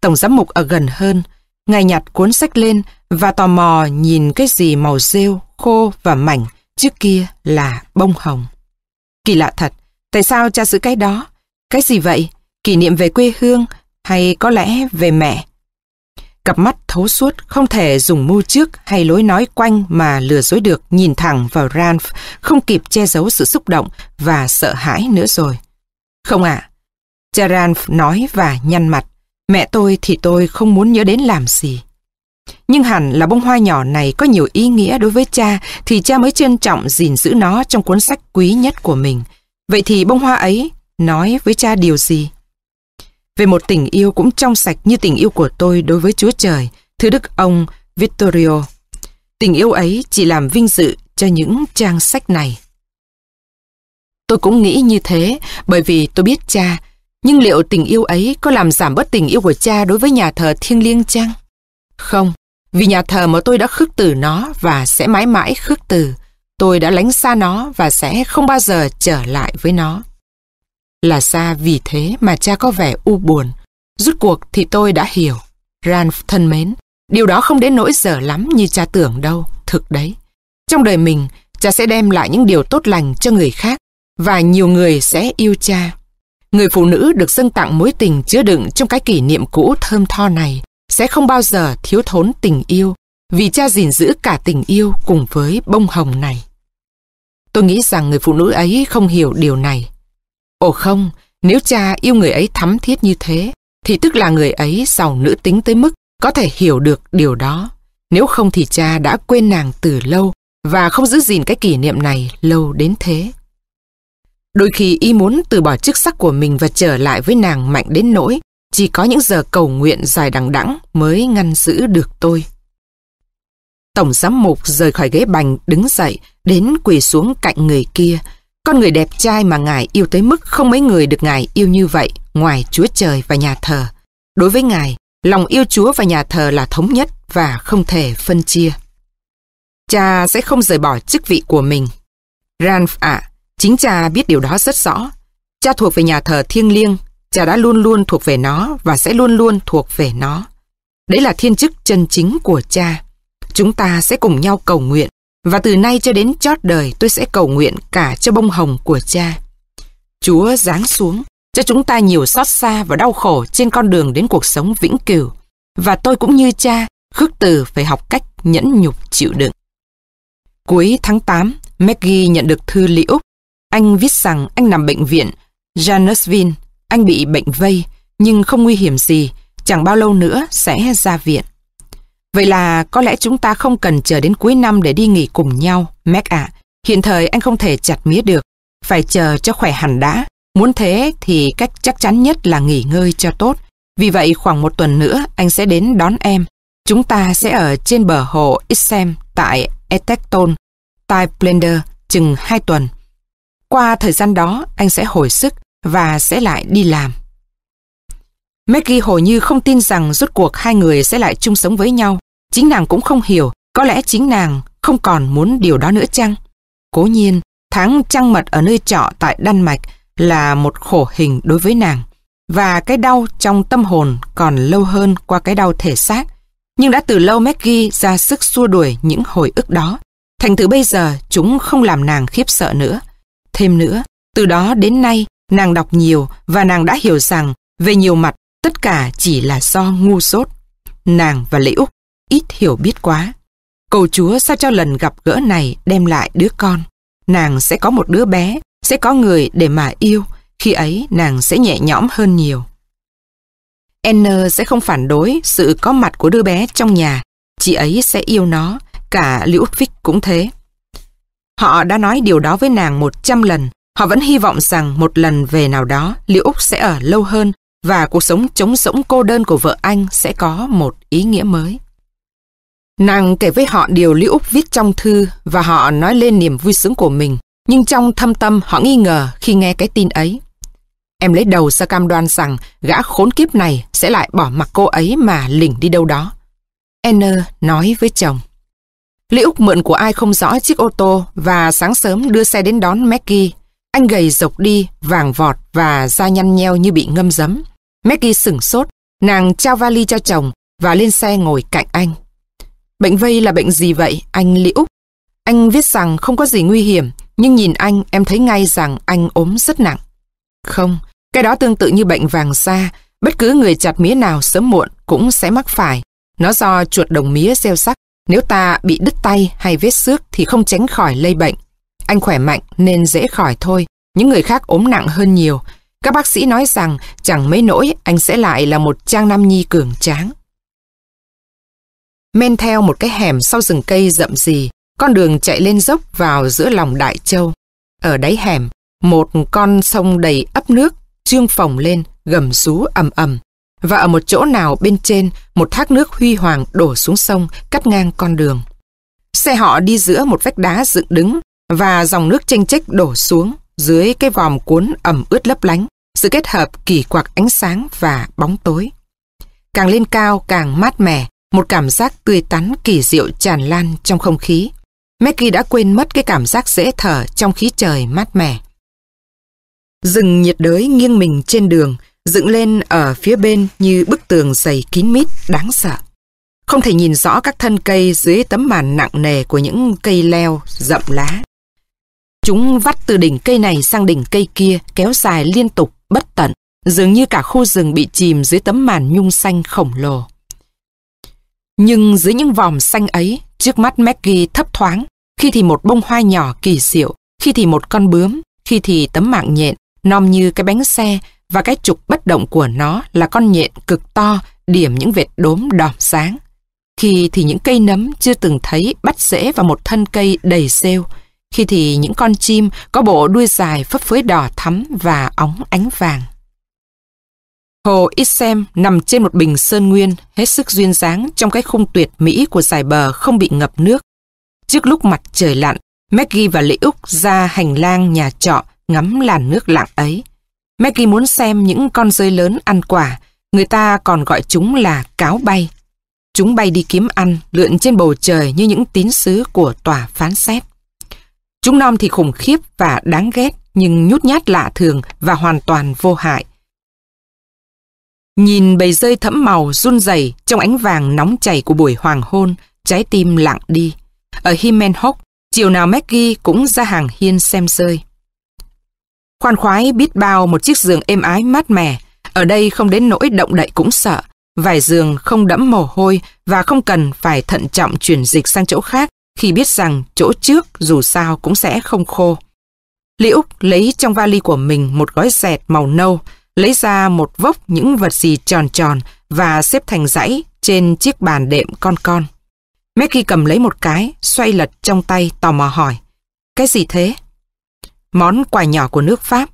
Tổng giám mục ở gần hơn, ngài nhặt cuốn sách lên và tò mò nhìn cái gì màu rêu, khô và mảnh, trước kia là bông hồng. Kỳ lạ thật, tại sao cha giữ cái đó? Cái gì vậy? Kỷ niệm về quê hương hay có lẽ về mẹ? Cặp mắt thấu suốt không thể dùng mưu trước hay lối nói quanh mà lừa dối được nhìn thẳng vào Ranf, không kịp che giấu sự xúc động và sợ hãi nữa rồi. Không ạ. À, cha Ranf nói và nhăn mặt. Mẹ tôi thì tôi không muốn nhớ đến làm gì. Nhưng hẳn là bông hoa nhỏ này có nhiều ý nghĩa đối với cha thì cha mới trân trọng gìn giữ nó trong cuốn sách quý nhất của mình. Vậy thì bông hoa ấy nói với cha điều gì? về một tình yêu cũng trong sạch như tình yêu của tôi đối với Chúa Trời, thưa Đức ông Vittorio. Tình yêu ấy chỉ làm vinh dự cho những trang sách này. Tôi cũng nghĩ như thế bởi vì tôi biết cha, Nhưng liệu tình yêu ấy có làm giảm bớt tình yêu của cha đối với nhà thờ thiêng liêng chăng? Không, vì nhà thờ mà tôi đã khước từ nó và sẽ mãi mãi khước từ. Tôi đã lánh xa nó và sẽ không bao giờ trở lại với nó. Là xa vì thế mà cha có vẻ u buồn. Rút cuộc thì tôi đã hiểu. Ranf thân mến, điều đó không đến nỗi dở lắm như cha tưởng đâu, thực đấy. Trong đời mình, cha sẽ đem lại những điều tốt lành cho người khác và nhiều người sẽ yêu cha. Người phụ nữ được dâng tặng mối tình chứa đựng trong cái kỷ niệm cũ thơm tho này sẽ không bao giờ thiếu thốn tình yêu vì cha gìn giữ cả tình yêu cùng với bông hồng này. Tôi nghĩ rằng người phụ nữ ấy không hiểu điều này. Ồ không, nếu cha yêu người ấy thắm thiết như thế, thì tức là người ấy giàu nữ tính tới mức có thể hiểu được điều đó. Nếu không thì cha đã quên nàng từ lâu và không giữ gìn cái kỷ niệm này lâu đến thế. Đôi khi y muốn từ bỏ chức sắc của mình và trở lại với nàng mạnh đến nỗi chỉ có những giờ cầu nguyện dài đằng đẵng mới ngăn giữ được tôi. Tổng giám mục rời khỏi ghế bành đứng dậy đến quỳ xuống cạnh người kia. Con người đẹp trai mà ngài yêu tới mức không mấy người được ngài yêu như vậy ngoài Chúa Trời và nhà thờ. Đối với ngài, lòng yêu Chúa và nhà thờ là thống nhất và không thể phân chia. Cha sẽ không rời bỏ chức vị của mình. Ranf ạ, chính cha biết điều đó rất rõ. Cha thuộc về nhà thờ thiêng liêng, cha đã luôn luôn thuộc về nó và sẽ luôn luôn thuộc về nó. Đấy là thiên chức chân chính của cha. Chúng ta sẽ cùng nhau cầu nguyện và từ nay cho đến chót đời tôi sẽ cầu nguyện cả cho bông hồng của cha. Chúa giáng xuống cho chúng ta nhiều xót xa và đau khổ trên con đường đến cuộc sống vĩnh cửu. Và tôi cũng như cha, khước từ phải học cách nhẫn nhục chịu đựng. Cuối tháng 8, Maggie nhận được thư Lý Úc. Anh viết rằng anh nằm bệnh viện Janusville, anh bị bệnh vây, nhưng không nguy hiểm gì, chẳng bao lâu nữa sẽ ra viện. Vậy là có lẽ chúng ta không cần chờ đến cuối năm để đi nghỉ cùng nhau, Mac ạ. Hiện thời anh không thể chặt mía được, phải chờ cho khỏe hẳn đã. Muốn thế thì cách chắc chắn nhất là nghỉ ngơi cho tốt. Vì vậy khoảng một tuần nữa anh sẽ đến đón em. Chúng ta sẽ ở trên bờ hồ Ixem tại Etecton, tại Blender chừng 2 tuần. Qua thời gian đó anh sẽ hồi sức và sẽ lại đi làm. Maggie hồi như không tin rằng rốt cuộc hai người sẽ lại chung sống với nhau. Chính nàng cũng không hiểu, có lẽ chính nàng không còn muốn điều đó nữa chăng? Cố nhiên, tháng trăng mật ở nơi trọ tại Đan Mạch là một khổ hình đối với nàng. Và cái đau trong tâm hồn còn lâu hơn qua cái đau thể xác. Nhưng đã từ lâu Maggie ra sức xua đuổi những hồi ức đó. Thành thử bây giờ chúng không làm nàng khiếp sợ nữa. Thêm nữa, từ đó đến nay nàng đọc nhiều và nàng đã hiểu rằng về nhiều mặt tất cả chỉ là do ngu dốt. Nàng và Lễ Úc ít hiểu biết quá. Cầu Chúa sao cho lần gặp gỡ này đem lại đứa con. Nàng sẽ có một đứa bé, sẽ có người để mà yêu, khi ấy nàng sẽ nhẹ nhõm hơn nhiều. Anne sẽ không phản đối sự có mặt của đứa bé trong nhà, chị ấy sẽ yêu nó, cả Ludwig cũng thế. Họ đã nói điều đó với nàng một trăm lần, họ vẫn hy vọng rằng một lần về nào đó Liễu Úc sẽ ở lâu hơn và cuộc sống trống rỗng cô đơn của vợ anh sẽ có một ý nghĩa mới. Nàng kể với họ điều Lý Úc viết trong thư và họ nói lên niềm vui sướng của mình, nhưng trong thâm tâm họ nghi ngờ khi nghe cái tin ấy. Em lấy đầu ra cam đoan rằng gã khốn kiếp này sẽ lại bỏ mặc cô ấy mà lỉnh đi đâu đó. Anna nói với chồng. Lý Úc mượn của ai không rõ chiếc ô tô và sáng sớm đưa xe đến đón Maggie. Anh gầy rộc đi, vàng vọt và da nhăn nheo như bị ngâm giấm. Maggie sửng sốt, nàng trao vali cho chồng và lên xe ngồi cạnh anh. Bệnh vây là bệnh gì vậy, anh Lý Úc? Anh viết rằng không có gì nguy hiểm, nhưng nhìn anh em thấy ngay rằng anh ốm rất nặng. Không, cái đó tương tự như bệnh vàng da, bất cứ người chặt mía nào sớm muộn cũng sẽ mắc phải. Nó do chuột đồng mía gieo sắc, nếu ta bị đứt tay hay vết xước thì không tránh khỏi lây bệnh. Anh khỏe mạnh nên dễ khỏi thôi, những người khác ốm nặng hơn nhiều. Các bác sĩ nói rằng chẳng mấy nỗi anh sẽ lại là một trang nam nhi cường tráng. Men theo một cái hẻm sau rừng cây rậm rì, con đường chạy lên dốc vào giữa lòng Đại Châu. Ở đáy hẻm, một con sông đầy ấp nước, trương phồng lên, gầm rú ầm ầm. Và ở một chỗ nào bên trên, một thác nước huy hoàng đổ xuống sông, cắt ngang con đường. Xe họ đi giữa một vách đá dựng đứng, và dòng nước chênh chích đổ xuống, dưới cái vòm cuốn ẩm ướt lấp lánh, sự kết hợp kỳ quặc ánh sáng và bóng tối. Càng lên cao càng mát mẻ, một cảm giác tươi tắn kỳ diệu tràn lan trong không khí. Maggie đã quên mất cái cảm giác dễ thở trong khí trời mát mẻ. Rừng nhiệt đới nghiêng mình trên đường, dựng lên ở phía bên như bức tường dày kín mít đáng sợ. Không thể nhìn rõ các thân cây dưới tấm màn nặng nề của những cây leo rậm lá. Chúng vắt từ đỉnh cây này sang đỉnh cây kia kéo dài liên tục bất tận, dường như cả khu rừng bị chìm dưới tấm màn nhung xanh khổng lồ. Nhưng dưới những vòm xanh ấy, trước mắt Maggie thấp thoáng, khi thì một bông hoa nhỏ kỳ diệu, khi thì một con bướm, khi thì tấm mạng nhện, nom như cái bánh xe và cái trục bất động của nó là con nhện cực to điểm những vệt đốm đỏ sáng. Khi thì những cây nấm chưa từng thấy bắt rễ vào một thân cây đầy rêu, khi thì những con chim có bộ đuôi dài phấp phới đỏ thắm và óng ánh vàng. Hồ Issem nằm trên một bình sơn nguyên hết sức duyên dáng trong cái khung tuyệt mỹ của dải bờ không bị ngập nước. Trước lúc mặt trời lặn, Maggie và Lệ Úc ra hành lang nhà trọ ngắm làn nước lặng ấy. Maggie muốn xem những con rơi lớn ăn quả, người ta còn gọi chúng là cáo bay. Chúng bay đi kiếm ăn, lượn trên bầu trời như những tín sứ của tòa phán xét. Chúng non thì khủng khiếp và đáng ghét, nhưng nhút nhát lạ thường và hoàn toàn vô hại. Nhìn bầy rơi thẫm màu run rẩy trong ánh vàng nóng chảy của buổi hoàng hôn, trái tim lặng đi. Ở Himenhock, chiều nào Maggie cũng ra hàng hiên xem rơi. Khoan khoái biết bao một chiếc giường êm ái mát mẻ, ở đây không đến nỗi động đậy cũng sợ, vải giường không đẫm mồ hôi và không cần phải thận trọng chuyển dịch sang chỗ khác khi biết rằng chỗ trước dù sao cũng sẽ không khô. Lý Úc lấy trong vali của mình một gói dẹt màu nâu, lấy ra một vốc những vật gì tròn tròn và xếp thành dãy trên chiếc bàn đệm con con. Maggie cầm lấy một cái, xoay lật trong tay tò mò hỏi. Cái gì thế? Món quà nhỏ của nước Pháp.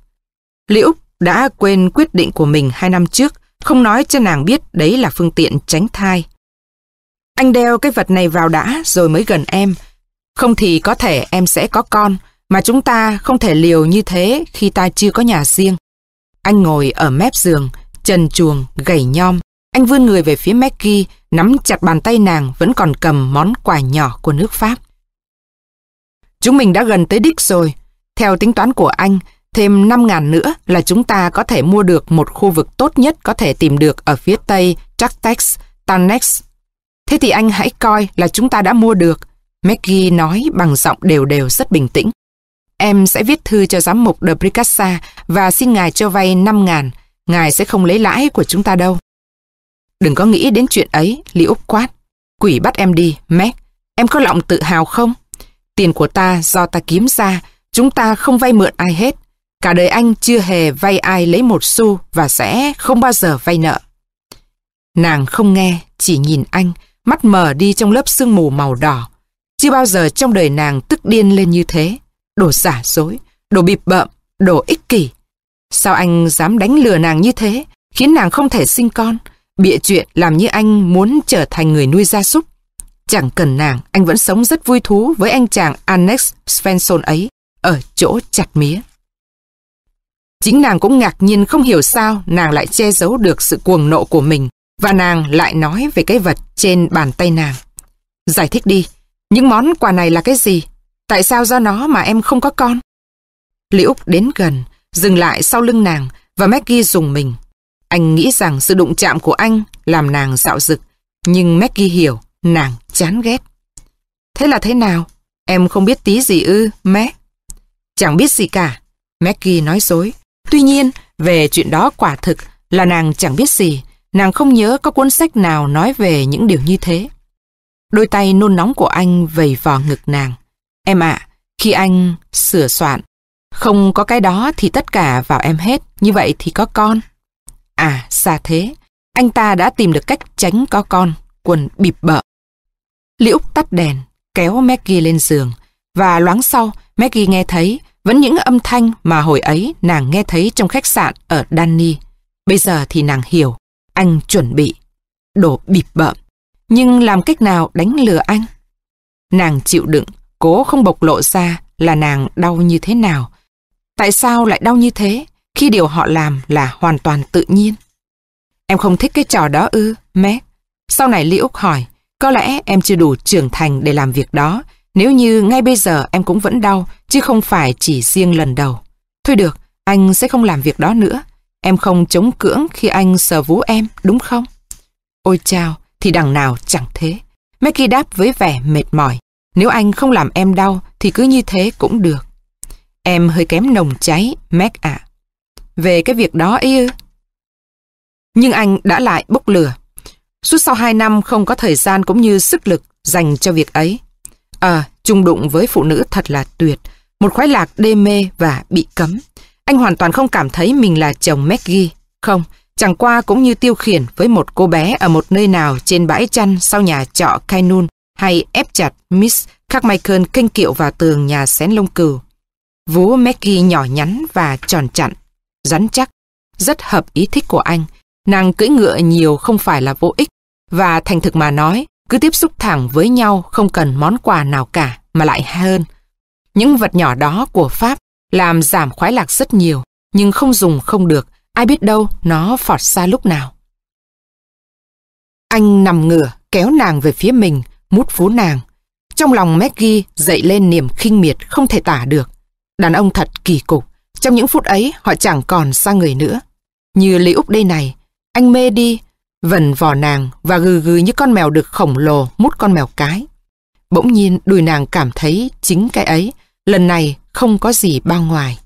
Lý Úc đã quên quyết định của mình hai năm trước, không nói cho nàng biết đấy là phương tiện tránh thai. Anh đeo cái vật này vào đã rồi mới gần em. Không thì có thể em sẽ có con, mà chúng ta không thể liều như thế khi ta chưa có nhà riêng. Anh ngồi ở mép giường, trần chuồng, gầy nhom. Anh vươn người về phía Maggie, nắm chặt bàn tay nàng vẫn còn cầm món quà nhỏ của nước Pháp. Chúng mình đã gần tới đích rồi. Theo tính toán của anh, thêm 5 ngàn nữa là chúng ta có thể mua được một khu vực tốt nhất có thể tìm được ở phía tây Chactex, Tanex. Thế thì anh hãy coi là chúng ta đã mua được. Maggie nói bằng giọng đều đều rất bình tĩnh. Em sẽ viết thư cho giám mục de Bricassa và xin ngài cho vay 5 ngàn. Ngài sẽ không lấy lãi của chúng ta đâu. Đừng có nghĩ đến chuyện ấy, Lý Úc quát. Quỷ bắt em đi, Meg. Em có lòng tự hào không? Tiền của ta do ta kiếm ra, chúng ta không vay mượn ai hết. Cả đời anh chưa hề vay ai lấy một xu và sẽ không bao giờ vay nợ. Nàng không nghe, chỉ nhìn anh, mắt mở đi trong lớp sương mù màu đỏ. Chưa bao giờ trong đời nàng tức điên lên như thế. Đồ giả dối, đồ bịp bợm, đồ ích kỷ. Sao anh dám đánh lừa nàng như thế, khiến nàng không thể sinh con, bịa chuyện làm như anh muốn trở thành người nuôi gia súc. Chẳng cần nàng, anh vẫn sống rất vui thú với anh chàng Annex Svensson ấy, ở chỗ chặt mía. Chính nàng cũng ngạc nhiên không hiểu sao nàng lại che giấu được sự cuồng nộ của mình và nàng lại nói về cái vật trên bàn tay nàng. Giải thích đi, những món quà này là cái gì? Tại sao do nó mà em không có con? Liễu đến gần, dừng lại sau lưng nàng và Maggie dùng mình. Anh nghĩ rằng sự đụng chạm của anh làm nàng dạo dực, nhưng Maggie hiểu, nàng chán ghét. Thế là thế nào? Em không biết tí gì ư, mẹ? Chẳng biết gì cả. Maggie nói dối. Tuy nhiên, về chuyện đó quả thực là nàng chẳng biết gì. Nàng không nhớ có cuốn sách nào nói về những điều như thế. Đôi tay nôn nóng của anh vầy vò ngực nàng. Em ạ, khi anh sửa soạn, không có cái đó thì tất cả vào em hết, như vậy thì có con. À, xa thế, anh ta đã tìm được cách tránh có con, quần bịp bợ. Liễu tắt đèn, kéo Maggie lên giường, và loáng sau, Maggie nghe thấy vẫn những âm thanh mà hồi ấy nàng nghe thấy trong khách sạn ở Danny. Bây giờ thì nàng hiểu, anh chuẩn bị, đổ bịp bợm. Nhưng làm cách nào đánh lừa anh? Nàng chịu đựng, cố không bộc lộ ra là nàng đau như thế nào. Tại sao lại đau như thế? khi điều họ làm là hoàn toàn tự nhiên. Em không thích cái trò đó ư, Meg? Sau này Lý Úc hỏi, có lẽ em chưa đủ trưởng thành để làm việc đó, nếu như ngay bây giờ em cũng vẫn đau, chứ không phải chỉ riêng lần đầu. Thôi được, anh sẽ không làm việc đó nữa. Em không chống cưỡng khi anh sờ vú em, đúng không? Ôi chao, thì đằng nào chẳng thế. Maggie đáp với vẻ mệt mỏi. Nếu anh không làm em đau thì cứ như thế cũng được. Em hơi kém nồng cháy, Mac ạ. Về cái việc đó ấy ư? Nhưng anh đã lại bốc lửa. Suốt sau hai năm không có thời gian cũng như sức lực dành cho việc ấy. Ờ, chung đụng với phụ nữ thật là tuyệt. Một khoái lạc đê mê và bị cấm. Anh hoàn toàn không cảm thấy mình là chồng Maggie. Không, chẳng qua cũng như tiêu khiển với một cô bé ở một nơi nào trên bãi chăn sau nhà trọ Kainun hay ép chặt Miss Carmichael kênh kiệu vào tường nhà xén lông cừu. Vú Maggie nhỏ nhắn và tròn chặn, rắn chắc, rất hợp ý thích của anh. Nàng cưỡi ngựa nhiều không phải là vô ích, và thành thực mà nói, cứ tiếp xúc thẳng với nhau không cần món quà nào cả mà lại hơn. Những vật nhỏ đó của Pháp làm giảm khoái lạc rất nhiều, nhưng không dùng không được, ai biết đâu nó phọt ra lúc nào. Anh nằm ngửa, kéo nàng về phía mình, mút phú nàng. Trong lòng Maggie dậy lên niềm khinh miệt không thể tả được. Đàn ông thật kỳ cục, trong những phút ấy họ chẳng còn xa người nữa. Như Lý Úc đây này, anh mê đi, vần vò nàng và gừ gừ như con mèo được khổng lồ mút con mèo cái. Bỗng nhiên đùi nàng cảm thấy chính cái ấy, lần này không có gì bao ngoài.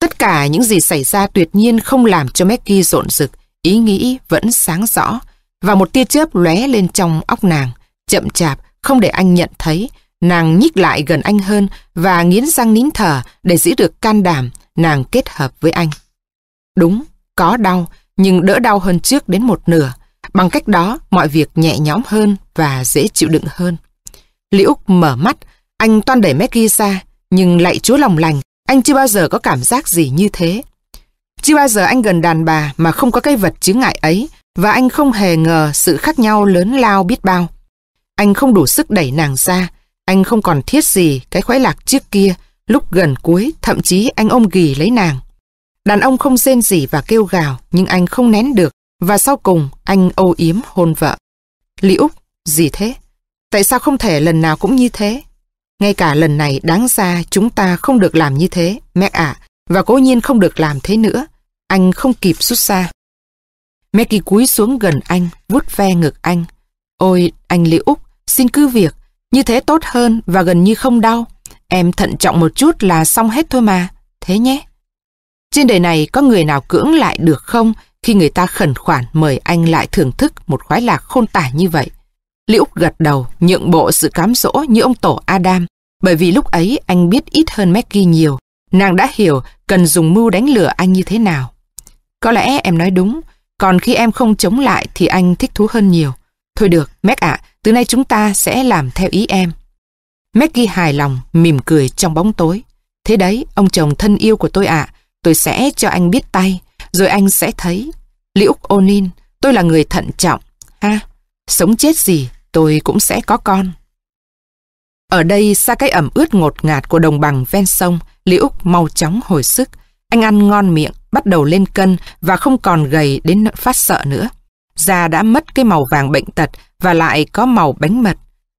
Tất cả những gì xảy ra tuyệt nhiên không làm cho Maggie rộn rực, ý nghĩ vẫn sáng rõ, và một tia chớp lóe lên trong óc nàng, chậm chạp, không để anh nhận thấy. Nàng nhích lại gần anh hơn và nghiến răng nín thở để giữ được can đảm, nàng kết hợp với anh. Đúng, có đau, nhưng đỡ đau hơn trước đến một nửa. Bằng cách đó, mọi việc nhẹ nhõm hơn và dễ chịu đựng hơn. Liễu mở mắt, anh toan đẩy Maggie ra, nhưng lại chúa lòng lành, anh chưa bao giờ có cảm giác gì như thế. Chưa bao giờ anh gần đàn bà mà không có cái vật chướng ngại ấy, và anh không hề ngờ sự khác nhau lớn lao biết bao. Anh không đủ sức đẩy nàng ra, anh không còn thiết gì cái khoái lạc trước kia, lúc gần cuối thậm chí anh ôm ghì lấy nàng. Đàn ông không rên gì và kêu gào, nhưng anh không nén được, và sau cùng anh âu yếm hôn vợ. Lý Úc, gì thế? Tại sao không thể lần nào cũng như thế? Ngay cả lần này đáng ra chúng ta không được làm như thế, mẹ ạ, và cố nhiên không được làm thế nữa. Anh không kịp rút xa. Maggie cúi xuống gần anh, vuốt ve ngực anh. Ôi, anh Lý Úc, xin cứ việc, như thế tốt hơn và gần như không đau. Em thận trọng một chút là xong hết thôi mà, thế nhé. Trên đời này có người nào cưỡng lại được không khi người ta khẩn khoản mời anh lại thưởng thức một khoái lạc khôn tả như vậy? Liễu gật đầu, nhượng bộ sự cám dỗ như ông tổ Adam, bởi vì lúc ấy anh biết ít hơn Maggie nhiều. Nàng đã hiểu cần dùng mưu đánh lừa anh như thế nào. Có lẽ em nói đúng, còn khi em không chống lại thì anh thích thú hơn nhiều. Thôi được, Meg ạ, từ nay chúng ta sẽ làm theo ý em. Maggie hài lòng, mỉm cười trong bóng tối. Thế đấy, ông chồng thân yêu của tôi ạ, tôi sẽ cho anh biết tay, rồi anh sẽ thấy. Liễu Onin, tôi là người thận trọng. Ha, sống chết gì, tôi cũng sẽ có con. Ở đây xa cái ẩm ướt ngột ngạt của đồng bằng ven sông, Liễu mau chóng hồi sức. Anh ăn ngon miệng, bắt đầu lên cân và không còn gầy đến phát sợ nữa. Da đã mất cái màu vàng bệnh tật và lại có màu bánh mật.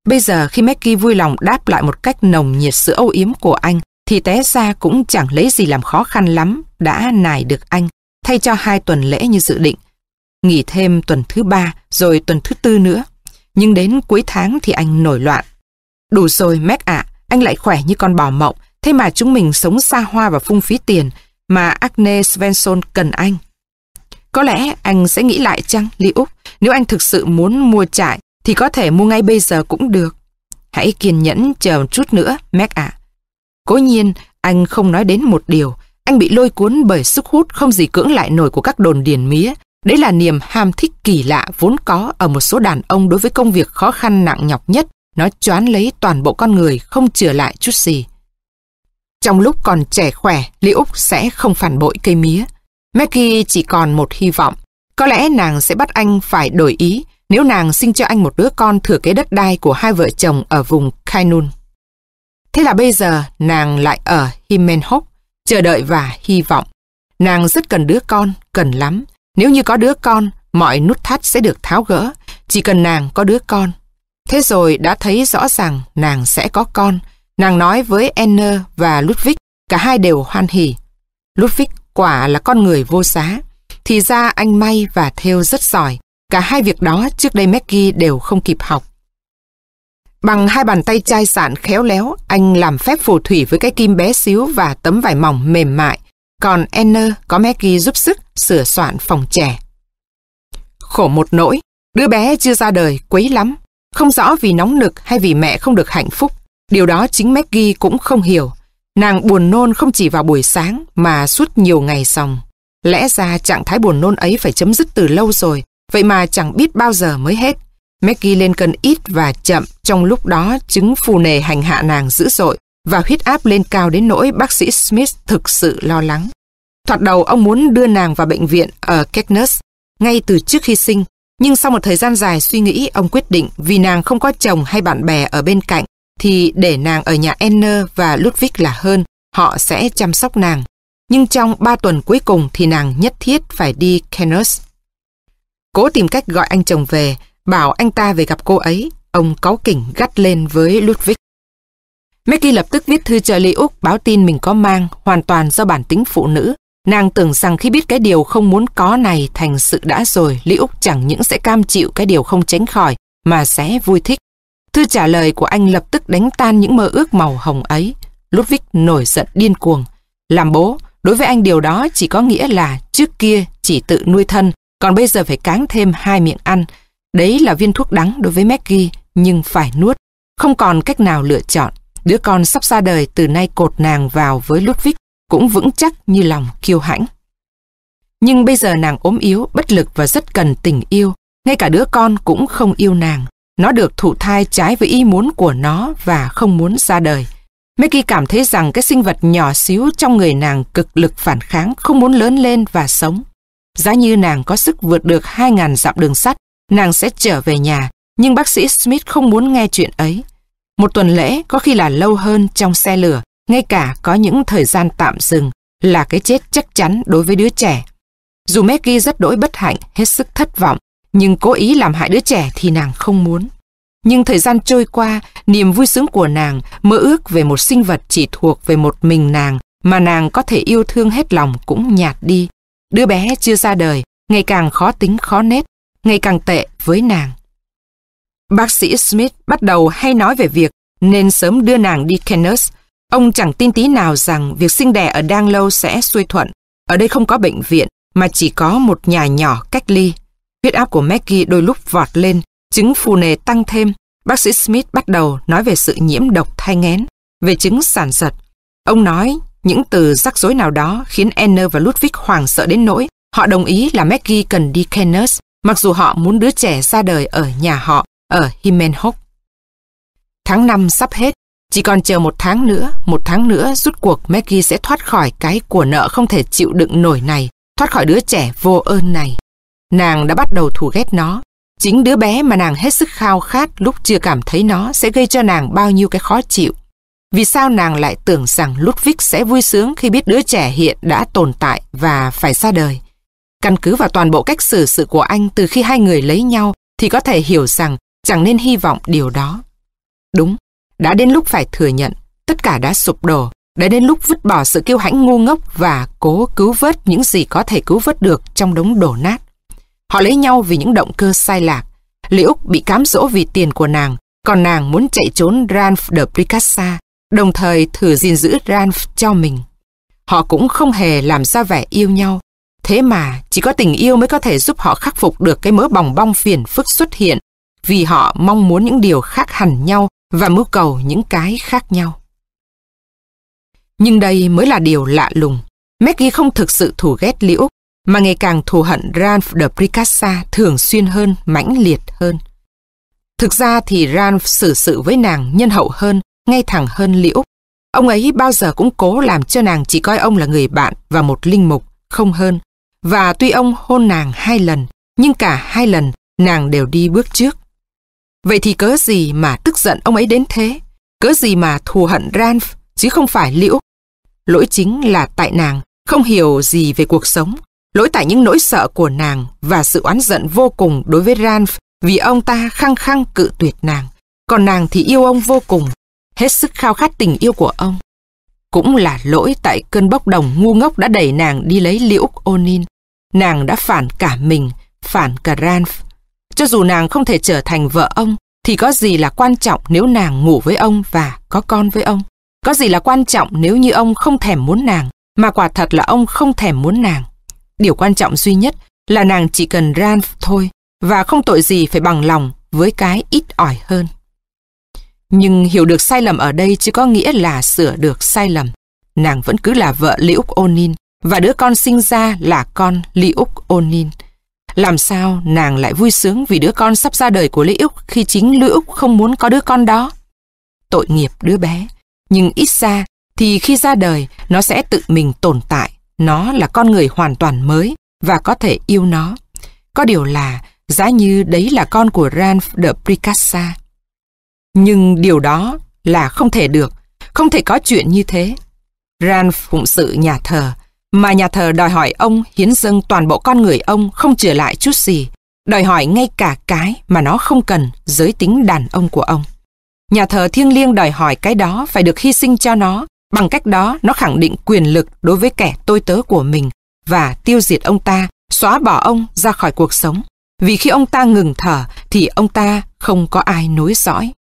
Bây giờ khi Mackie vui lòng đáp lại một cách nồng nhiệt sự âu yếm của anh, thì té ra cũng chẳng lấy gì làm khó khăn lắm, đã nài được anh, thay cho hai tuần lễ như dự định. Nghỉ thêm tuần thứ ba, rồi tuần thứ tư nữa. Nhưng đến cuối tháng thì anh nổi loạn. Đủ rồi, Mac ạ, anh lại khỏe như con bò mộng, thế mà chúng mình sống xa hoa và phung phí tiền, mà Agnes Svensson cần anh. Có lẽ anh sẽ nghĩ lại chăng, Lý Úc, nếu anh thực sự muốn mua trại, thì có thể mua ngay bây giờ cũng được. Hãy kiên nhẫn chờ một chút nữa, Mac ạ. Cố nhiên, anh không nói đến một điều. Anh bị lôi cuốn bởi sức hút không gì cưỡng lại nổi của các đồn điền mía. Đấy là niềm ham thích kỳ lạ vốn có ở một số đàn ông đối với công việc khó khăn nặng nhọc nhất. Nó choán lấy toàn bộ con người không chừa lại chút gì. Trong lúc còn trẻ khỏe, Lý Úc sẽ không phản bội cây mía. Maggie chỉ còn một hy vọng. Có lẽ nàng sẽ bắt anh phải đổi ý nếu nàng sinh cho anh một đứa con thừa kế đất đai của hai vợ chồng ở vùng Kainun. Thế là bây giờ nàng lại ở Himenhok, chờ đợi và hy vọng. Nàng rất cần đứa con, cần lắm. Nếu như có đứa con, mọi nút thắt sẽ được tháo gỡ. Chỉ cần nàng có đứa con. Thế rồi đã thấy rõ ràng nàng sẽ có con. Nàng nói với Enner và Ludwig, cả hai đều hoan hỉ. Ludwig quả là con người vô giá. Thì ra anh may và theo rất giỏi. Cả hai việc đó trước đây Maggie đều không kịp học. Bằng hai bàn tay chai sạn khéo léo, anh làm phép phù thủy với cái kim bé xíu và tấm vải mỏng mềm mại. Còn Enner có Maggie giúp sức sửa soạn phòng trẻ. Khổ một nỗi, đứa bé chưa ra đời quấy lắm. Không rõ vì nóng nực hay vì mẹ không được hạnh phúc. Điều đó chính Maggie cũng không hiểu. Nàng buồn nôn không chỉ vào buổi sáng mà suốt nhiều ngày xong. Lẽ ra trạng thái buồn nôn ấy phải chấm dứt từ lâu rồi, vậy mà chẳng biết bao giờ mới hết. Maggie lên cân ít và chậm, trong lúc đó chứng phù nề hành hạ nàng dữ dội và huyết áp lên cao đến nỗi bác sĩ Smith thực sự lo lắng. Thoạt đầu ông muốn đưa nàng vào bệnh viện ở Caithness ngay từ trước khi sinh, nhưng sau một thời gian dài suy nghĩ ông quyết định vì nàng không có chồng hay bạn bè ở bên cạnh thì để nàng ở nhà Enner và Ludwig là hơn, họ sẽ chăm sóc nàng. Nhưng trong ba tuần cuối cùng thì nàng nhất thiết phải đi Kenos Cố tìm cách gọi anh chồng về, bảo anh ta về gặp cô ấy, ông cáu kỉnh gắt lên với Ludwig. Mickey lập tức viết thư cho Lý Úc báo tin mình có mang, hoàn toàn do bản tính phụ nữ. Nàng tưởng rằng khi biết cái điều không muốn có này thành sự đã rồi, Lý Úc chẳng những sẽ cam chịu cái điều không tránh khỏi, mà sẽ vui thích. Thư trả lời của anh lập tức đánh tan những mơ ước màu hồng ấy. Ludwig nổi giận điên cuồng. Làm bố, đối với anh điều đó chỉ có nghĩa là trước kia chỉ tự nuôi thân, còn bây giờ phải cáng thêm hai miệng ăn. Đấy là viên thuốc đắng đối với Maggie, nhưng phải nuốt. Không còn cách nào lựa chọn. Đứa con sắp ra đời từ nay cột nàng vào với Ludwig cũng vững chắc như lòng kiêu hãnh. Nhưng bây giờ nàng ốm yếu, bất lực và rất cần tình yêu. Ngay cả đứa con cũng không yêu nàng. Nó được thụ thai trái với ý muốn của nó và không muốn ra đời. Mickey cảm thấy rằng cái sinh vật nhỏ xíu trong người nàng cực lực phản kháng, không muốn lớn lên và sống. Giá như nàng có sức vượt được 2.000 dặm đường sắt, nàng sẽ trở về nhà, nhưng bác sĩ Smith không muốn nghe chuyện ấy. Một tuần lễ có khi là lâu hơn trong xe lửa, ngay cả có những thời gian tạm dừng là cái chết chắc chắn đối với đứa trẻ. Dù Maggie rất đỗi bất hạnh, hết sức thất vọng, nhưng cố ý làm hại đứa trẻ thì nàng không muốn. Nhưng thời gian trôi qua, niềm vui sướng của nàng, mơ ước về một sinh vật chỉ thuộc về một mình nàng, mà nàng có thể yêu thương hết lòng cũng nhạt đi. Đứa bé chưa ra đời, ngày càng khó tính khó nết, ngày càng tệ với nàng. Bác sĩ Smith bắt đầu hay nói về việc nên sớm đưa nàng đi Kenneth. Ông chẳng tin tí nào rằng việc sinh đẻ ở Đang Lâu sẽ xuôi thuận. Ở đây không có bệnh viện, mà chỉ có một nhà nhỏ cách ly. Huyết áp của Maggie đôi lúc vọt lên, chứng phù nề tăng thêm. Bác sĩ Smith bắt đầu nói về sự nhiễm độc thai ngén, về chứng sản giật. Ông nói những từ rắc rối nào đó khiến Anne và Ludwig hoảng sợ đến nỗi họ đồng ý là Maggie cần đi Kenneth, mặc dù họ muốn đứa trẻ ra đời ở nhà họ, ở Himenhoek. Tháng 5 sắp hết, chỉ còn chờ một tháng nữa, một tháng nữa rút cuộc Maggie sẽ thoát khỏi cái của nợ không thể chịu đựng nổi này, thoát khỏi đứa trẻ vô ơn này. Nàng đã bắt đầu thù ghét nó. Chính đứa bé mà nàng hết sức khao khát lúc chưa cảm thấy nó sẽ gây cho nàng bao nhiêu cái khó chịu. Vì sao nàng lại tưởng rằng Ludwig sẽ vui sướng khi biết đứa trẻ hiện đã tồn tại và phải ra đời? Căn cứ vào toàn bộ cách xử sự của anh từ khi hai người lấy nhau thì có thể hiểu rằng chẳng nên hy vọng điều đó. Đúng, đã đến lúc phải thừa nhận, tất cả đã sụp đổ, đã đến lúc vứt bỏ sự kiêu hãnh ngu ngốc và cố cứu vớt những gì có thể cứu vớt được trong đống đổ nát. Họ lấy nhau vì những động cơ sai lạc. Liễu bị cám dỗ vì tiền của nàng, còn nàng muốn chạy trốn Ranf de Pricassa, đồng thời thử gìn giữ Ranf cho mình. Họ cũng không hề làm ra vẻ yêu nhau. Thế mà, chỉ có tình yêu mới có thể giúp họ khắc phục được cái mớ bòng bong phiền phức xuất hiện, vì họ mong muốn những điều khác hẳn nhau và mưu cầu những cái khác nhau. Nhưng đây mới là điều lạ lùng. Maggie không thực sự thù ghét Liễu, mà ngày càng thù hận Ralph de Pricassa thường xuyên hơn, mãnh liệt hơn. Thực ra thì Ralph xử sự với nàng nhân hậu hơn, ngay thẳng hơn Liễu. Ông ấy bao giờ cũng cố làm cho nàng chỉ coi ông là người bạn và một linh mục, không hơn. Và tuy ông hôn nàng hai lần, nhưng cả hai lần nàng đều đi bước trước. Vậy thì cớ gì mà tức giận ông ấy đến thế? Cớ gì mà thù hận Ranf, chứ không phải Liễu? Lỗi chính là tại nàng Không hiểu gì về cuộc sống, lỗi tại những nỗi sợ của nàng và sự oán giận vô cùng đối với Ranf vì ông ta khăng khăng cự tuyệt nàng. Còn nàng thì yêu ông vô cùng, hết sức khao khát tình yêu của ông. Cũng là lỗi tại cơn bốc đồng ngu ngốc đã đẩy nàng đi lấy liễu Onin. Nàng đã phản cả mình, phản cả Ranf. Cho dù nàng không thể trở thành vợ ông, thì có gì là quan trọng nếu nàng ngủ với ông và có con với ông? Có gì là quan trọng nếu như ông không thèm muốn nàng, mà quả thật là ông không thèm muốn nàng? Điều quan trọng duy nhất là nàng chỉ cần Ranf thôi, và không tội gì phải bằng lòng với cái ít ỏi hơn. Nhưng hiểu được sai lầm ở đây chứ có nghĩa là sửa được sai lầm. Nàng vẫn cứ là vợ Liễu Onin và đứa con sinh ra là con Liễu Onin. Làm sao nàng lại vui sướng vì đứa con sắp ra đời của Liễu khi chính Liễu không muốn có đứa con đó? Tội nghiệp đứa bé. Nhưng ít ra thì khi ra đời nó sẽ tự mình tồn tại. Nó là con người hoàn toàn mới và có thể yêu nó. Có điều là giá như đấy là con của Ranf de Pricassa. Nhưng điều đó là không thể được, không thể có chuyện như thế. Ran phụng sự nhà thờ, mà nhà thờ đòi hỏi ông hiến dâng toàn bộ con người ông không trở lại chút gì, đòi hỏi ngay cả cái mà nó không cần giới tính đàn ông của ông. Nhà thờ thiêng liêng đòi hỏi cái đó phải được hy sinh cho nó, bằng cách đó nó khẳng định quyền lực đối với kẻ tôi tớ của mình và tiêu diệt ông ta, xóa bỏ ông ra khỏi cuộc sống. Vì khi ông ta ngừng thở thì ông ta không có ai nối dõi.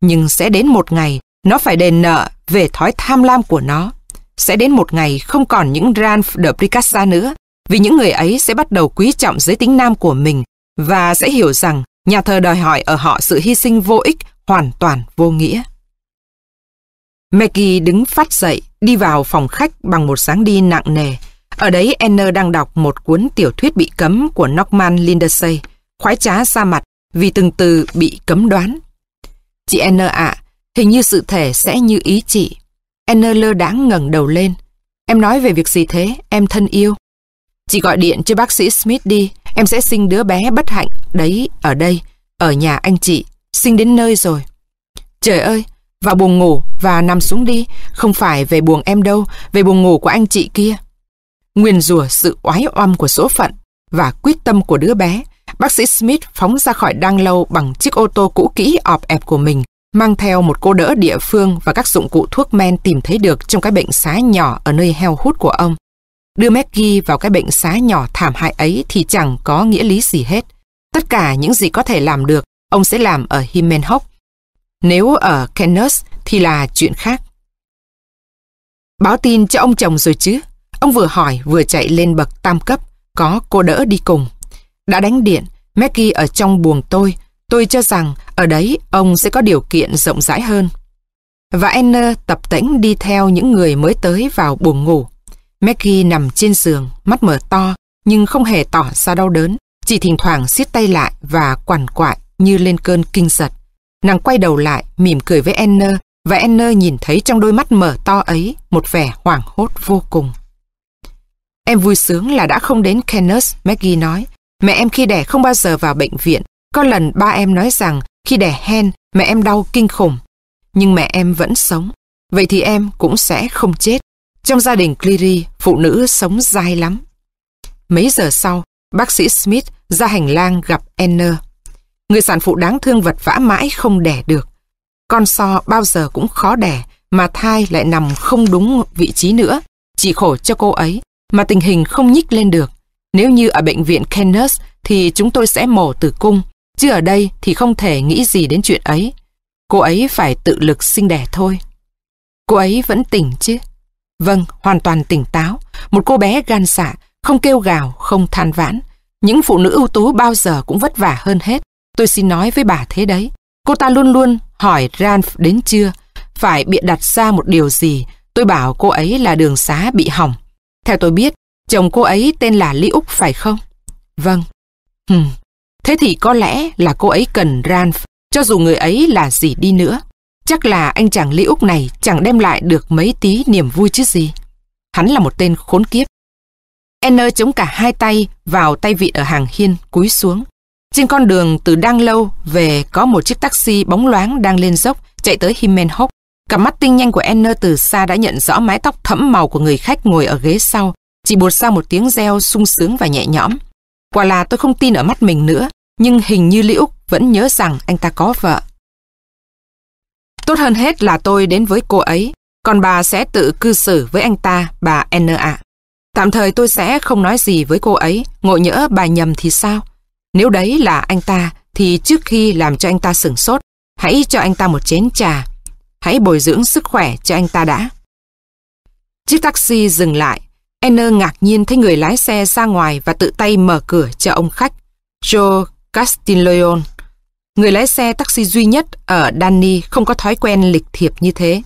Nhưng sẽ đến một ngày nó phải đền nợ về thói tham lam của nó. Sẽ đến một ngày không còn những Ralph de Pricassa nữa, vì những người ấy sẽ bắt đầu quý trọng giới tính nam của mình và sẽ hiểu rằng nhà thờ đòi hỏi ở họ sự hy sinh vô ích, hoàn toàn vô nghĩa. Maggie đứng phát dậy, đi vào phòng khách bằng một sáng đi nặng nề. Ở đấy Anne đang đọc một cuốn tiểu thuyết bị cấm của Norman Lindsay, khoái trá ra mặt vì từng từ bị cấm đoán. Chị Anne ạ, hình như sự thể sẽ như ý chị. Anna lơ đãng ngẩng đầu lên. Em nói về việc gì thế, em thân yêu? Chị gọi điện cho bác sĩ Smith đi, em sẽ sinh đứa bé bất hạnh đấy ở đây, ở nhà anh chị, sinh đến nơi rồi. Trời ơi, vào buồng ngủ và nằm xuống đi, không phải về buồng em đâu, về buồng ngủ của anh chị kia. Nguyên rủa sự oái oăm của số phận và quyết tâm của đứa bé, bác sĩ Smith phóng ra khỏi đang lâu bằng chiếc ô tô cũ kỹ ọp ẹp của mình, mang theo một cô đỡ địa phương và các dụng cụ thuốc men tìm thấy được trong cái bệnh xá nhỏ ở nơi heo hút của ông. Đưa Maggie vào cái bệnh xá nhỏ thảm hại ấy thì chẳng có nghĩa lý gì hết. Tất cả những gì có thể làm được, ông sẽ làm ở Himenhock. Nếu ở Kenneth thì là chuyện khác. Báo tin cho ông chồng rồi chứ? Ông vừa hỏi vừa chạy lên bậc tam cấp, có cô đỡ đi cùng. Đã đánh điện, Maggie ở trong buồng tôi. Tôi cho rằng ở đấy ông sẽ có điều kiện rộng rãi hơn. Và Anna tập tễnh đi theo những người mới tới vào buồng ngủ. Maggie nằm trên giường, mắt mở to, nhưng không hề tỏ ra đau đớn, chỉ thỉnh thoảng siết tay lại và quằn quại như lên cơn kinh giật. Nàng quay đầu lại, mỉm cười với Anna, và Anna nhìn thấy trong đôi mắt mở to ấy một vẻ hoảng hốt vô cùng. Em vui sướng là đã không đến Kenneth, Maggie nói. Mẹ em khi đẻ không bao giờ vào bệnh viện. Có lần ba em nói rằng khi đẻ hen, mẹ em đau kinh khủng. Nhưng mẹ em vẫn sống. Vậy thì em cũng sẽ không chết. Trong gia đình Cleary, phụ nữ sống dai lắm. Mấy giờ sau, bác sĩ Smith ra hành lang gặp enner Người sản phụ đáng thương vật vã mãi không đẻ được. Con so bao giờ cũng khó đẻ, mà thai lại nằm không đúng vị trí nữa. Chỉ khổ cho cô ấy, mà tình hình không nhích lên được. Nếu như ở bệnh viện Kenneth thì chúng tôi sẽ mổ tử cung, chứ ở đây thì không thể nghĩ gì đến chuyện ấy. Cô ấy phải tự lực sinh đẻ thôi. Cô ấy vẫn tỉnh chứ? Vâng, hoàn toàn tỉnh táo. Một cô bé gan dạ, không kêu gào, không than vãn. Những phụ nữ ưu tú bao giờ cũng vất vả hơn hết. Tôi xin nói với bà thế đấy. Cô ta luôn luôn hỏi Ranf đến chưa, phải bịa đặt ra một điều gì. Tôi bảo cô ấy là đường xá bị hỏng. Theo tôi biết, chồng cô ấy tên là Lý Úc phải không? Vâng. Hừm, thế thì có lẽ là cô ấy cần Ranf, cho dù người ấy là gì đi nữa. Chắc là anh chàng Lý Úc này chẳng đem lại được mấy tí niềm vui chứ gì. Hắn là một tên khốn kiếp. Enner chống cả hai tay vào tay vịn ở hàng hiên, cúi xuống. Trên con đường từ đang lâu về có một chiếc taxi bóng loáng đang lên dốc chạy tới Himenhock. cặp mắt tinh nhanh của Enner từ xa đã nhận rõ mái tóc thẫm màu của người khách ngồi ở ghế sau, chỉ buột ra một tiếng reo sung sướng và nhẹ nhõm. Quả là tôi không tin ở mắt mình nữa, nhưng hình như Liễu vẫn nhớ rằng anh ta có vợ. Tốt hơn hết là tôi đến với cô ấy, còn bà sẽ tự cư xử với anh ta, bà N ạ. Tạm thời tôi sẽ không nói gì với cô ấy, ngộ nhỡ bà nhầm thì sao? Nếu đấy là anh ta, thì trước khi làm cho anh ta sửng sốt, hãy cho anh ta một chén trà. Hãy bồi dưỡng sức khỏe cho anh ta đã. Chiếc taxi dừng lại. Anner ngạc nhiên thấy người lái xe ra ngoài và tự tay mở cửa cho ông khách, Joe Castiglione. Người lái xe taxi duy nhất ở Danny không có thói quen lịch thiệp như thế.